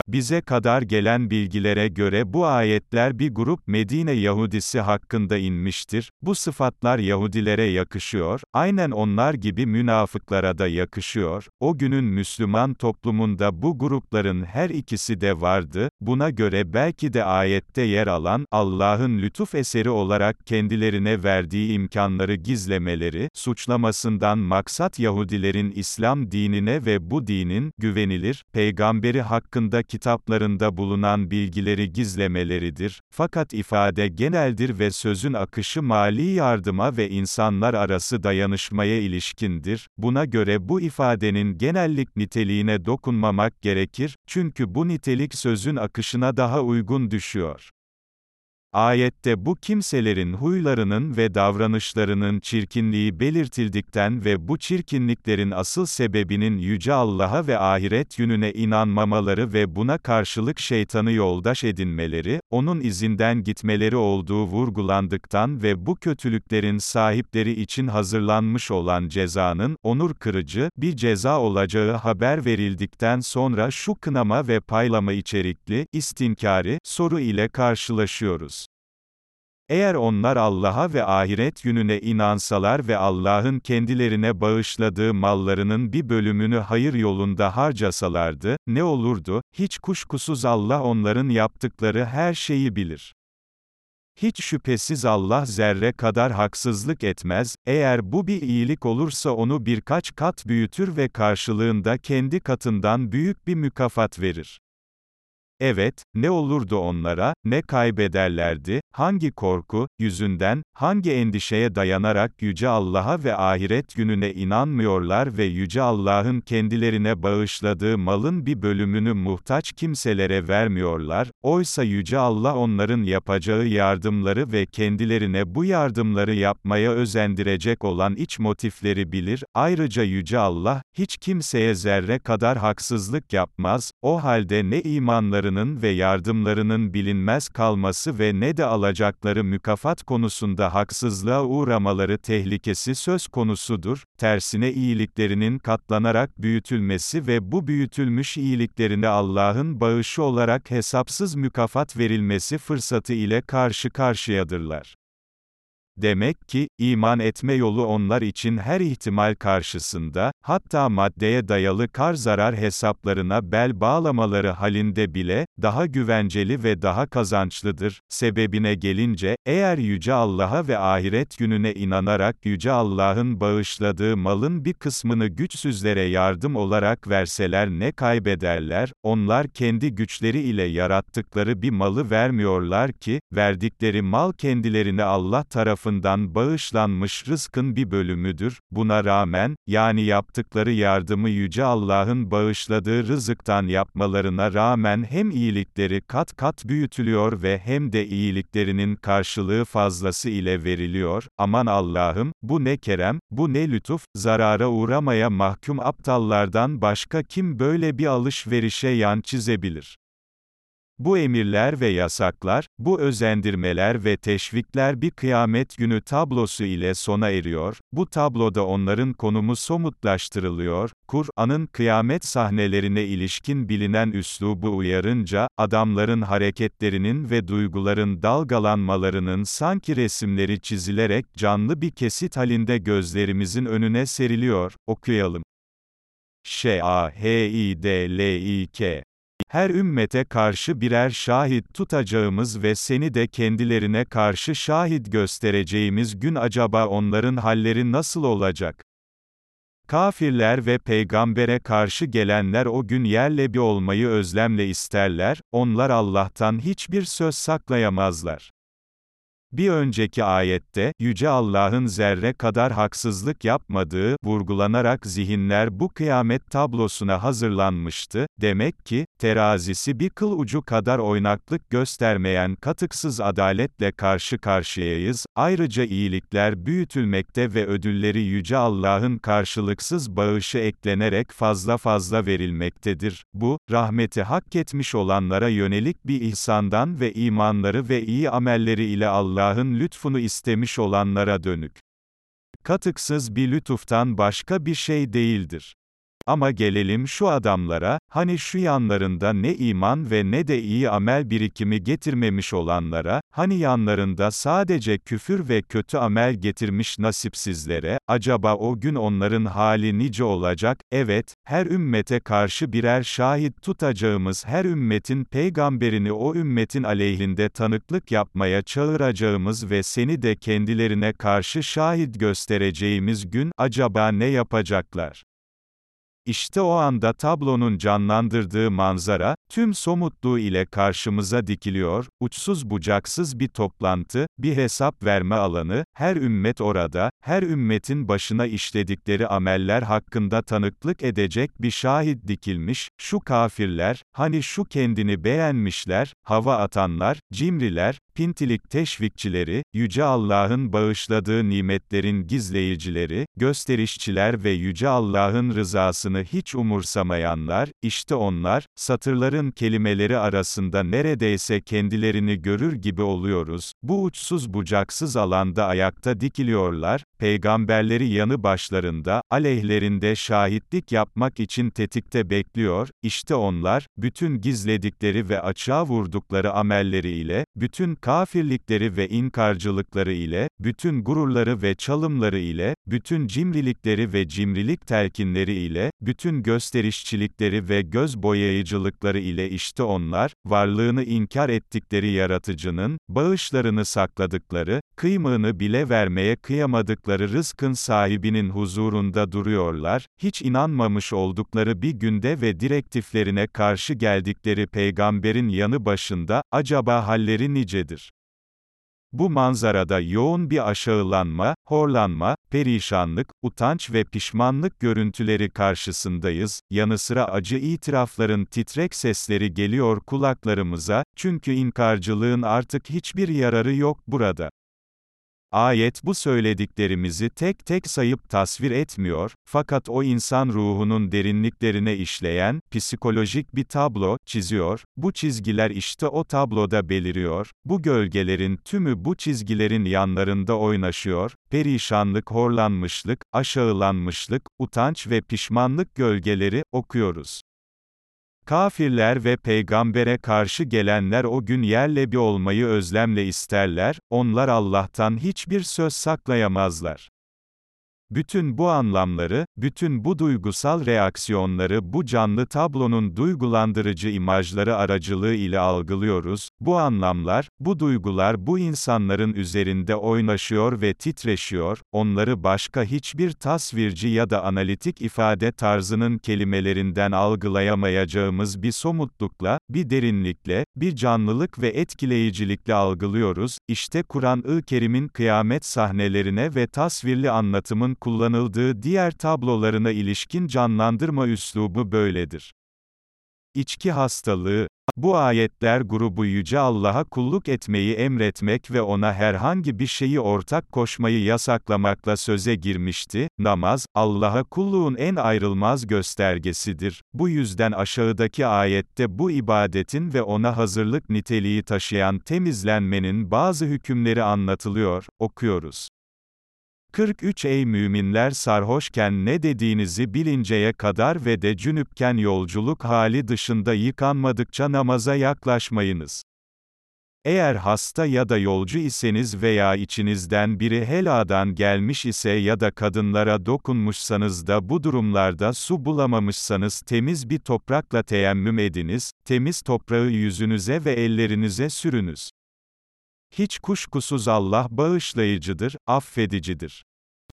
Bize kadar gelen bilgilere göre bu ayetler bir grup Medine Yahudisi hakkında inmiştir. Bu sıfatlar Yahudilere yakışıyor, aynen onlar gibi münafıklara da yakışıyor. O günün Müslüman toplumunda bu grupların her ikisi de vardı. Buna göre belki de ayette yer alan Allah'ın lütuf eseri olarak kendilerine verdiği imkanları gizlemeleri, suçlamasından maksat Yahudilerin İslam dinine ve bu dinin güvenilir peygamberi hakkında kitaplarında bulunan bilgileri gizlemeleridir, fakat ifade geneldir ve sözün akışı mali yardıma ve insanlar arası dayanışmaya ilişkindir, buna göre bu ifadenin genellik niteliğine dokunmamak gerekir, çünkü bu nitelik sözün akışına daha uygun düşüyor. Ayette bu kimselerin huylarının ve davranışlarının çirkinliği belirtildikten ve bu çirkinliklerin asıl sebebinin Yüce Allah'a ve ahiret yönüne inanmamaları ve buna karşılık şeytanı yoldaş edinmeleri, onun izinden gitmeleri olduğu vurgulandıktan ve bu kötülüklerin sahipleri için hazırlanmış olan cezanın, onur kırıcı, bir ceza olacağı haber verildikten sonra şu kınama ve paylama içerikli, istinkari, soru ile karşılaşıyoruz. Eğer onlar Allah'a ve ahiret gününe inansalar ve Allah'ın kendilerine bağışladığı mallarının bir bölümünü hayır yolunda harcasalardı, ne olurdu? Hiç kuşkusuz Allah onların yaptıkları her şeyi bilir. Hiç şüphesiz Allah zerre kadar haksızlık etmez, eğer bu bir iyilik olursa onu birkaç kat büyütür ve karşılığında kendi katından büyük bir mükafat verir. Evet, ne olurdu onlara, ne kaybederlerdi, hangi korku, yüzünden, hangi endişeye dayanarak Yüce Allah'a ve ahiret gününe inanmıyorlar ve Yüce Allah'ın kendilerine bağışladığı malın bir bölümünü muhtaç kimselere vermiyorlar, oysa Yüce Allah onların yapacağı yardımları ve kendilerine bu yardımları yapmaya özendirecek olan iç motifleri bilir, ayrıca Yüce Allah, hiç kimseye zerre kadar haksızlık yapmaz, o halde ne imanları haklarının ve yardımlarının bilinmez kalması ve ne de alacakları mükafat konusunda haksızlığa uğramaları tehlikesi söz konusudur, tersine iyiliklerinin katlanarak büyütülmesi ve bu büyütülmüş iyiliklerine Allah'ın bağışı olarak hesapsız mükafat verilmesi fırsatı ile karşı karşıyadırlar. Demek ki, iman etme yolu onlar için her ihtimal karşısında, hatta maddeye dayalı kar zarar hesaplarına bel bağlamaları halinde bile, daha güvenceli ve daha kazançlıdır. Sebebine gelince, eğer Yüce Allah'a ve ahiret gününe inanarak Yüce Allah'ın bağışladığı malın bir kısmını güçsüzlere yardım olarak verseler ne kaybederler, onlar kendi güçleri ile yarattıkları bir malı vermiyorlar ki, verdikleri mal kendilerine Allah tarafından, tarafından bağışlanmış rızkın bir bölümüdür, buna rağmen, yani yaptıkları yardımı Yüce Allah'ın bağışladığı rızıktan yapmalarına rağmen hem iyilikleri kat kat büyütülüyor ve hem de iyiliklerinin karşılığı fazlası ile veriliyor, aman Allah'ım, bu ne kerem, bu ne lütuf, zarara uğramaya mahkum aptallardan başka kim böyle bir alışverişe yan çizebilir? Bu emirler ve yasaklar, bu özendirmeler ve teşvikler bir kıyamet günü tablosu ile sona eriyor, bu tabloda onların konumu somutlaştırılıyor, Kur'an'ın kıyamet sahnelerine ilişkin bilinen üslubu uyarınca, adamların hareketlerinin ve duyguların dalgalanmalarının sanki resimleri çizilerek canlı bir kesit halinde gözlerimizin önüne seriliyor, okuyalım. Ş-A-H-I-D-L-İ-K her ümmete karşı birer şahit tutacağımız ve seni de kendilerine karşı şahit göstereceğimiz gün acaba onların halleri nasıl olacak? Kafirler ve peygambere karşı gelenler o gün yerle bir olmayı özlemle isterler, onlar Allah'tan hiçbir söz saklayamazlar. Bir önceki ayette, Yüce Allah'ın zerre kadar haksızlık yapmadığı, vurgulanarak zihinler bu kıyamet tablosuna hazırlanmıştı, demek ki, terazisi bir kıl ucu kadar oynaklık göstermeyen katıksız adaletle karşı karşıyayız, ayrıca iyilikler büyütülmekte ve ödülleri Yüce Allah'ın karşılıksız bağışı eklenerek fazla fazla verilmektedir. Bu, rahmeti hak etmiş olanlara yönelik bir ihsandan ve imanları ve iyi amelleri ile Allah Allah'ın lütfunu istemiş olanlara dönük. Katıksız bir lütuftan başka bir şey değildir. Ama gelelim şu adamlara, hani şu yanlarında ne iman ve ne de iyi amel birikimi getirmemiş olanlara, hani yanlarında sadece küfür ve kötü amel getirmiş nasipsizlere, acaba o gün onların hali nice olacak, evet, her ümmete karşı birer şahit tutacağımız her ümmetin peygamberini o ümmetin aleyhinde tanıklık yapmaya çağıracağımız ve seni de kendilerine karşı şahit göstereceğimiz gün, acaba ne yapacaklar? İşte o anda tablonun canlandırdığı manzara, tüm somutluğu ile karşımıza dikiliyor, uçsuz bucaksız bir toplantı, bir hesap verme alanı, her ümmet orada, her ümmetin başına işledikleri ameller hakkında tanıklık edecek bir şahit dikilmiş, şu kafirler, hani şu kendini beğenmişler, hava atanlar, cimriler, pintilik teşvikçileri, Yüce Allah'ın bağışladığı nimetlerin gizleyicileri, gösterişçiler ve Yüce Allah'ın rızasını hiç umursamayanlar, işte onlar, satırların kelimeleri arasında neredeyse kendilerini görür gibi oluyoruz, bu uçsuz bucaksız alanda ayakta dikiliyorlar, peygamberleri yanı başlarında, aleyhlerinde şahitlik yapmak için tetikte bekliyor, işte onlar, bütün gizledikleri ve açığa vurdukları amelleriyle, bütün kafirlikleri ve inkarcılıkları ile, bütün gururları ve çalımları ile, bütün cimrilikleri ve cimrilik telkinleri ile, bütün gösterişçilikleri ve göz boyayıcılıkları ile işte onlar, varlığını inkar ettikleri yaratıcının, bağışlarını sakladıkları, kıymığını bile vermeye kıyamadıkları rızkın sahibinin huzurunda duruyorlar, hiç inanmamış oldukları bir günde ve direktiflerine karşı geldikleri peygamberin yanı başında, acaba halleri nicedir? Bu manzarada yoğun bir aşağılanma, horlanma, perişanlık, utanç ve pişmanlık görüntüleri karşısındayız, yanı sıra acı itirafların titrek sesleri geliyor kulaklarımıza, çünkü inkarcılığın artık hiçbir yararı yok burada. Ayet bu söylediklerimizi tek tek sayıp tasvir etmiyor, fakat o insan ruhunun derinliklerine işleyen, psikolojik bir tablo, çiziyor, bu çizgiler işte o tabloda beliriyor, bu gölgelerin tümü bu çizgilerin yanlarında oynaşıyor, perişanlık horlanmışlık, aşağılanmışlık, utanç ve pişmanlık gölgeleri, okuyoruz. Kafirler ve peygambere karşı gelenler o gün yerle bir olmayı özlemle isterler, onlar Allah'tan hiçbir söz saklayamazlar. Bütün bu anlamları, bütün bu duygusal reaksiyonları bu canlı tablonun duygulandırıcı imajları aracılığı ile algılıyoruz. Bu anlamlar, bu duygular bu insanların üzerinde oynaşıyor ve titreşiyor, onları başka hiçbir tasvirci ya da analitik ifade tarzının kelimelerinden algılayamayacağımız bir somutlukla, bir derinlikle, bir canlılık ve etkileyicilikle algılıyoruz. İşte Kur'an-ı Kerim'in kıyamet sahnelerine ve tasvirli anlatımın kullanıldığı diğer tablolarına ilişkin canlandırma üslubu böyledir. İçki hastalığı, bu ayetler grubu Yüce Allah'a kulluk etmeyi emretmek ve ona herhangi bir şeyi ortak koşmayı yasaklamakla söze girmişti. Namaz, Allah'a kulluğun en ayrılmaz göstergesidir. Bu yüzden aşağıdaki ayette bu ibadetin ve ona hazırlık niteliği taşıyan temizlenmenin bazı hükümleri anlatılıyor, okuyoruz. 43 Ey müminler sarhoşken ne dediğinizi bilinceye kadar ve de cünüpken yolculuk hali dışında yıkanmadıkça namaza yaklaşmayınız. Eğer hasta ya da yolcu iseniz veya içinizden biri heladan gelmiş ise ya da kadınlara dokunmuşsanız da bu durumlarda su bulamamışsanız temiz bir toprakla teyemmüm ediniz, temiz toprağı yüzünüze ve ellerinize sürünüz. Hiç kuşkusuz Allah bağışlayıcıdır, affedicidir.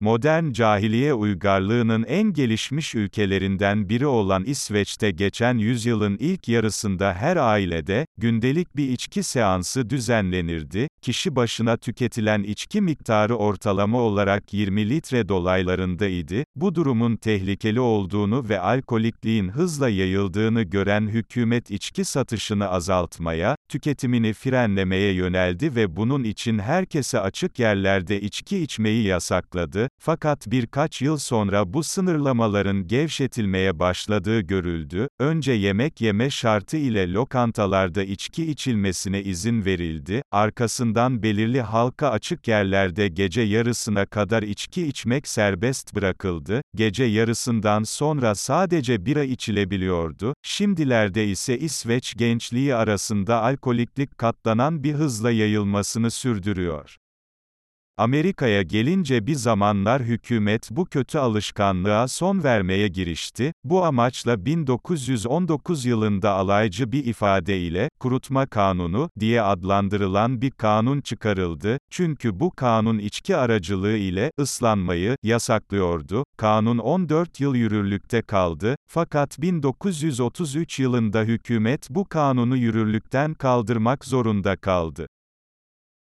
Modern cahiliye uygarlığının en gelişmiş ülkelerinden biri olan İsveç'te geçen yüzyılın ilk yarısında her ailede, gündelik bir içki seansı düzenlenirdi, kişi başına tüketilen içki miktarı ortalama olarak 20 litre dolaylarındaydı, bu durumun tehlikeli olduğunu ve alkolikliğin hızla yayıldığını gören hükümet içki satışını azaltmaya, tüketimini frenlemeye yöneldi ve bunun için herkese açık yerlerde içki içmeyi yasakladı, fakat birkaç yıl sonra bu sınırlamaların gevşetilmeye başladığı görüldü, önce yemek yeme şartı ile lokantalarda içki içilmesine izin verildi, arkasından belirli halka açık yerlerde gece yarısına kadar içki içmek serbest bırakıldı, gece yarısından sonra sadece bira içilebiliyordu, şimdilerde ise İsveç gençliği arasında alkoliklik katlanan bir hızla yayılmasını sürdürüyor. Amerika'ya gelince bir zamanlar hükümet bu kötü alışkanlığa son vermeye girişti, bu amaçla 1919 yılında alaycı bir ifade ile, kurutma kanunu, diye adlandırılan bir kanun çıkarıldı, çünkü bu kanun içki aracılığı ile, ıslanmayı, yasaklıyordu, kanun 14 yıl yürürlükte kaldı, fakat 1933 yılında hükümet bu kanunu yürürlükten kaldırmak zorunda kaldı.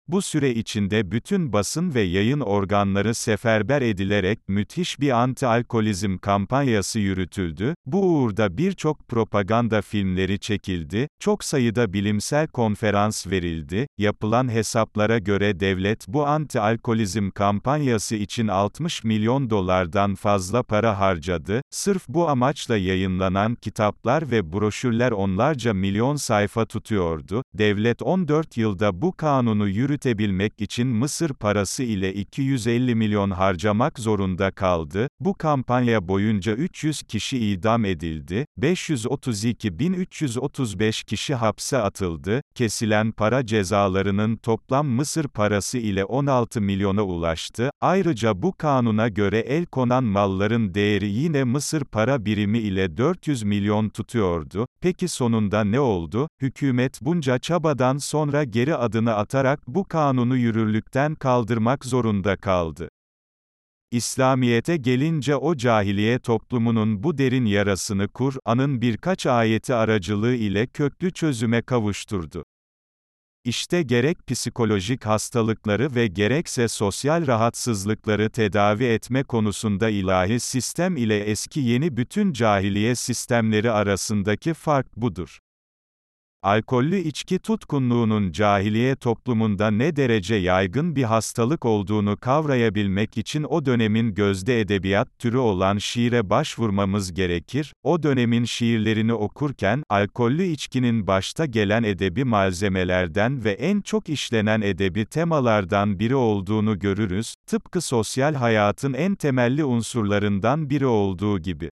Bu süre içinde bütün basın ve yayın organları seferber edilerek müthiş bir anti-alkolizm kampanyası yürütüldü, bu uğurda birçok propaganda filmleri çekildi, çok sayıda bilimsel konferans verildi, yapılan hesaplara göre devlet bu anti-alkolizm kampanyası için 60 milyon dolardan fazla para harcadı, sırf bu amaçla yayınlanan kitaplar ve broşürler onlarca milyon sayfa tutuyordu, devlet 14 yılda bu kanunu yürütüldü, yürütebilmek için Mısır parası ile 250 milyon harcamak zorunda kaldı. Bu kampanya boyunca 300 kişi idam edildi, 532.335 kişi hapse atıldı, kesilen para cezalarının toplam Mısır parası ile 16 milyona ulaştı. Ayrıca bu kanuna göre el konan malların değeri yine Mısır para birimi ile 400 milyon tutuyordu. Peki sonunda ne oldu? Hükümet bunca çabadan sonra geri adını atarak bu kanunu yürürlükten kaldırmak zorunda kaldı. İslamiyete gelince o cahiliye toplumunun bu derin yarasını Kur'an'ın birkaç ayeti aracılığı ile köklü çözüme kavuşturdu. İşte gerek psikolojik hastalıkları ve gerekse sosyal rahatsızlıkları tedavi etme konusunda ilahi sistem ile eski yeni bütün cahiliye sistemleri arasındaki fark budur. Alkollü içki tutkunluğunun cahiliye toplumunda ne derece yaygın bir hastalık olduğunu kavrayabilmek için o dönemin gözde edebiyat türü olan şiire başvurmamız gerekir. O dönemin şiirlerini okurken, alkollü içkinin başta gelen edebi malzemelerden ve en çok işlenen edebi temalardan biri olduğunu görürüz, tıpkı sosyal hayatın en temelli unsurlarından biri olduğu gibi.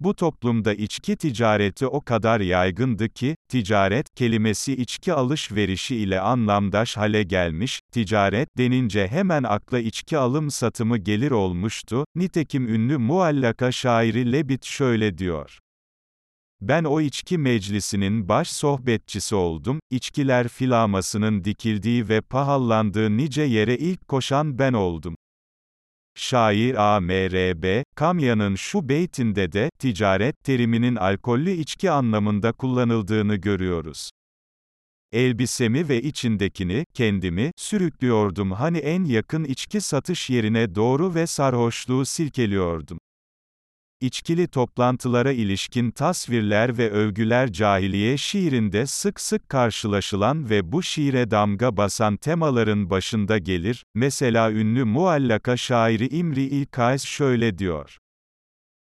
Bu toplumda içki ticareti o kadar yaygındı ki, ticaret, kelimesi içki alışverişi ile anlamdaş hale gelmiş, ticaret denince hemen akla içki alım satımı gelir olmuştu, nitekim ünlü muallaka şairi Lebit şöyle diyor. Ben o içki meclisinin baş sohbetçisi oldum, içkiler filamasının dikildiği ve pahallandığı nice yere ilk koşan ben oldum. Şair A.M.R.B. Kamya'nın şu beytinde de, ticaret teriminin alkollü içki anlamında kullanıldığını görüyoruz. Elbisemi ve içindekini, kendimi, sürüklüyordum hani en yakın içki satış yerine doğru ve sarhoşluğu silkeliyordum. İçkili toplantılara ilişkin tasvirler ve övgüler cahiliye şiirinde sık sık karşılaşılan ve bu şiire damga basan temaların başında gelir, mesela ünlü muallaka şairi İmri İlkays şöyle diyor.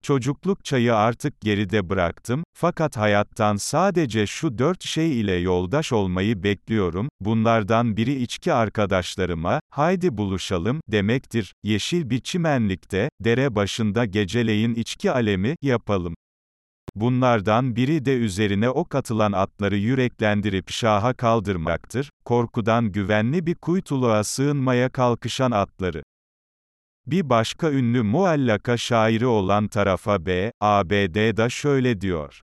Çocukluk çayı artık geride bıraktım, fakat hayattan sadece şu dört şey ile yoldaş olmayı bekliyorum, bunlardan biri içki arkadaşlarıma, haydi buluşalım, demektir, yeşil bir çimenlikte, dere başında geceleyin içki alemi, yapalım. Bunlardan biri de üzerine ok atılan atları yüreklendirip şaha kaldırmaktır, korkudan güvenli bir kuytuluğa sığınmaya kalkışan atları. Bir başka ünlü muallaka şairi olan tarafa B, ABD'da şöyle diyor.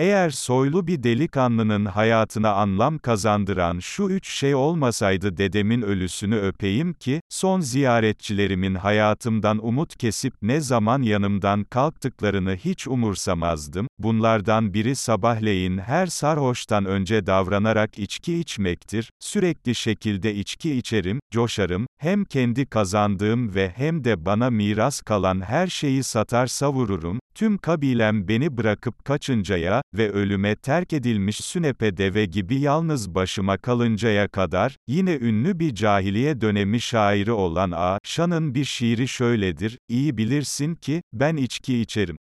Eğer soylu bir delikanlının hayatına anlam kazandıran şu üç şey olmasaydı dedemin ölüsünü öpeyim ki, son ziyaretçilerimin hayatımdan umut kesip ne zaman yanımdan kalktıklarını hiç umursamazdım, bunlardan biri sabahleyin her sarhoştan önce davranarak içki içmektir, sürekli şekilde içki içerim, coşarım, hem kendi kazandığım ve hem de bana miras kalan her şeyi satar savururum, tüm kabilem beni bırakıp kaçıncaya, ve ölüme terk edilmiş sünepe deve gibi yalnız başıma kalıncaya kadar, yine ünlü bir cahiliye dönemi şairi olan A. Şan'ın bir şiiri şöyledir, iyi bilirsin ki, ben içki içerim.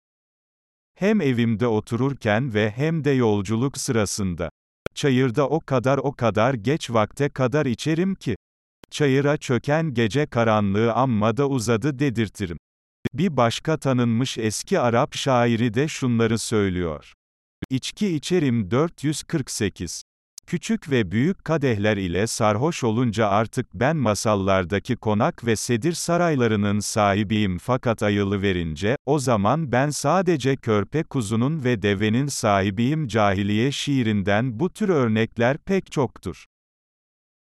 Hem evimde otururken ve hem de yolculuk sırasında. Çayırda o kadar o kadar geç vakte kadar içerim ki, çayıra çöken gece karanlığı amma da uzadı dedirtirim. Bir başka tanınmış eski Arap şairi de şunları söylüyor. İçki içerim 448. Küçük ve büyük kadehler ile sarhoş olunca artık ben masallardaki konak ve sedir saraylarının sahibiyim fakat ayılı verince, o zaman ben sadece körpe kuzunun ve devenin sahibiyim cahiliye şiirinden bu tür örnekler pek çoktur.